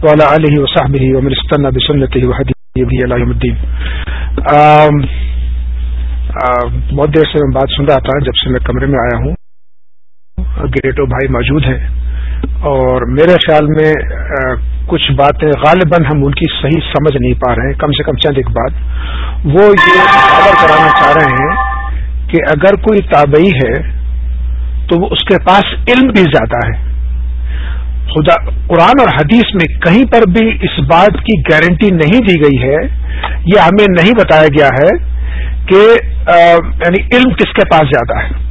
والا علیہ وصحب ومرستانہ بسنت الدین بہت دیر سے میں بات سن رہا تھا جب سے میں کمرے میں آیا ہوں۔ گریٹو بھائی موجود ہیں۔ اور میرے خیال میں کچھ باتیں غالباً ہم ان کی صحیح سمجھ نہیں پا رہے ہیں۔ کم سے کم چند ایک بات۔ وہ یہ خبر کرانا چاہ رہے ہیں کہ اگر کوئی تابعی ہے تو وہ اس کے پاس علم بھی زیادہ ہے۔ خدا، قرآن اور حدیث میں کہیں پر بھی اس بات کی گارنٹی نہیں دی گئی ہے۔ یہ ہمیں نہیں بتایا گیا ہے کہ یعنی علم کس کے پاس زیادہ ہے۔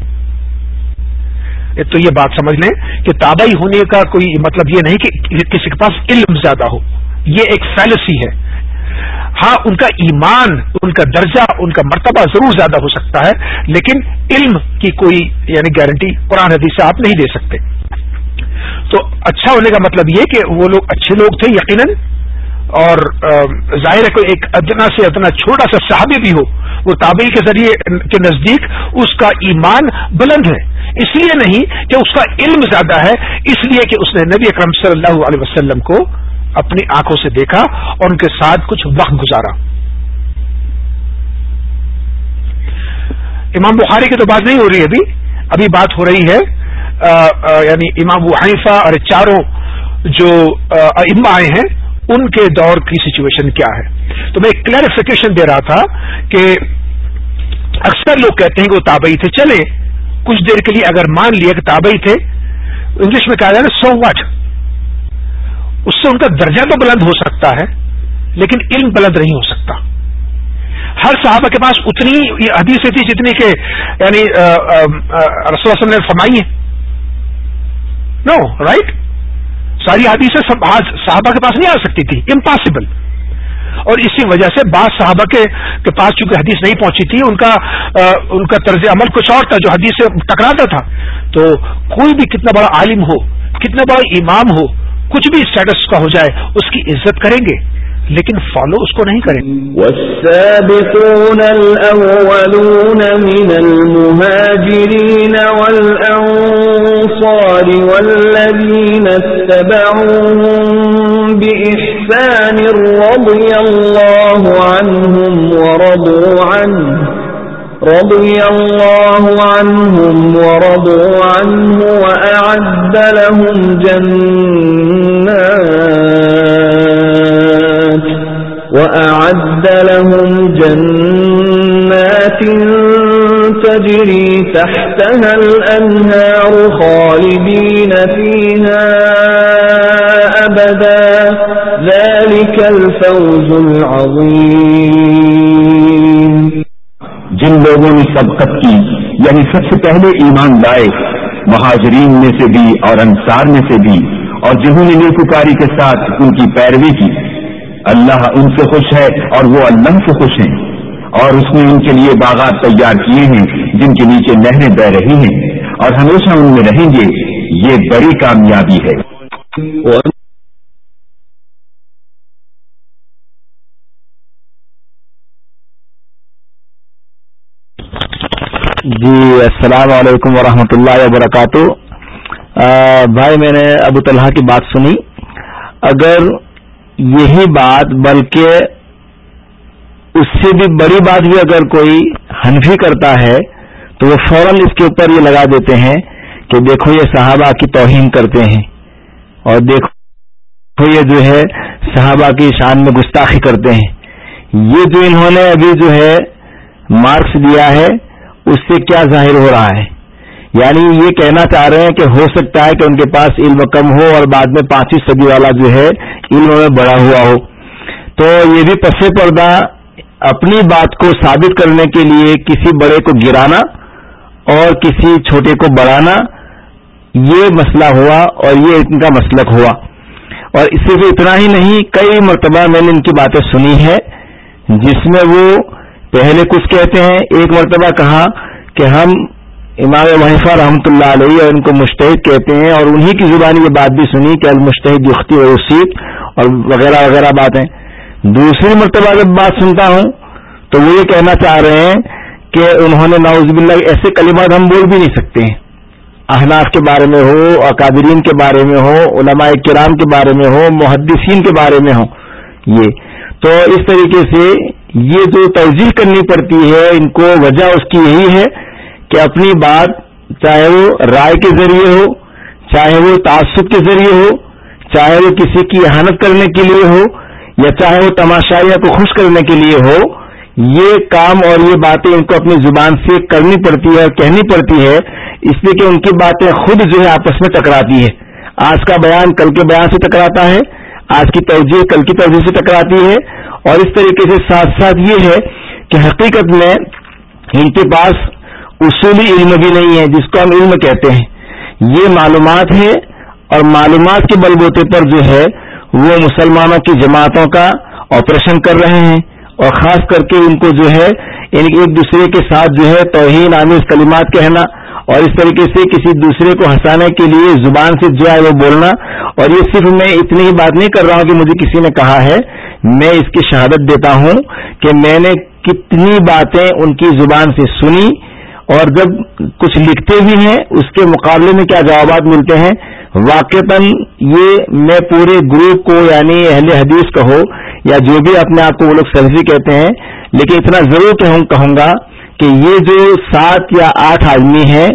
تو یہ بات سمجھ لیں کہ تابعی ہونے کا کوئی مطلب یہ نہیں کہ کسی کے پاس علم زیادہ ہو۔ یہ ایک فیلسی ہے۔ ہاں ان کا ایمان، ان کا درجہ، ان کا مرتبہ ضرور زیادہ ہو سکتا ہے، لیکن علم کی کوئی یعنی گارنٹی قرآن حدیث سے آپ نہیں دے سکتے۔ تو اچھا ہونے کا مطلب یہ کہ وہ لوگ اچھے لوگ تھے یقیناً۔ اور ظاہر ہے کوئی ایک ادنا سے ادنا چھوٹا سا صحابی بھی ہو، وہ تابعی کے ذریعے کے نزدیک اس کا ایمان بلند ہے۔ اس لیے نہیں کہ اس کا علم زیادہ ہے، اس لیے کہ اس نے نبی اکرم صلی اللہ علیہ وسلم کو اپنی آنکھوں سے دیکھا اور ان کے ساتھ کچھ وقت گزارا۔ امام بخاری کی تو بات نہیں ہو رہی ابھی ابھی بات ہو رہی ہے۔ یعنی امام ابو حنیفہ اور چاروں جو اما آئے ہیں ان کے دور کی سچویشن کیا ہے؟ تو میں ایک کلیریفیکیشن دے رہا تھا کہ اکثر لوگ کہتے ہیں کہ وہ تابعی تھے۔ چلے کچھ دیر کے لیے اگر مان لیا کہ تابعی تھے، انگلش میں کہا جائے نا سو وٹ اس سے ان کا درجہ تو بلند ہو سکتا ہے، لیکن علم بلند نہیں ہو سکتا۔ ہر صحابہ کے پاس اتنی حدیث تھی جتنی کہ یعنی رسول نے فرمائی ہے نو رائٹ ساری حدیثیں صحابہ کے پاس نہیں آ سکتی تھی امپاسبل اور اسی وجہ سے بعض صحابہ کے کے پاس چونکہ حدیث نہیں پہنچی تھی، ان کا ان کا طرز عمل کچھ اور تھا جو حدیث سے ٹکراتا تھا۔ تو کوئی بھی کتنا بڑا عالم ہو، کتنا بڑا امام ہو، کچھ بھی اسٹیٹس کا ہو جائے، اس کی عزت کریں گے۔ لیکن فالو اس کو نہیں کریں۔ والسابقون الأولون من المهاجرين والأنصار والذين اتبعوهم بإحسان رضي الله عنهم ورضوا عنه رضي الله عنهم ورضوا عنه وأعد لهم جنات وأعد لهم جنات تجري تحتها الأنهار خالدين فيها أبدا. ذلك الفوز العظيم. جن لوگوں نے سبقت کی یعنی سب سے پہلے ایمان لائے، مہاجرین میں سے بھی اور انصار میں سے بھی، اور جنہوں نے نیکوکاری کے ساتھ ان کی پیروی کی اللہ ان سے خوش ہے اور وہ اللہ سے خوش ہیں۔ اور اس نے ان کے لیے باغات تیار کیے ہیں، جن کے نیچے نہریں بہ رہی ہیں۔ اور ہمیشہ ان میں رہیں گے، یہ بڑی کامیابی ہے۔ جی السلام علیکم ورحمۃ اللہ وبرکاتہ۔ بھائی، میں نے ابو طلحہ کی بات سنی۔ اگر یہی بات، بلکہ اس سے بھی بڑی بات بھی اگر کوئی حنفی کرتا ہے، تو وہ فوراً اس کے اوپر یہ لگا دیتے ہیں کہ دیکھو یہ صحابہ کی توہین کرتے ہیں۔ اور دیکھو یہ جو ہے صحابہ کی شان میں گستاخی کرتے ہیں۔ یہ جو انہوں نے ابھی جو ہے مارکس دیا ہے، اس سے کیا ظاہر ہو رہا ہے؟ یعنی یہ کہنا چاہ رہے ہیں کہ ہو سکتا ہے کہ ان کے پاس علم کم ہو اور بعد میں پانچویں صدی والا جو ہے علم میں بڑا ہوا ہو۔ تو یہ بھی پس پردہ اپنی بات کو ثابت کرنے کے لیے کسی بڑے کو گرانا اور کسی چھوٹے کو بڑھانا، یہ مسئلہ ہوا اور یہ ان کا مسلک ہوا۔ اور اس سے اتنا ہی نہیں، کئی مرتبہ میں نے ان کی باتیں سنی ہے جس میں وہ پہلے کچھ کہتے ہیں، ایک مرتبہ کہا کہ ہم امام وحفہ رحمۃ اللہ علیہ اور ان کو مشتحد کہتے ہیں اور انہی کی زبانی یہ بات بھی سنی کہ المشتحد یختی و یوسیف اور وغیرہ وغیرہ باتیں۔ دوسری مرتبہ جب بات سنتا ہوں تو وہ یہ کہنا چاہ رہے ہیں کہ انہوں نے ناؤز باللہ ایسے کلمات ہم بول بھی نہیں سکتے۔ ہیں احناف کے بارے میں ہو اکادرین کے بارے میں ہو، علماء کرام کے بارے میں ہو، محدثین کے بارے میں ہو۔ یہ۔ تو اس طریقے سے یہ جو توجیح کرنی پڑتی ہے، ان کو وجہ اس کی یہی ہے کہ اپنی بات چاہے وہ رائے کے ذریعے ہو، چاہے وہ تعصب کے ذریعے ہو، چاہے وہ کسی کی احانت کرنے کے لیے ہو، یا چاہے وہ تماشائیہ کو خوش کرنے کے لیے ہو، یہ کام اور یہ باتیں ان کو اپنی زبان سے کرنی پڑتی ہے اور کہنی پڑتی ہے، اس لیے کہ ان کی باتیں خود جو ہے آپس میں ٹکراتی ہے آج کا بیان کل کے بیان سے ٹکراتا ہے، آج کی توجہ کل کی توجہ سے ٹکراتی ہے۔ اور اس طریقے سے ساتھ ساتھ یہ ہے کہ حقیقت میں ان کے پاس اصولی علم بھی نہیں ہے جس کو ہم علم کہتے ہیں۔ یہ معلومات ہے اور معلومات کے بل بوتے پر جو ہے وہ مسلمانوں کی جماعتوں کا آپریشن کر رہے ہیں۔ اور خاص کر کے ان کو جو ہے یعنی ایک دوسرے کے ساتھ جو ہے توہین، آمیز کلمات کہنا اور اس طریقے سے کسی دوسرے کو ہنسانے کے لیے زبان سے جو ہے وہ بولنا۔ اور یہ صرف میں اتنی ہی بات نہیں کر رہا ہوں کہ مجھے کسی نے کہا ہے۔ میں اس کی شہادت دیتا ہوں کہ میں نے کتنی باتیں ان کی زبان سے سنی۔ اور جب کچھ لکھتے بھی ہیں، اس کے مقابلے میں کیا جوابات ملتے ہیں؟ واقع یہ میں پورے گروپ کو یعنی اہل حدیث کہو یا جو بھی اپنے آپ کو وہ لوگ سرزی کہتے ہیں، لیکن اتنا ضرور کہوں گا کہ یہ جو سات یا آٹھ آدمی ہیں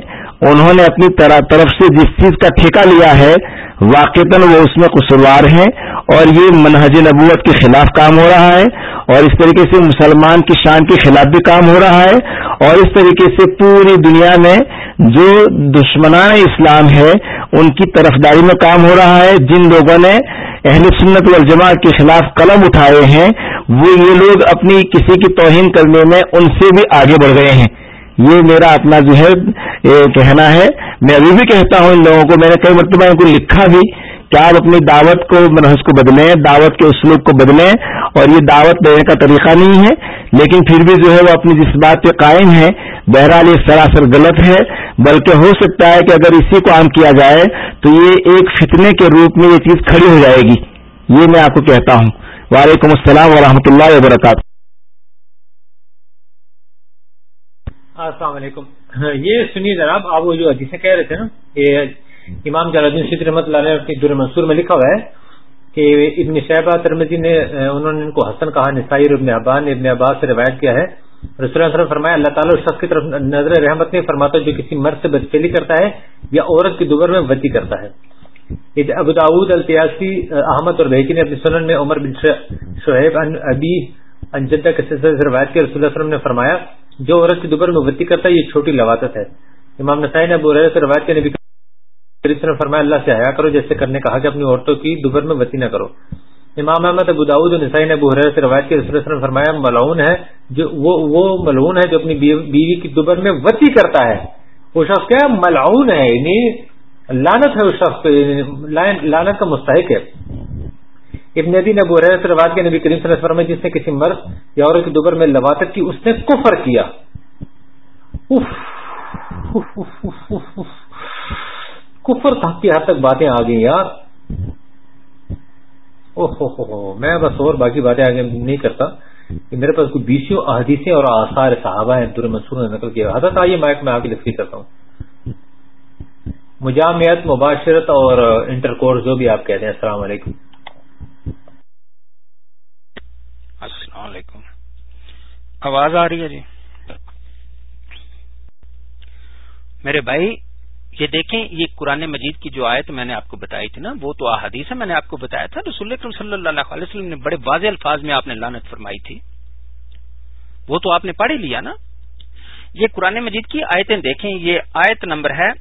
انہوں نے اپنی طرف سے جس چیز کا ٹھیکہ لیا ہے واقع وہ اس میں قصوار ہیں اور یہ منہج نبوت کے خلاف کام ہو رہا ہے اور اس طریقے سے مسلمان کی شان کے خلاف بھی کام ہو رہا ہے اور اس طریقے سے پوری دنیا میں جو دشمنان اسلام ہے، ان کی طرفداری میں کام ہو رہا ہے۔ جن لوگوں نے اہل سنت والجماعت کے خلاف قلم اٹھائے ہیں، وہ یہ لوگ اپنی کسی کی توہین کرنے میں ان سے بھی آگے بڑھ گئے ہیں۔ یہ میرا اپنا جو ہے کہنا ہے۔ میں ابھی بھی کہتا ہوں ان لوگوں کو، میں نے کئی مرتبہ ان کو لکھا بھی کیا آپ اپنی دعوت کو منحص کو بدلیں، دعوت کے اسلوب کو بدلیں۔ اور یہ دعوت دینے کا طریقہ نہیں ہے، لیکن پھر بھی جو ہے وہ اپنی جس بات پہ قائم ہے، بہرحال یہ سراسر غلط ہے۔ بلکہ ہو سکتا ہے کہ اگر اسی کو عام کیا جائے، تو یہ ایک فتنے کے روپ میں یہ چیز کھڑی ہو جائے گی۔ یہ میں آپ کو کہتا ہوں۔ وعلیکم السلام ورحمۃ اللہ وبرکاتہ۔ السلام علیکم۔ یہ سنیے جناب آپ وہ جو حدیثیں کہہ رہے تھے نا، یہ امام جلال الدین شیخ رحمۃ اللہ نے اپنی در منصور میں لکھا ہوا ہے کہ ابن شہبہ ترمزی نے، انہوں نے ان کو حسن کہا، نسائی اور ابن ابان نے ابن عباس سے روایت کیا ہے۔ رسول اللہ وسلم فرمایا، اللہ تعالیٰ شخص کی طرف نظر رحمت نہیں فرماتا جو کسی مرد سے بدفیلی کرتا ہے یا عورت کی دوبر میں وتی کرتا ہے۔ ابو داود التیاسی احمد اور بحکی نے اپنی سنن میں عمر بن شعیب ان ابی انجدہ کے سلسلے سے روایت کی رسول اللہ علیہ وسلم نے فرمایا جو عورت کی دوبر میں وتی کرتا ہے، یہ چھوٹی لواتت ہے۔ امام نسائی نے ابو سے روایت کے نبی نے فرمایا، اللہ سے حیا کرو، جیسے کرنے کہا کہ اپنی عورتوں کی دوبر میں وتی نہ کرو۔ امام احمد، ابو داود نسائی نے ابو سے روایت کے رسول نے فرمایا، ملعون ہے، جو وہ وہ ملعون ہے جو اپنی بیوی کی دوبر میں وتی کرتا ہے۔ وہ شخص کیا ملعون ہے یعنی لانت ہے اس شخص یعنی لانت کا مستحق ہے۔ ابن ندی نے ابو روایت کے نبی کریم صلی اللہ علیہ وسلم جس نے کسی مرض یا عورت کی دوبر میں لواتت کی، اس نے کفر کیا۔ کفر کی حد تک باتیں آ گئی یار۔ او میں بس اور باقی باتیں آگے نہیں کرتا کہ میرے پاس کوئی بیسوں احادیثیں اور آثار صحابہ ہیں دور منصور نے نقل کیا۔ حضرت آئیے مائک میں آگے لکھی کرتا ہوں۔ مجامعت، مباشرت اور انٹر کورس جو بھی آپ کہتے ہیں، السلام علیکم۔ السلام علیکم۔ آواز آ رہی ہے جی؟ میرے بھائی، یہ دیکھیں، یہ قرآن مجید کی جو آیت میں نے آپ کو بتائی تھی نا، وہ تو احادیث ہے میں نے آپ کو بتایا تھا۔ رسول اکرم صلی اللہ علیہ وسلم نے بڑے واضح الفاظ میں آپ نے لانت فرمائی تھی۔ وہ تو آپ نے پڑھ ہی لیا نا۔ یہ قرآن مجید کی آیتیں دیکھیں، یہ آیت نمبر ہے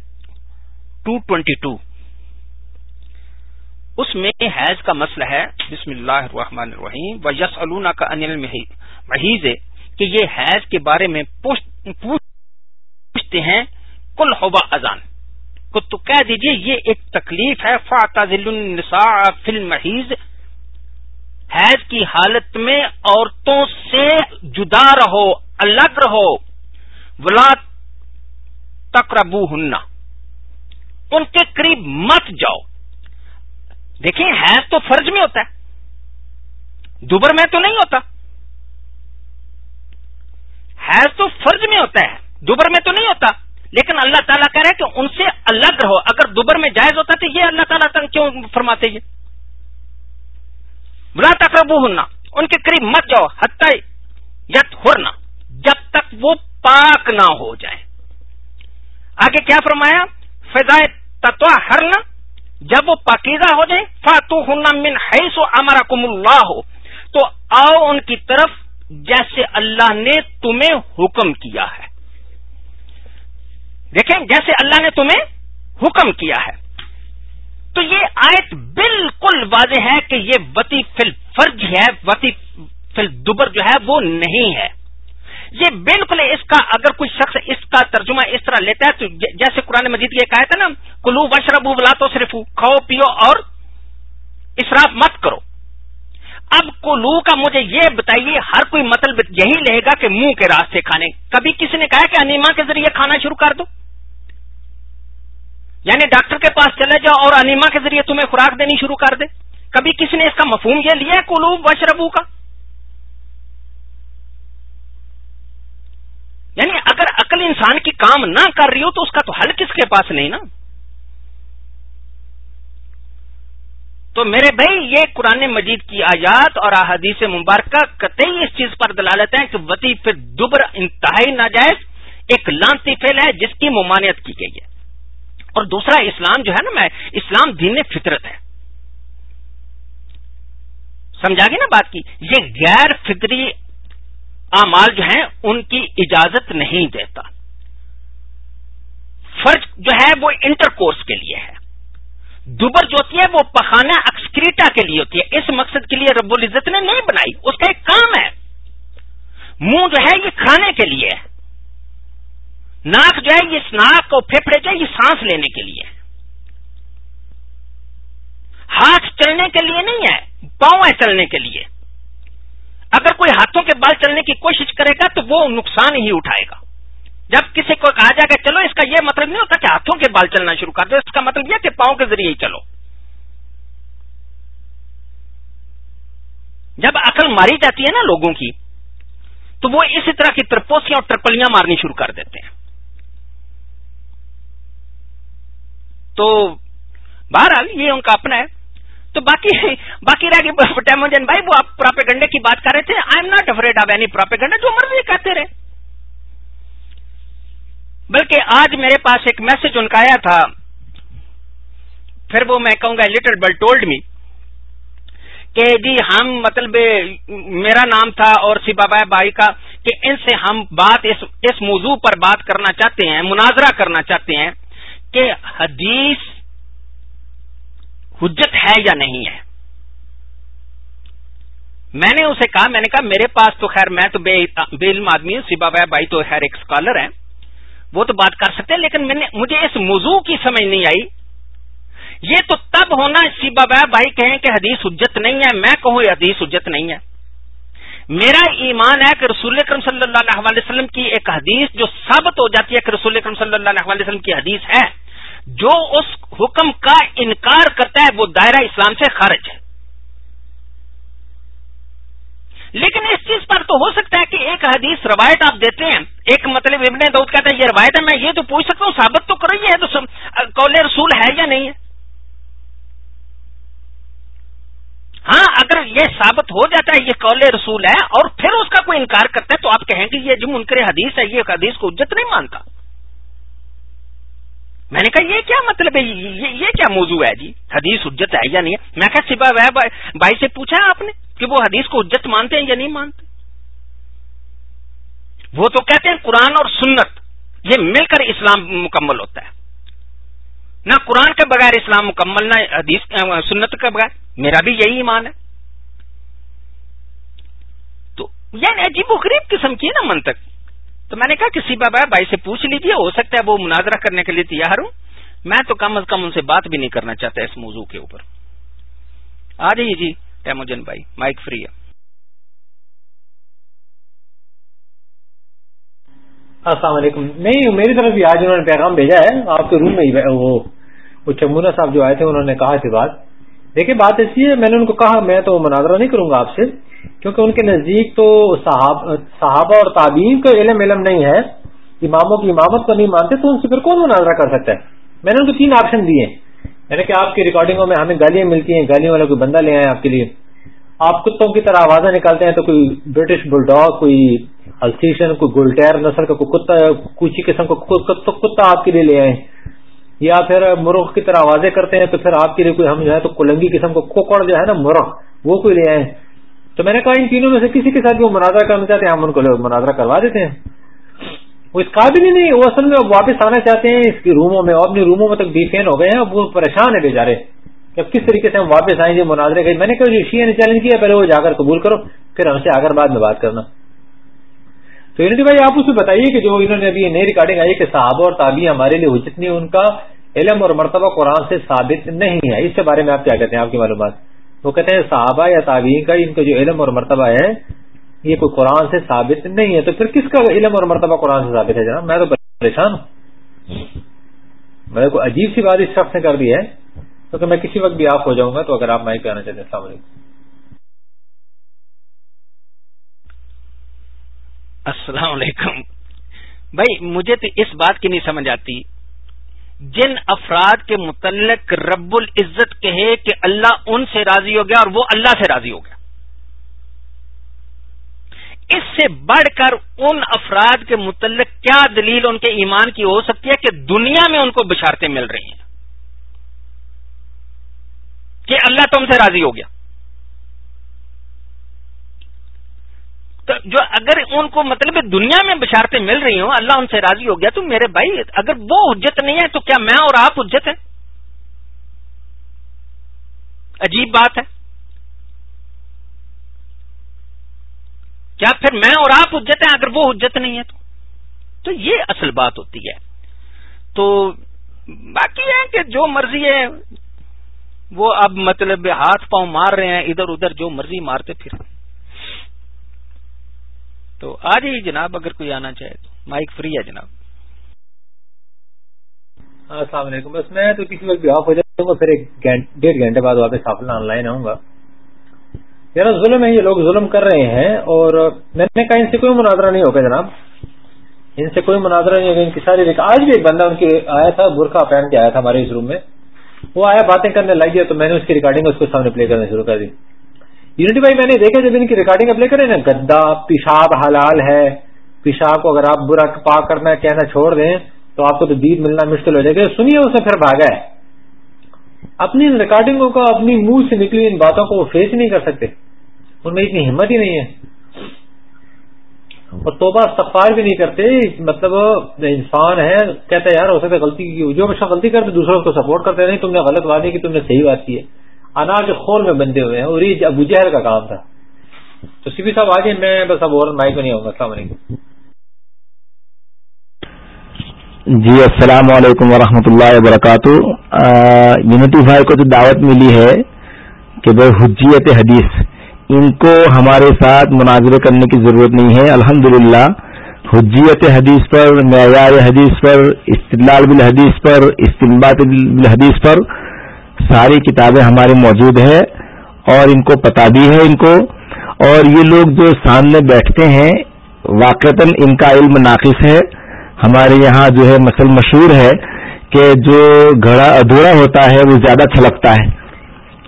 ٹو ٹوینٹی ٹو اس میں حیض کا مسئلہ ہے۔ بسم اللہ الرحمن الرحیم۔ و یس کا انل محیض کہ یہ حیض کے بارے میں پوچھتے ہیں کل ہوبا اذان۔ کو تو کہہ دیجیے، یہ ایک تکلیف ہے۔ فاطل النساء فی المحیض حیض کی حالت میں عورتوں سے جدا رہو، الگ رہو۔ ولا تقربو ہننا ان کے قریب مت جاؤ۔ دیکھیں حیض تو فرض میں ہوتا ہے۔ دوبر میں تو نہیں ہوتا۔ حیض تو فرض میں ہوتا ہے۔ دوبر میں تو نہیں ہوتا۔ لیکن اللہ تعالیٰ کہہ رہے کہ ان سے الگ رہو۔ اگر دوبر میں جائز ہوتا تو یہ اللہ تعالیٰ کیوں فرماتے یہ؟ بلا تقرب ہونا ان کے قریب مت جاؤ۔ حتیہ یت ہورنا جب تک وہ پاک نہ ہو جائے۔ آگے کیا فرمایا؟ فضائے تتوا ہرنا جب وہ پاکیزہ ہو جائے فاتو ہننا من حیث و کم اللہ ہو تو آؤ ان کی طرف جیسے اللہ نے تمہیں حکم کیا ہے۔ دیکھیں، جیسے اللہ نے تمہیں حکم کیا ہے۔ تو یہ آیت بالکل واضح ہے کہ یہ وتی فل فرج ہے، وتی فل دبر جو ہے، وہ نہیں ہے۔ یہ بالکل اس کا اگر کوئی شخص اس کا ترجمہ اس طرح لیتا ہے تو جیسے قرآن مجید یہ کہا تھا نا کلو وشرب بلا تو صرف کھاؤ، پیو اور اسراف مت کرو۔ اب کلو کا مجھے یہ بتائیے، ہر کوئی مطلب یہی لے گا کہ منہ کے راستے کھانے۔ کبھی کسی نے کہا کہ انیما کے ذریعے کھانا شروع کر دو؟ یعنی ڈاکٹر کے پاس چلے جاؤ اور انیما کے ذریعے تمہیں خوراک دینی شروع کر دے۔ کبھی کسی نے اس کا مفہوم یہ لیا ہے کلو وشربو کا؟ یعنی اگر عقل انسان کی کام نہ کر رہی ہو تو اس کا تو حل کس کے پاس نہیں نا؟ تو میرے بھائی، یہ قرآن مجید کی آیات اور احادیث مبارکہ قطعی اس چیز پر دلالت ہے کہ وطی پھر دبر انتہائی ناجائز، ایک لانتی فیل ہے جس کی ممانعت کی گئی ہے۔ اور دوسرا، اسلام جو ہے نا میں، اسلام دین فطرت ہے۔ سمجھا گی نا بات کی؟ یہ غیر فطری اعمال جو ہیں، ان کی اجازت نہیں دیتا۔ فرض جو ہے، وہ انٹر کورس کے لیے ہے۔ دوبر جو ہوتی ہے، وہ پخانا اکسکریٹا کے لیے ہوتی ہے۔ اس مقصد کے لیے رب العزت نے نہیں بنائی، اس کا ایک کام ہے۔ منہ جو ہے، یہ کھانے کے لیے ہے۔ ناک جو ہے، یہ ناک اور پھیپڑے جو ہے، یہ سانس لینے کے لیے ہاتھ چلنے کے لیے نہیں ہے، پاؤں چلنے کے لیے۔ اگر کوئی ہاتھوں کے بال چلنے کی کوشش کرے گا تو وہ نقصان ہی اٹھائے گا۔ جب کسی کو کہا جائے گا چلو اس کا یہ مطلب نہیں ہوتا کہ ہاتھوں کے بال چلنا شروع کر دو، اس کا مطلب یہ کہ پاؤں کے ذریعے ہی چلو۔ جب عقل ماری جاتی ہے نا لوگوں کی، تو وہ اسی طرح کی ترپوسیاں اور ٹرپلیاں مارنی شروع کر دیتے ہیں۔ تو بہرحال یہ ان کا اپنا ہے۔ تو باقی باقی رہ گئی ٹیموجن بھائی، وہ آپ پراپے گنڈے کی بات کر رہے تھے۔ I am not afraid of any propaganda جو مرضی کہتے رہے۔ بلکہ آج میرے پاس ایک میسج ان کا آیا تھا۔ پھر وہ میں کہوں گا لٹل بل ٹولڈ می کہ جی ہم مطلب میرا نام تھا اور سی بابا بھائی کا کہ ان سے ہم بات، اس اس موضوع پر بات کرنا چاہتے ہیں، مناظرہ کرنا چاہتے ہیں کہ حدیث حجت ہے یا نہیں ہے؟ میں نے اسے کہا، میں نے کہا، میرے پاس تو خیر میں تو بے علم آدمی ہوں سی بابا بھائی تو خیر ایک اسکالر ہیں۔ وہ تو بات کر سکتے ہیں، لیکن میں نے، مجھے اس موضوع کی سمجھ نہیں آئی۔ یہ تو تب ہونا سی بابا بھائی کہیں کہ حدیث حجت نہیں ہے، میں کہوں یہ حدیث حجت نہیں ہے۔ میرا ایمان ہے کہ رسول اکرم صلی اللہ علیہ وسلم کی ایک حدیث جو ثابت ہو جاتی ہے کہ رسول اکرم صلی اللہ علیہ وسلم کی حدیث ہے۔ جو اس حکم کا انکار کرتا ہے وہ دائرہ اسلام سے خارج ہے۔ لیکن اس چیز پر تو ہو سکتا ہے کہ ایک حدیث روایت آپ دیتے ہیں، ایک مطلب ابن دعود کہتا ہے، یہ روایت ہے، میں یہ تو پوچھ سکتا ہوں، ثابت تو کرو، یہ ہے تو قول رسول ہے یا نہیں ہے؟ ہاں اگر یہ ثابت ہو جاتا ہے، یہ قول رسول ہے اور پھر اس کا کوئی انکار کرتا ہے، تو آپ کہیں گے، یہ جو منکر حدیث ہے، یہ حدیث کو اجت نہیں مانتا۔ میں نے کہا، یہ کیا مطلب ہے؟ یہ کیا موضوع ہے جی؟ حدیث اجت ہے یا نہیں ہے؟ میں کہا سبا بھائی سے پوچھا آپ نے کہ وہ حدیث کو اجت مانتے ہیں یا نہیں مانتے؟ وہ تو کہتے ہیں قرآن اور سنت، یہ مل کر اسلام مکمل ہوتا ہے۔ نہ قرآن کے بغیر اسلام مکمل، نہ حدیث سنت کے بغیر۔ میرا بھی یہی ایمان ہے۔ تو یعنی عجیب و غریب قسم کی نا منطق۔ تو میں نے کہا کسی بابا بھائی سے پوچھ لیجیے ہو سکتا ہے وہ مناظرہ کرنے کے لیے تیار ہوں۔ میں تو کم از کم ان سے بات بھی نہیں کرنا چاہتا اس موضوع کے اوپر۔ آ جائیے جی ٹیموجن بھائی، مائک فری ہے۔ السلام علیکم۔ نہیں میری طرف بھی آج انہوں نے پیغام بھیجا ہے۔ آپ کے روم میں ہی وہ چمونا صاحب جو آئے تھے، انہوں نے کہا تھی بات۔ دیکھیں بات ایسی ہے، میں نے ان کو کہا، میں تو مناظرہ نہیں کروں گا آپ سے۔ کیونکہ ان کے نزدیک تو صحابہ اور تعبین کا علم علم نہیں ہے، اماموں کی امامت کو نہیں مانتے، تو ان سے پھر کون مناظرہ کر سکتا ہے؟ میں نے ان کو تین آپشن دیے۔ یعنی کہ آپ کی ریکارڈنگوں میں ہمیں گالیاں ملتی ہیں، گالیوں والا کوئی بندہ لے آئے آپ کے لیے۔ آپ کتوں کی طرح آوازیں نکالتے ہیں تو کوئی برٹش بل ڈاگ کوئی السیشن کوئی گلٹیر نسل کا کوئی کتا، کوچی قسم کا کتا آپ کے لیے لے آئے۔ یا پھر مرغ کی طرح آوازیں کرتے ہیں تو پھر آپ کے لیے کوئی ہم جو ہے تو کلنگی قسم کا کوکڑ جو ہے نا مرغ، وہ کوئی لے آئے۔ تو میں نے کہا ان تینوں میں سے کسی کے ساتھ بھی وہ مناظرہ کرنا چاہتے ہیں، ہم ان کو مناظرہ کروا دیتے ہیں۔ وہ اس قابل ہی نہیں، وہ اصل میں واپس آنا چاہتے ہیں، اس کی روموں میں اور اپنی روموں میں تک بی فین ہو گئے ہیں وہ پریشان ہے بیچارے۔ کہ اب کس طریقے سے ہم واپس آئیں گے مناظرے کے میں نے کہا جو شیعہ نے چیلنج کیا، پہلے وہ جا کر قبول کرو، پھر ہم سے آ کر بعد میں بات کرنا۔ تو یونٹی بھائی، آپ اس سے بتائیے کہ جو انہوں نے ابھی نئی ریکارڈنگ آئی کہ صحابہ اور تابی ہمارے لیے حجت نہیں، ان کا علم اور مرتبہ قرآن سے ثابت نہیں ہے۔ اس کے بارے میں آپ کیا کہتے ہیں؟ آپ کی معلومات۔ وہ کہتے ہیں صحابہ یا تابعین کا ان کا جو علم اور مرتبہ ہے، یہ کوئی قرآن سے ثابت نہیں ہے۔ تو پھر کس کا علم اور مرتبہ قرآن سے ثابت ہے جناب؟ میں تو پریشان ہوں۔ میں کو عجیب سی بات اس شخص نے کر دی ہے کیونکہ میں کسی وقت بھی آپ ہو جاؤں گا تو اگر آپ مائک پہ آنا چاہتے ہیں، السلام علیکم۔ السلام علیکم۔ بھائی، مجھے تو اس بات کی نہیں سمجھ آتی۔ جن افراد کے متعلق رب العزت کہے کہ اللہ ان سے راضی ہو گیا اور وہ اللہ سے راضی ہو گیا۔ اس سے بڑھ کر ان افراد کے متعلق کیا دلیل ان کے ایمان کی ہو سکتی ہے کہ دنیا میں ان کو بشارتیں مل رہی ہیں؟ کہ اللہ تم سے راضی ہو گیا۔ تو جو اگر ان کو مطلب دنیا میں بشارتیں مل رہی ہوں، اللہ ان سے راضی ہو گیا، تو میرے بھائی، اگر وہ حجت نہیں ہے، تو کیا میں اور آپ حجت ہیں؟ عجیب بات ہے۔ کیا پھر میں اور آپ حجت ہیں؟ اگر وہ حجت نہیں ہے تو۔ تو یہ اصل بات ہوتی ہے۔ تو باقی ہے کہ جو مرضی ہے، وہ اب مطلب ہاتھ پاؤں مار رہے ہیں، ادھر ادھر جو مرضی مارتے پھر تو آ جائیے جناب اگر کوئی آنا چاہے تو مائک فری ہے جناب۔ ہاں، السلام علیکم۔ بس میں تو کسی وقت بھی آف ہو جاؤں گا، پھر ایک ڈیڑھ گھنٹے بعد واپس آن لائن آؤں گا۔ یار ظلم ہے، یہ لوگ ظلم کر رہے ہیں اور میں نے کہا ان سے کوئی مناظرہ نہیں ہوگا جناب۔ ان سے کوئی مناظرہ نہیں ہوگا، ان کی ساری آج بھی ایک بندہ ان کے آیا تھا برقع پہن کے آیا تھا ہمارے اس روم میں۔ وہ آیا باتیں کرنے لگ گیا تو میں نے اس کی ریکارڈنگ اس کو سامنے پلے کرنا شروع کر دی۔ یونٹی بھائی میں نے دیکھا جب ان کی ریکارڈنگ اپلے کرے نا گدا پیشاب حلال ہے، پیشاب کو اگر آپ برا پاک کرنا کہنا چھوڑ دیں، تو آپ کو تو دید ملنا مشکل ہو جائے گا۔ سنیے اسے پھر بھاگا ہے۔ اپنی ان ریکارڈنگوں کو اپنی منہ سے نکلی ان باتوں کو وہ فیس نہیں کر سکتے۔ ان میں اتنی ہمت ہی نہیں ہے۔ اور توبہ استغفار بھی نہیں کرتے۔ مطلب انسان ہے، کہتا ہے یار ہو سکتا ہے غلطی کی جو بچہ غلطی کرتے، دوسروں کو سپورٹ کرتے نہیں تم نے غلط بات کی، تم نے صحیح بات کی ہے۔ اناج خور میں بندے ہوئے ہیں، اور یہ ابو جہر کا کام تھا۔ تو سی صاحب آگے میں بس اب اور مائک نہیں آؤں گا السلام علیکم۔ جی السلام علیکم ورحمۃ اللہ وبرکاتہ۔ یونٹی بھائی کو جو دعوت ملی ہے کہ بھائی حجیت حدیث، ان کو ہمارے ساتھ مناظرے کرنے کی ضرورت نہیں ہے۔ الحمد للہ حجیت حدیث پر، معیار حدیث پر، استدلال بالحدیث پر استمباد بالحدیث پر ساری کتابیں ہماری موجود ہے اور ان کو پتا بھی ہے ان کو۔ اور یہ لوگ جو سامنے بیٹھتے ہیں، واقعتا ان کا علم ناقص ہے۔ ہمارے یہاں جو ہے مسل مشہور ہے کہ جو گھڑا ادھورا ہوتا ہے، وہ زیادہ چھلکتا ہے۔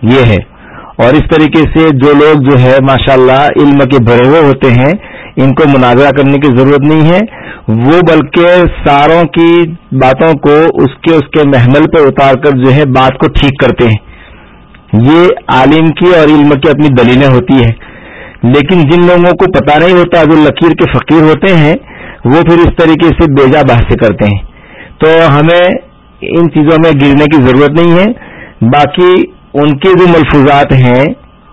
یہ ہے۔ اور اس طریقے سے جو لوگ جو ہے، ماشاءاللہ، علم کے بھرے ہوئے ہوتے ہیں ان کو مناظرہ کرنے کی ضرورت نہیں ہے۔ وہ بلکہ ساروں کی باتوں کو اس کے اس کے محمل پہ اتار کر جو ہے بات کو ٹھیک کرتے ہیں۔ یہ عالم کی اور علم کی اپنی دلیلیں ہوتی ہیں۔ لیکن جن لوگوں کو پتا نہیں ہوتا جو لکیر کے فقیر ہوتے ہیں، وہ پھر اس طریقے سے بیجا بحث کرتے ہیں۔ تو ہمیں ان چیزوں میں گرنے کی ضرورت نہیں ہے۔ باقی ان کے جو ملفوظات ہیں،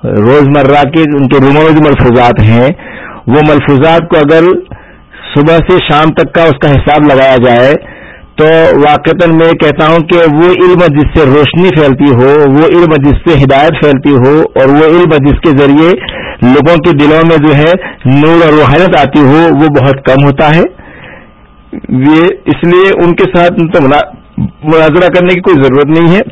روزمرہ کے ان کے روموں میں جو ملفوظات ہیں وہ ملفوظات کو اگر صبح سے شام تک کا اس کا حساب لگایا جائے، تو واقع میں کہتا ہوں کہ وہ علم جس سے روشنی پھیلتی ہو، وہ علم جس سے ہدایت پھیلتی ہو، اور وہ علم جس کے ذریعے لوگوں کے دلوں میں جو ہے نور اور روحانیت آتی ہو، وہ بہت کم ہوتا ہے۔ یہ اس لیے ان کے ساتھ مناظرہ کرنے کی کوئی ضرورت نہیں ہے۔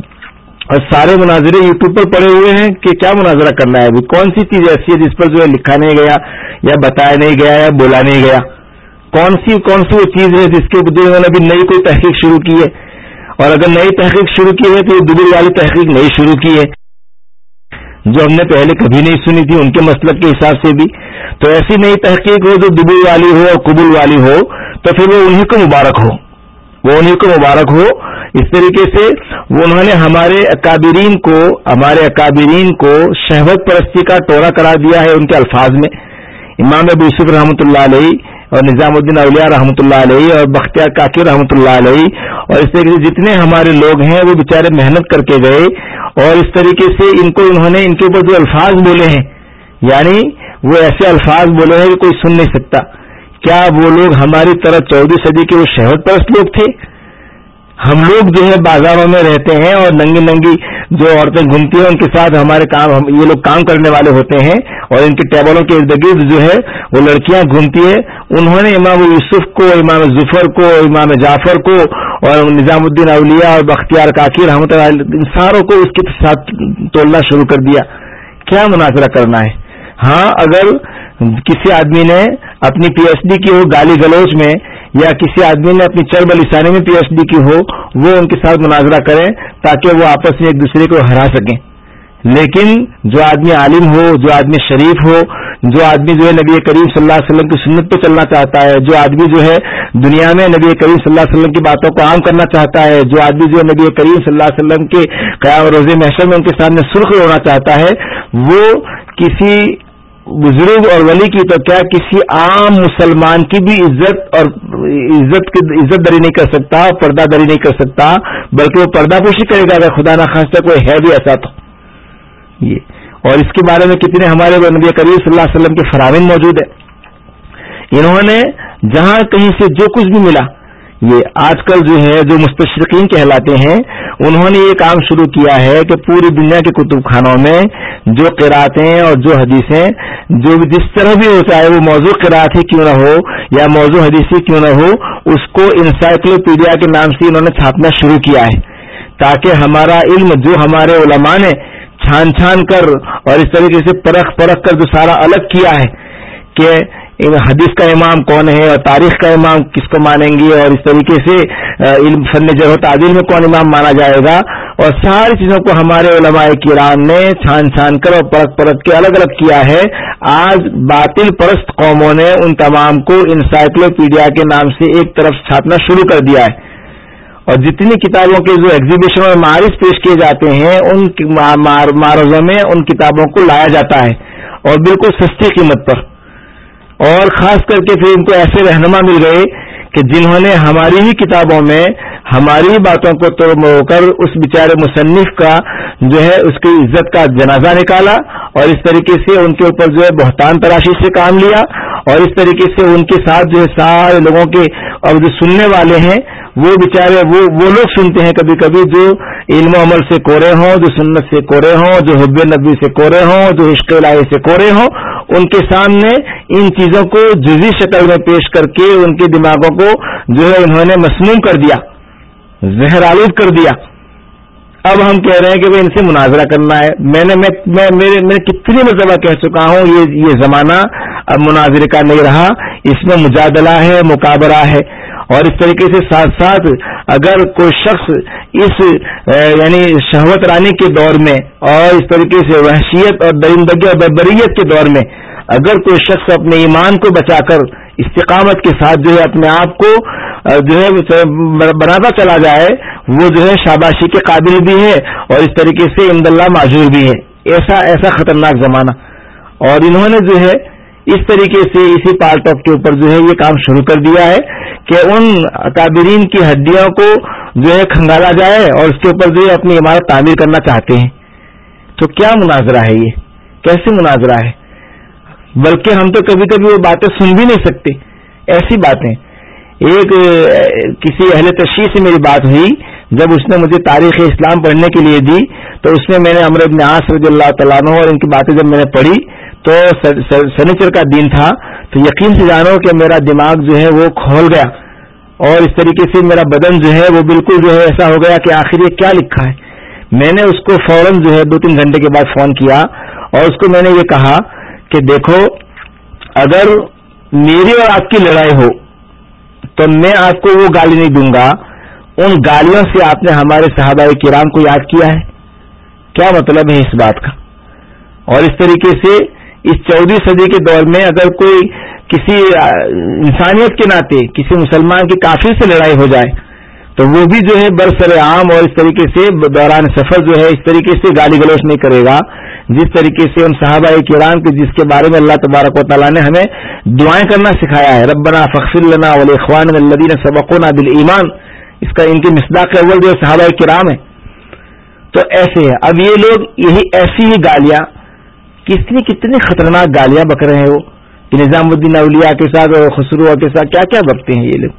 اور سارے مناظرے یوٹیوب پر پڑے ہوئے ہیں کہ کیا مناظرہ کرنا ہے۔ ابھی کون سی چیز ایسی ہے جس پر جو ہے لکھا نہیں گیا یا بتایا نہیں گیا یا بولا نہیں گیا؟ کون سی کون سی وہ چیز ہے جس کے انہوں نے ابھی نئی کوئی تحقیق شروع کی ہے؟ اور اگر نئی تحقیق شروع کی ہے تو یہ دبئی والی تحقیق نئی شروع کی ہے۔ جو ہم نے پہلے کبھی نہیں سنی تھی ان کے مسلک کے حساب سے بھی۔ تو ایسی نئی تحقیق ہو جو دبئی والی ہو اور قبول والی ہو، تو پھر وہ انہیں کو مبارک ہو۔ وہ انہیں کو مبارک ہو۔ اس طریقے سے وہ انہوں نے ہمارے اکابرین کو، ہمارے اکابرین کو شہوت پرستی کا ٹورا کرا دیا ہے ان کے الفاظ میں۔ امام ابو یوسف رحمۃ اللہ علیہ اور نظام الدین اولیاء رحمۃ اللہ علیہ اور بختیار کاکر رحمۃ اللہ علیہ اور اس طریقے سے جتنے ہمارے لوگ ہیں وہ بےچارے محنت کر کے گئے اور اس طریقے سے ان کو انہوں نے ان کے اوپر جو الفاظ بولے ہیں یعنی وہ ایسے الفاظ بولے ہیں کہ کوئی سن نہیں سکتا۔ کیا وہ لوگ ہماری طرح چودہ صدی کے وہ شہوت پرست لوگ تھے؟ ہم لوگ جو ہے بازاروں میں رہتے ہیں اور ننگی ننگی جو عورتیں گھومتی ہیں، ان کے ساتھ ہمارے کام یہ لوگ کام کرنے والے ہوتے ہیں اور ان کے ٹیبلوں کے ارد گرد جو ہے وہ لڑکیاں گھومتی ہیں۔ انہوں نے امام یوسف کو، امام ظفر کو، امام جعفر کو اور نظام الدین اولیاء اور بختیار کاکی رحمۃ اللہ ان ساروں کو اس کے ساتھ تولنا شروع کر دیا۔ کیا مناظرہ کرنا ہے؟ ہاں اگر کسی آدمی نے اپنی پی ایچ ڈی کی ہو گالی گلوچ میں، یا کسی آدمی نے اپنی چرب لسانی میں پی ایچ ڈی کی ہو، وہ ان کے ساتھ مناظرہ کریں تاکہ وہ آپس میں ایک دوسرے کو ہرا سکیں۔ لیکن جو آدمی عالم ہو، جو آدمی شریف ہو، جو آدمی جو ہے نبی کریم صلی اللہ علیہ وسلم کی سنت پہ چلنا چاہتا ہے، جو آدمی جو ہے دنیا میں نبی کریم صلی اللہ علیہ وسلم کی باتوں کو عام کرنا چاہتا ہے، جو آدمی جو ہے نبی کریم صلی اللہ علیہ وسلم کے قیام روز محشر میں ان کے سامنے سرخ ہونا چاہتا ہے، وہ کسی بزرگ اور ولی کی تو کیا کسی عام مسلمان کی بھی عزت اور عزت کی عزت دری نہیں کر سکتا، پردہ دری نہیں کر سکتا، بلکہ وہ پردہ پوشی کرے گا اگر خدا نخواستہ کوئی ہے بھی ایسا تو۔ یہ۔ اور اس کے بارے میں کتنے ہمارے نبی کریم صلی اللہ علیہ وسلم کے فرامین موجود ہے انہوں نے جہاں کہیں سے جو کچھ بھی ملا یہ آج کل جو ہے جو مستشرقین کہلاتے ہیں، انہوں نے یہ کام شروع کیا ہے کہ پوری دنیا کے کتب خانوں میں جو قراتیں اور جو حدیثیں، جو جس طرح بھی ہو چاہے وہ موضوع قرات ہی کیوں نہ ہو یا موضوع حدیثی کیوں نہ ہو، اس کو انسائکلوپیڈیا کے نام سے انہوں نے چھاپنا شروع کیا ہے۔ تاکہ ہمارا علم، جو ہمارے علماء نے چھان چھان کر اور اس طریقے سے پرکھ پرکھ کر جو سارا الگ کیا ہے کہ حدیث کا امام کون ہے اور تاریخ کا امام کس کو مانیں گے اور اس طریقے سے علم فن و تعدیل میں کون امام مانا جائے گا؟ اور ساری چیزوں کو ہمارے علماء کرام نے چھان چھان کر اور پرت پرت کے الگ الگ کیا ہے۔ آج باطل پرست قوموں نے ان تمام کو انسائکلوپیڈیا کے نام سے ایک طرف چھاپنا شروع کر دیا ہے۔ اور جتنی کتابوں کے جو ایگزیبیشن اور معارف پیش کیے جاتے ہیں، ان معرضوں میں ان کتابوں کو لایا جاتا ہے۔ اور بالکل سستی قیمت پر۔ اور خاص کر کے پھر ان کو ایسے رہنما مل گئے کہ جنہوں نے ہماری ہی کتابوں میں ہماری باتوں کو توڑ موڑ کر اس بیچارے مصنف کا جو ہے اس کی عزت کا جنازہ نکالا اور اس طریقے سے ان کے اوپر جو ہے بہتان تراشی سے کام لیا اور اس طریقے سے ان کے ساتھ جو ہے سارے لوگوں کے اور جو سننے والے ہیں وہ بےچارے وہ وہ لوگ سنتے ہیں کبھی کبھی جو علم و عمل سے کورے ہوں، جو سنت سے کورے ہوں، جو حب نبی سے کورے ہوں، جو عشق الہی سے کورے ہوں، ان کے سامنے ان چیزوں کو جزی شکل میں پیش کر کے ان کے دماغوں کو جو ہے انہوں نے مسموم کر دیا، زہر آلود کر دیا۔ اب ہم کہہ رہے ہیں کہ ان سے مناظرہ کرنا ہے۔ میں نے میں میرے میں کتنی مرتبہ کہہ چکا ہوں، یہ یہ زمانہ اب مناظرے کا نہیں رہا۔ اس میں مجادلہ ہے مقابرہ ہے۔ اور اس طریقے سے ساتھ ساتھ اگر کوئی شخص اس یعنی شہوت رانی کے دور میں اور اس طریقے سے وحشیت اور درندگی اور بربریت کے دور میں اگر کوئی شخص اپنے ایمان کو بچا کر استقامت کے ساتھ جو ہے اپنے آپ کو جو ہے بناتا چلا جائے، وہ جو ہے شاباشی کے قابل بھی ہے اور اس طریقے سے امد اللہ معذور بھی ہے۔ ایسا ایسا خطرناک زمانہ۔ اور انہوں نے جو ہے اس طریقے سے اسی پارٹ آف کے اوپر جو ہے یہ کام شروع کر دیا ہے۔ کہ ان اکابرین کی ہڈیوں کو جو ہے کھنگالا جائے اور اس کے اوپر جو ہے اپنی عمارت تعمیر کرنا چاہتے ہیں۔ تو کیا مناظرہ ہے یہ؟ کیسے مناظرہ ہے؟ بلکہ ہم تو کبھی کبھی وہ باتیں سن بھی نہیں سکتے۔ ایسی باتیں۔ ایک کسی اہل تشریح سے میری بات ہوئی۔ جب اس نے مجھے تاریخ اسلام پڑھنے کے لیے دی تو اس میں میں نے امر ابن عاص رضی اللہ تعالیٰ اور ان کی باتیں جب میں نے پڑھی تو سنیچر کا دن تھا۔ تو یقین سے جانو کہ میرا دماغ جو ہے وہ کھول گیا۔ اور اس طریقے سے میرا بدن جو ہے وہ بالکل جو ہے ایسا ہو گیا کہ آخر یہ کیا لکھا ہے۔ میں نے اس کو فوراً جو ہے دو تین گھنٹے کے بعد فون کیا اور اس کو میں نے یہ کہا کہ دیکھو، اگر میری اور آپ کی لڑائی ہو، تو میں آپ کو وہ گالی نہیں دوں گا۔ ان گالیوں سے آپ نے ہمارے صحابہ کرام کو یاد کیا ہے۔ کیا مطلب ہے اس بات کا؟ اور اس طریقے سے اس چودہ صدی کے دور میں اگر کوئی کسی انسانیت کے ناطے، کسی مسلمان کی کافی سے لڑائی ہو جائے، تو وہ بھی جو ہے برسر عام اور اس طریقے سے دوران سفر جو ہے اس طریقے سے گالی گلوچ نہیں کرے گا۔ جس طریقے سے ان صحابہ کرام کے، جس کے بارے میں اللہ تبارک و تعالیٰ نے ہمیں دعائیں کرنا سکھایا ہے، ربنا فخر اللہ علیہ اخوان الدین سبق دل ایمان اس کا ان کی مسداق اول جو صحابہ کرام ہے تو ایسے ہے اب یہ لوگ یہی ایسی ہی گالیاں کتنی کتنی خطرناک گالیاں بک رہے ہیں وہ کہ نظام الدین اولیا کے ساتھ اور خسرو کے ساتھ کیا کیا بکتے ہیں یہ لوگ؟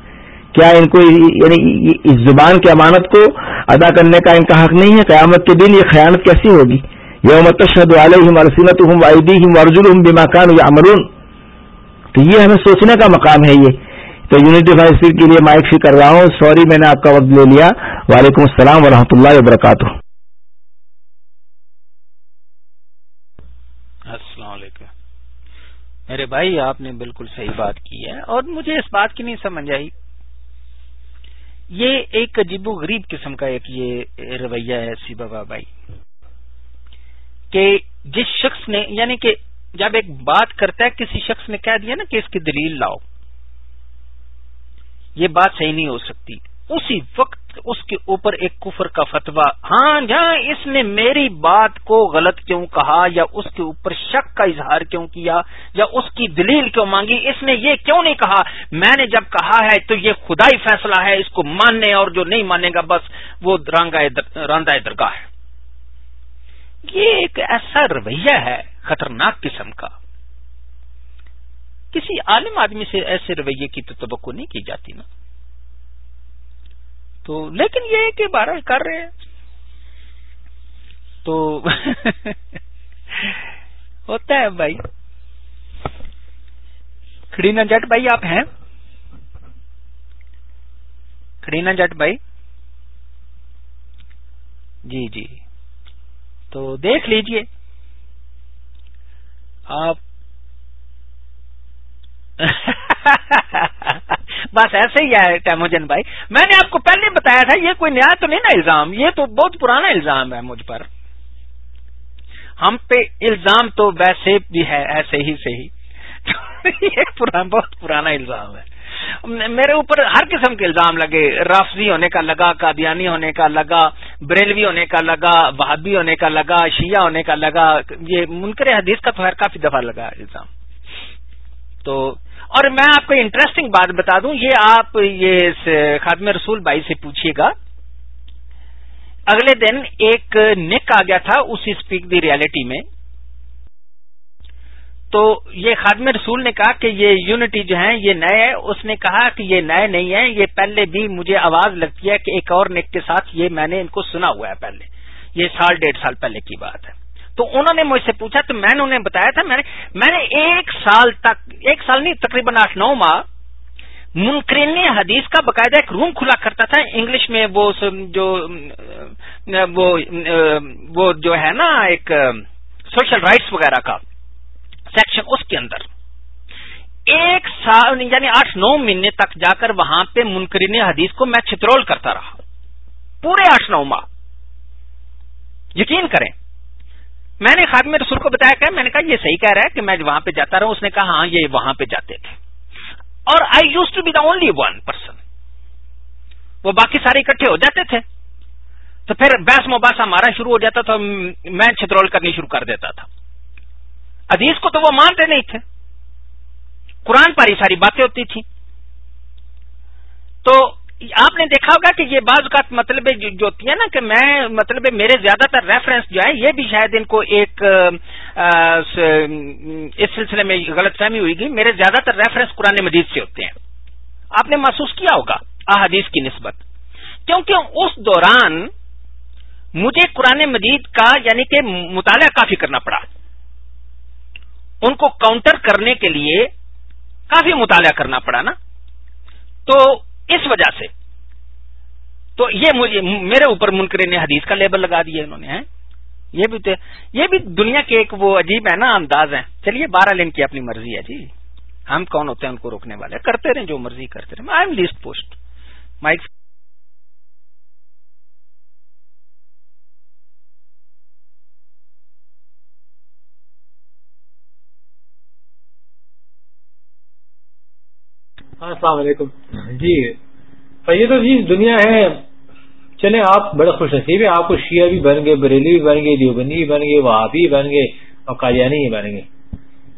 کیا ان کو یعنی اس زبان کی امانت کو ادا کرنے کا ان کا حق نہیں ہے؟ قیامت کے دن یہ خیانت کیسی ہوگی؟ یوم تشہد علیہم ارسینت ہوں واحدیم ارجل ہوں بیماکان یا امرون تو یہ ہمیں سوچنے کا مقام ہے یہ۔ تو یونٹی فائیو کے لیے مائک فی کر رہا ہوں۔ سوری، میں نے آپ کا وقت لے لیا۔ وعلیکم السلام ورحمۃ اللہ وبرکاتہ۔ میرے بھائی، آپ نے بالکل صحیح بات کی ہے۔ اور مجھے اس بات کی نہیں سمجھ آئی۔ یہ ایک عجیب و غریب قسم کا ایک یہ رویہ ہے سی بابا بھائی، کہ جس شخص نے یعنی کہ جب ایک بات کرتا ہے، کسی شخص نے کہہ دیا نا کہ اس کی دلیل لاؤ، یہ بات صحیح نہیں ہو سکتی۔ اسی وقت اس کے اوپر ایک کفر کا فتوا ہاں جہاں اس نے میری بات کو غلط کیوں کہا یا اس کے اوپر شک کا اظہار کیوں کیا یا اس کی دلیل کیوں مانگی، اس نے یہ کیوں نہیں کہا؟ میں نے جب کہا ہے تو یہ خدائی فیصلہ ہے، اس کو ماننے اور جو نہیں مانے گا، بس وہ راندہ درگاہ ہے۔ یہ ایک ایسا رویہ ہے خطرناک قسم کا۔ کسی عالم آدمی سے ایسے رویے کی تو توقع نہیں کی جاتی نا۔ تو لیکن یہ کہ بارہ کر رہے ہیں۔ تو ہوتا ہے بھائی۔ کھڑینا جٹ بھائی آپ ہیں؟ کھڑینا جٹ بھائی۔ جی جی۔ تو دیکھ لیجیے۔ آپ بس ایسے ہی ہے ٹیموجن بھائی۔ میں نے آپ کو پہلے بتایا تھا، یہ کوئی نیا تو نہیں نا الزام؟ یہ تو بہت پرانا الزام ہے مجھ پر۔ ہم پہ الزام تو ویسے بھی ہے، ایسے ہی، سے ہی۔ یہ بہت پرانا الزام ہے۔ میرے اوپر ہر قسم کے الزام لگے۔ رافضی ہونے کا لگا، قادیانی ہونے کا لگا، بریلوی ہونے کا لگا بہادی ہونے کا لگا، شیعہ ہونے کا لگا۔ یہ منکر حدیث کا تو ہر کافی دفعہ لگا الزام۔ تو اور میں آپ کو انٹرسٹنگ بات بتا دوں، یہ آپ یہ خادم رسول بھائی سے پوچھیے گا۔ اگلے دن ایک نک آ گیا تھا اس اسپیک دی ریالٹی میں۔ تو یہ خادم رسول نے کہا کہ یہ یونٹی جو ہے یہ نئے ہے اس نے کہا کہ یہ نئے نہیں ہیں، یہ پہلے بھی مجھے آواز لگتی ہے کہ ایک اور نیک کے ساتھ یہ میں نے ان کو سنا ہوا ہے پہلے۔ یہ سال ڈیڑھ سال پہلے کی بات ہے۔ تو انہوں نے مجھ سے پوچھا، تو میں نے انہیں بتایا تھا، میں نے میں نے ایک سال تک، ایک سال نہیں، تقریباً آٹھ نو ماہ منکرین حدیث کا باقاعدہ ایک روم کھلا کرتا تھا۔ انگلش میں وہ جو وہ جو ہے نا، ایک سوشل رائٹس وغیرہ کا سیکشن اس کے اندر۔ ایک سال یعنی آٹھ نو مہینے تک جا کر وہاں پہ منکرین حدیث کو میں چترول کرتا رہا۔ پورے آٹھ نو ماہ۔ یقین کریں میں نے خاتمے رسول کو بتایا کہ میں نے کہا یہ صحیح کہہ رہا ہے کہ میں وہاں پہ جاتا رہا اس نے کہا ہاں یہ وہاں پہ جاتے تھے۔ اور I used to be the only one person وہ باقی سارے اکٹھے ہو جاتے تھے۔ تو پھر بحث مباحثہ ہمارا شروع ہو جاتا تھا۔ میں چترول کرنی شروع کر دیتا تھا۔ حدیث کو تو وہ مانتے نہیں تھے۔ قرآن پر ہی ساری باتیں ہوتی تھیں۔ تو آپ نے دیکھا ہوگا کہ یہ بعض کا مطلب جو ہوتی ہے نا کہ میں مطلب میرے زیادہ تر ریفرنس جو ہے یہ بھی شاید ان کو ایک اس سلسلے میں غلط فہمی ہوئی گی۔ میرے زیادہ تر ریفرنس قرآن مجید سے ہوتے ہیں۔ آپ نے محسوس کیا ہوگا احادیث کی نسبت؟ کیونکہ اس دوران مجھے قرآن مجید کا یعنی کہ مطالعہ کافی کرنا پڑا۔ ان کو کاؤنٹر کرنے کے لیے کافی مطالعہ کرنا پڑا نا۔ تو اس وجہ سے۔ تو یہ مجھے میرے اوپر منکر نے حدیث کا لیبل لگا دیا انہوں نے یہ بھی یہ بھی دنیا کے ایک وہ عجیب ہے نا انداز ہیں۔ چلیے، بارہ لین کی اپنی مرضی ہے جی۔ ہم کون ہوتے ہیں ان کو روکنے والے؟ کرتے رہیں جو مرضی کرتے رہے I am least post mike السلام علیکم۔ جی۔ یہ تو جی دنیا ہے۔ چلے آپ بڑے خوش نصیب ہیں آپ کو شیعہ بھی بن گئے بریلی بھی بن گئے دیوبندی بھی بن گئے وہابی بھی بن گئے اور قادیانی بھی بن گئے۔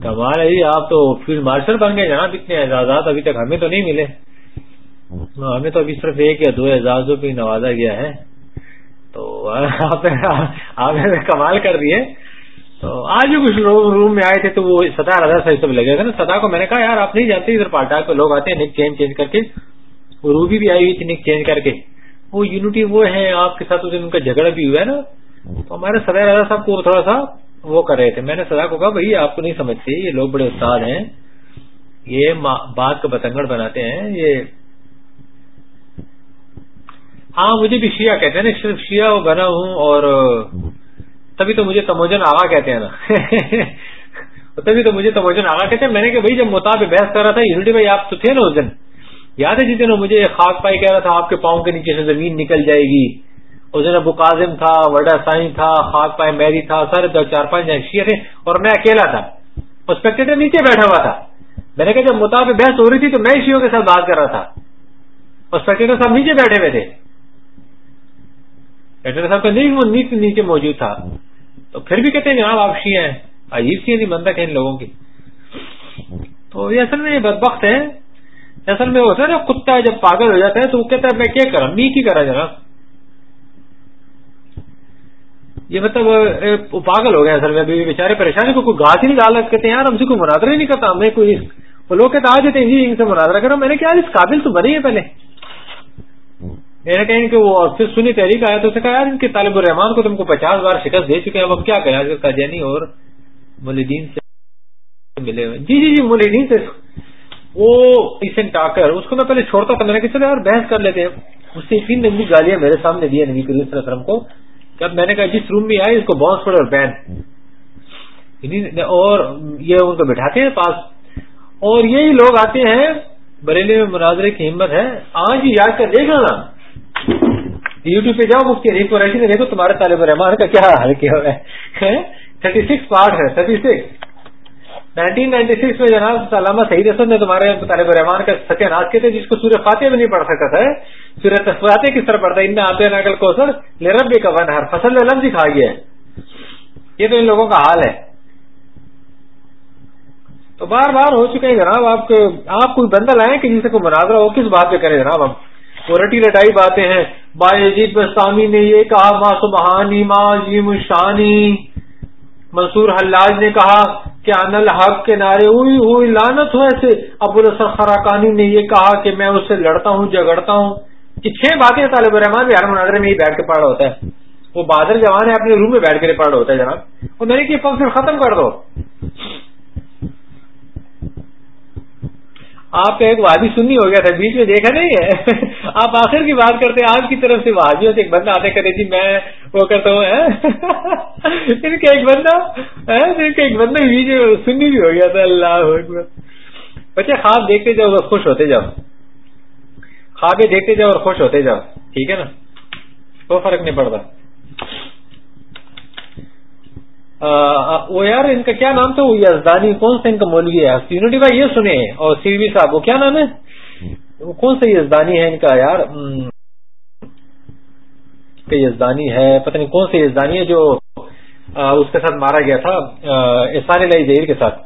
کمال ہے جی آپ تو فیلڈ مارشل بن گئے جناب اتنے اعزازات ابھی تک ہمیں تو نہیں ملے۔ ہمیں تو ابھی صرف ایک یا دو اعزازوں پہ نوازا گیا ہے۔ تو آپ نے کمال کر دیے تو آج بھی کچھ لوگ روم میں آئے تھے تو وہ سطح رضا صحیح سب لگے گا نا۔ سطح کو میں نے کہا، یار، آپ نہیں جانتے ادھر پالٹا پہ لوگ آتے ہیں نک چینج چینج کر کے۔ وہ روبی بھی آئی ہوئی تھی نک چینج کر کے۔ وہ یونٹی وہ ہے آپ کے ساتھ ان کا جھگڑا بھی ہوا ہے نا۔ تو ہمارے سدا رضا صاحب کو تھوڑا سا وہ کر رہے تھے۔ میں نے سدا کو کہا، بھائی، آپ کو نہیں سمجھتے، یہ لوگ بڑے استاد ہیں۔ یہ بات کا بتنگڑ بناتے ہیں۔ یہ ہاں مجھے بھی شیعہ کہتے ہیں نا، صرف شیعہ بنا ہوں اور تبھی تو مجھے تموجن آگا کہتے ہیں نا۔ تبھی تو مجھے تموجن آگا کہتے ہیں۔ میں نے کہ بھائی جب مطابق بحث کر رہا تھا، یونٹی بھائی آپ تو تھے نا اس دن۔ یاد ہے جس دن مجھے خاک پائی کہہ رہا تھا، آپ کے پاؤں کے نیچے سے زمین نکل جائے گی۔ اس دن ابو کاظم تھا، وڈا سائن تھا خاک پائے میری تھا، سارے دو چار پانچ شیئر تھے اور میں اکیلا تھا۔ اسپیکٹیٹر نیچے بیٹھا ہوا تھا۔ میں نے کہا جب مطابق بحث ہو رہی تھی تو میں شیوں کے ساتھ بات کر رہا تھا۔ اسپیکٹیٹر صاحب نیچے بیٹھے ہوئے تھے۔ صاحب کا نہیں وہ نیچے موجود تھا۔ تو پھر بھی کہتے ہیں جناب ہاں، آپ شیعہ ہیں۔ عجیب سی نہیں بندہ کہ ان لوگوں کی۔ تو یہ اصل میں یہ بدبخت ہے۔ اصل میں ہوتا ہے نا، کتا جب پاگل ہو جاتا ہے تو وہ کہتا ہے، میں کیا کرا؟ می کی کرا جناب یہ مطلب پاگل ہو گیا اصل میں۔ بےچارے پریشانی کو کوئی گاس ہی نہیں ڈال کہتے ہیں، یار، ہم سے کوئی مناظرہ ہی نہیں کرتا۔ ہمیں کوئی وہ لوگ کہتے آ جاتے ہیں جی ان سے مناظرہ کرو۔ میں نے کہا اس قابل تو بنے ہیں پہلے۔ میں نے کہیں کہ وہ پھر سنی تحریک آیا تو اسے کہا، یار، ان کے طالب الرحمان کو تم کو پچاس بار شکست دے چکے ہیں، اب ہم کیا کریں؟ قادیانی اور ملیدین سے ملے ہوئے۔ جی جی جی ملیدین سے۔ وہ ریسنٹ ٹاکر، اس کو میں پہلے چھوڑتا تھا، میں نے کہا، چلو یار، بحث کر لیتے ہیں۔ اس سے تین نبی گالیاں میرے سامنے دی نبی کریم صلی اللہ علیہ وسلم کو جب میں نے کہا، جس روم میں آئے، اس کو بانس پڑے اور بین۔ اور یہ ان کو بٹھاتے ہیں پاس۔ اور یہی لوگ آتے ہیں، بریلی میں مناظرے کی ہمت ہے۔ آج ہی یاد کر دیکھ نا یوٹیوب پہ جاؤ، مفتی حریف قریشی نے دیکھو تمہارے طالب الرحمان کا کیا حال کیا ہوا ہے؟ تھرٹی سکس پارٹ ہے thirty six nineteen ninety six میں جناب علامہ سعید اسد نے تمہارے طالب الرحمان کا ستیہ ناش کیے تھے، جس کو سورہ فاتح بھی نہیں پڑھ سکتا تھا۔ سورہ فاتح کس طرح پڑھتا ہے؟ ان آتے نقل کو سر لرب کا ون ہر فصل لفظ ہی کھا گیا ہے۔ یہ تو ان لوگوں کا حال ہے۔ تو بار بار ہو چکے ہیں جناب، آپ آپ کوئی بندہ لائیں کہ جسے کوئی مناظرہ ہو، کس بات پہ کریں جناب ہم؟ وہ رٹی رٹائی باتیں ہیں۔ باجید بستانی نے یہ کہا ماں سبحانی ماں جی مشانی منصور حلاج نے کہا کہ ان الحق کے نعرے ہوئی ہوئی لانت ہو ایسے۔ ابو السر خراکانی نے یہ کہا کہ میں اس سے لڑتا ہوں جگڑتا ہوں۔ یہ چھ باتیں طالب الرحمان بھی ہر مناظرے میں ہی بیٹھ کے پڑھ رہا ہوتا ہے۔ وہ بادر جوان ہے، اپنے روم میں بیٹھ کے پڑھ رہا ہوتا ہے جناب۔ وہ نہیں کہ فنکشن ختم کر دو۔ آپ کا ایک وادی سننی ہو گیا تھا، بیچ میں دیکھا نہیں ہے۔ آپ آخر کی بات کرتے ہیں آپ کی طرف سے وادیوں سے ایک بندہ آتے کرے جی میں وہ کرتا ہوں ان کا ایک بندہ ان کا ایک بندہ بیچ میں سننی بھی ہو گیا تھا، اللہ بچے، خواب دیکھتے جاؤ اور خوش ہوتے جاؤ۔ خوابیں دیکھتے جاؤ اور خوش ہوتے جاؤ، ٹھیک ہے نا؟ کوئی فرق نہیں پڑتا۔ وہ یار ان کا کیا نام تھا؟ وہ یزدانی، کون سا ان کا مولوی ہے؟ یونٹی بھائی یہ سنے اور سی وی صاحب، وہ کیا نام ہے؟ وہ کون سا یزدانی ہے ان کا یار؟ یزدانی ہے، پتہ نہیں کون سا یزدانی ہے جو اس کے ساتھ مارا گیا تھا احسان علیہ جہیر کے ساتھ۔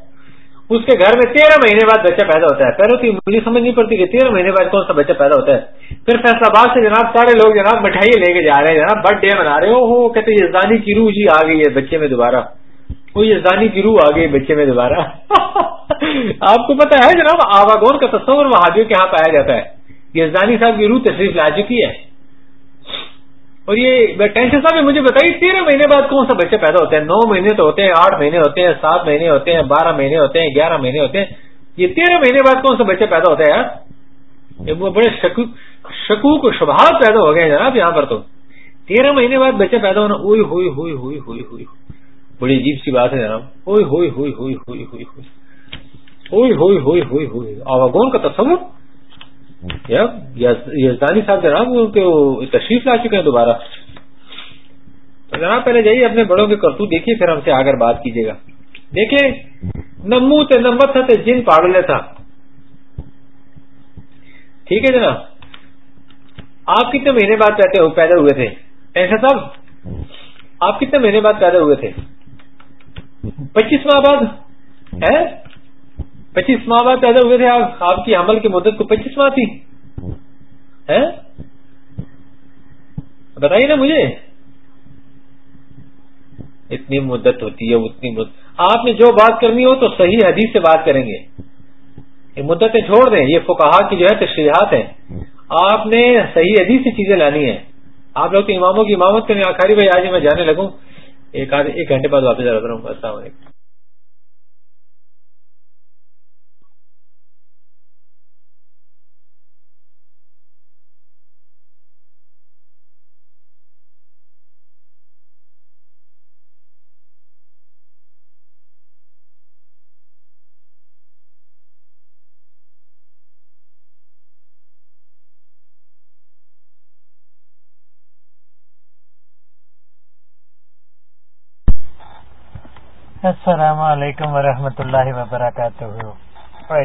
اس کے گھر میں تیرہ مہینے بعد بچہ پیدا ہوتا ہے۔ پہلے تو مجھے سمجھ نہیں پڑتی کہ تیرہ مہینے بعد کون سا بچہ پیدا ہوتا ہے۔ پھر فیصلہ آباد سے جناب سارے لوگ جناب مٹھائی لے کے جا رہے ہیں۔ جناب برتھ ڈے منا رہے ہو کہتے یزدانی کی روح جی آ گئی ہے بچے میں دوبارہ۔ وہ یزدانی کی روح آ گئی بچے میں دوبارہ۔ آپ کو پتا ہے جناب آواگون کا تصور وہابیوں کے ہاں پایا جاتا ہے۔ یزدانی صاحب کی روح تشریف لا چکی ہے۔ اور یہ ٹینشن صاحب مجھے بتائیے تیرہ مہینے بعد کون سا بچہ پیدا ہوتا ہے؟ نو مہینے تو ہوتے ہیں، آٹھ مہینے ہوتے ہیں، سات مہینے ہوتے ہیں، بارہ مہینے ہوتے ہیں، گیارہ مہینے ہوتے ہیں۔ یہ تیرہ مہینے بعد کون سا بچہ پیدا ہوتا ہے یار؟ وہ بڑے شکوک و شبہات پیدا ہو گئے جناب یہاں پر تو۔ تیرہ مہینے بعد بچہ پیدا ہونا اوئی ہوئی ہوئی ہوئی ہوئی ہوئی بڑی عجیب سی بات ہے جناب۔ اوئی ہوئی ہوئی ہوئی ہوئی ہوئی ہوئی ہوئی ہوئی ہوئی ہوئی ہوئی آواگون کا تصور۔ یزدانی صاحب جناب تشریف لا چکے ہیں دوبارہ۔ جناب، پہلے جائیے، اپنے بڑوں کے کرتو دیکھیے، پھر ہم سے آگر بات کیجیے گا۔ دیکھیں، نمو تے نمبر تھا تے جن پاگلے تھا۔ ٹھیک ہے جناب۔ آپ کتنے مہینے بعد پیدا ہوئے تھے؟ ایسا صاحب؟ آپ کتنے مہینے بعد پیدا ہوئے تھے؟ پچیس ماہ بعد۔ ہے پچیس ماہ بعد پیدا ہوئے تھے آپ آپ کی عمل کی مدت کو پچیس ماہ تھی بتائیے نا مجھے۔ اتنی مدت ہوتی ہے، اتنی مدت۔ آپ نے جو بات کرنی ہو تو صحیح حدیث سے بات کریں گے۔ یہ مدتیں چھوڑ دیں، یہ فکہ کی جو ہے تشریحات ہیں۔ آپ نے صحیح حدیث سے چیزیں لانی ہیں۔ آپ لوگ تو اماموں کی امامت کرنے آخری بھائی، آج میں جانے لگوں۔ ایک ایک گھنٹے بعد واپس آ رہا ہوں۔ السلام علیکم۔ السلام علیکم ورحمۃ اللہ وبرکاتہ۔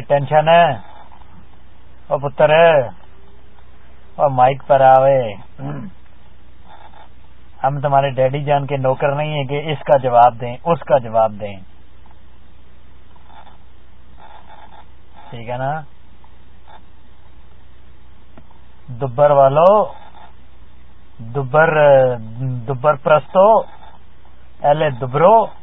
ٹینشن ہے؟ او پتر اور مائک پر آوے۔ ہم تمہارے ڈیڈی جان کے نوکر نہیں ہیں کہ اس کا جواب دیں، اس کا جواب دیں۔ ٹھیک ہے نا؟ دبر والو، دبر دبر پرستو ایلے دبرو۔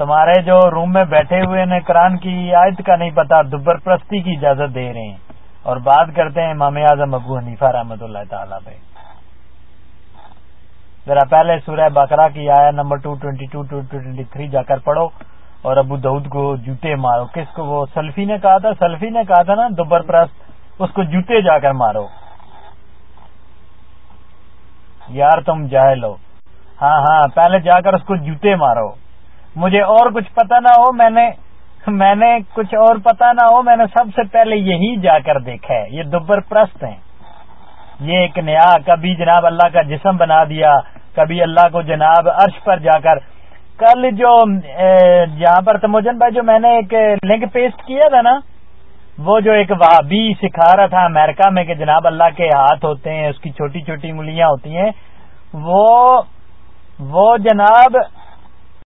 تمہارے جو روم میں بیٹھے ہوئے نے قرآن کی آیت کا نہیں پتا، دبر پرستی کی اجازت دے رہے ہیں۔ اور بات کرتے ہیں امام اعظم ابو حنیفہ رحمۃ اللہ تعالی پہ۔ ذرا پہلے سورہ بکرا کی آیا number two twenty two two twenty three جا کر پڑھو۔ اور ابو دعود کو جوتے مارو۔ کس کو؟ وہ سلفی نے کہا تھا، سلفی نے کہا تھا نا دوبر پرست، اس کو جوتے جا کر مارو۔ یار تم جاہل ہو۔ ہاں ہاں پہلے جا کر اس کو جوتے مارو۔ مجھے اور کچھ پتا نہ ہو، میں نے میں نے کچھ اور پتا نہ ہو، میں نے سب سے پہلے یہی جا کر دیکھا ہے۔ یہ دوبر پرست ہیں۔ یہ ایک نیا کبھی جناب اللہ کا جسم بنا دیا، کبھی اللہ کو جناب عرش پر جا کر۔ کل جو یہاں پر تموجن بھائی، جو میں نے ایک لنک پیسٹ کیا تھا نا، وہ جو ایک وہابی سکھا رہا تھا امریکہ میں کہ جناب اللہ کے ہاتھ ہوتے ہیں، اس کی چھوٹی چھوٹی انگلیاں ہوتی ہیں، وہ وہ جناب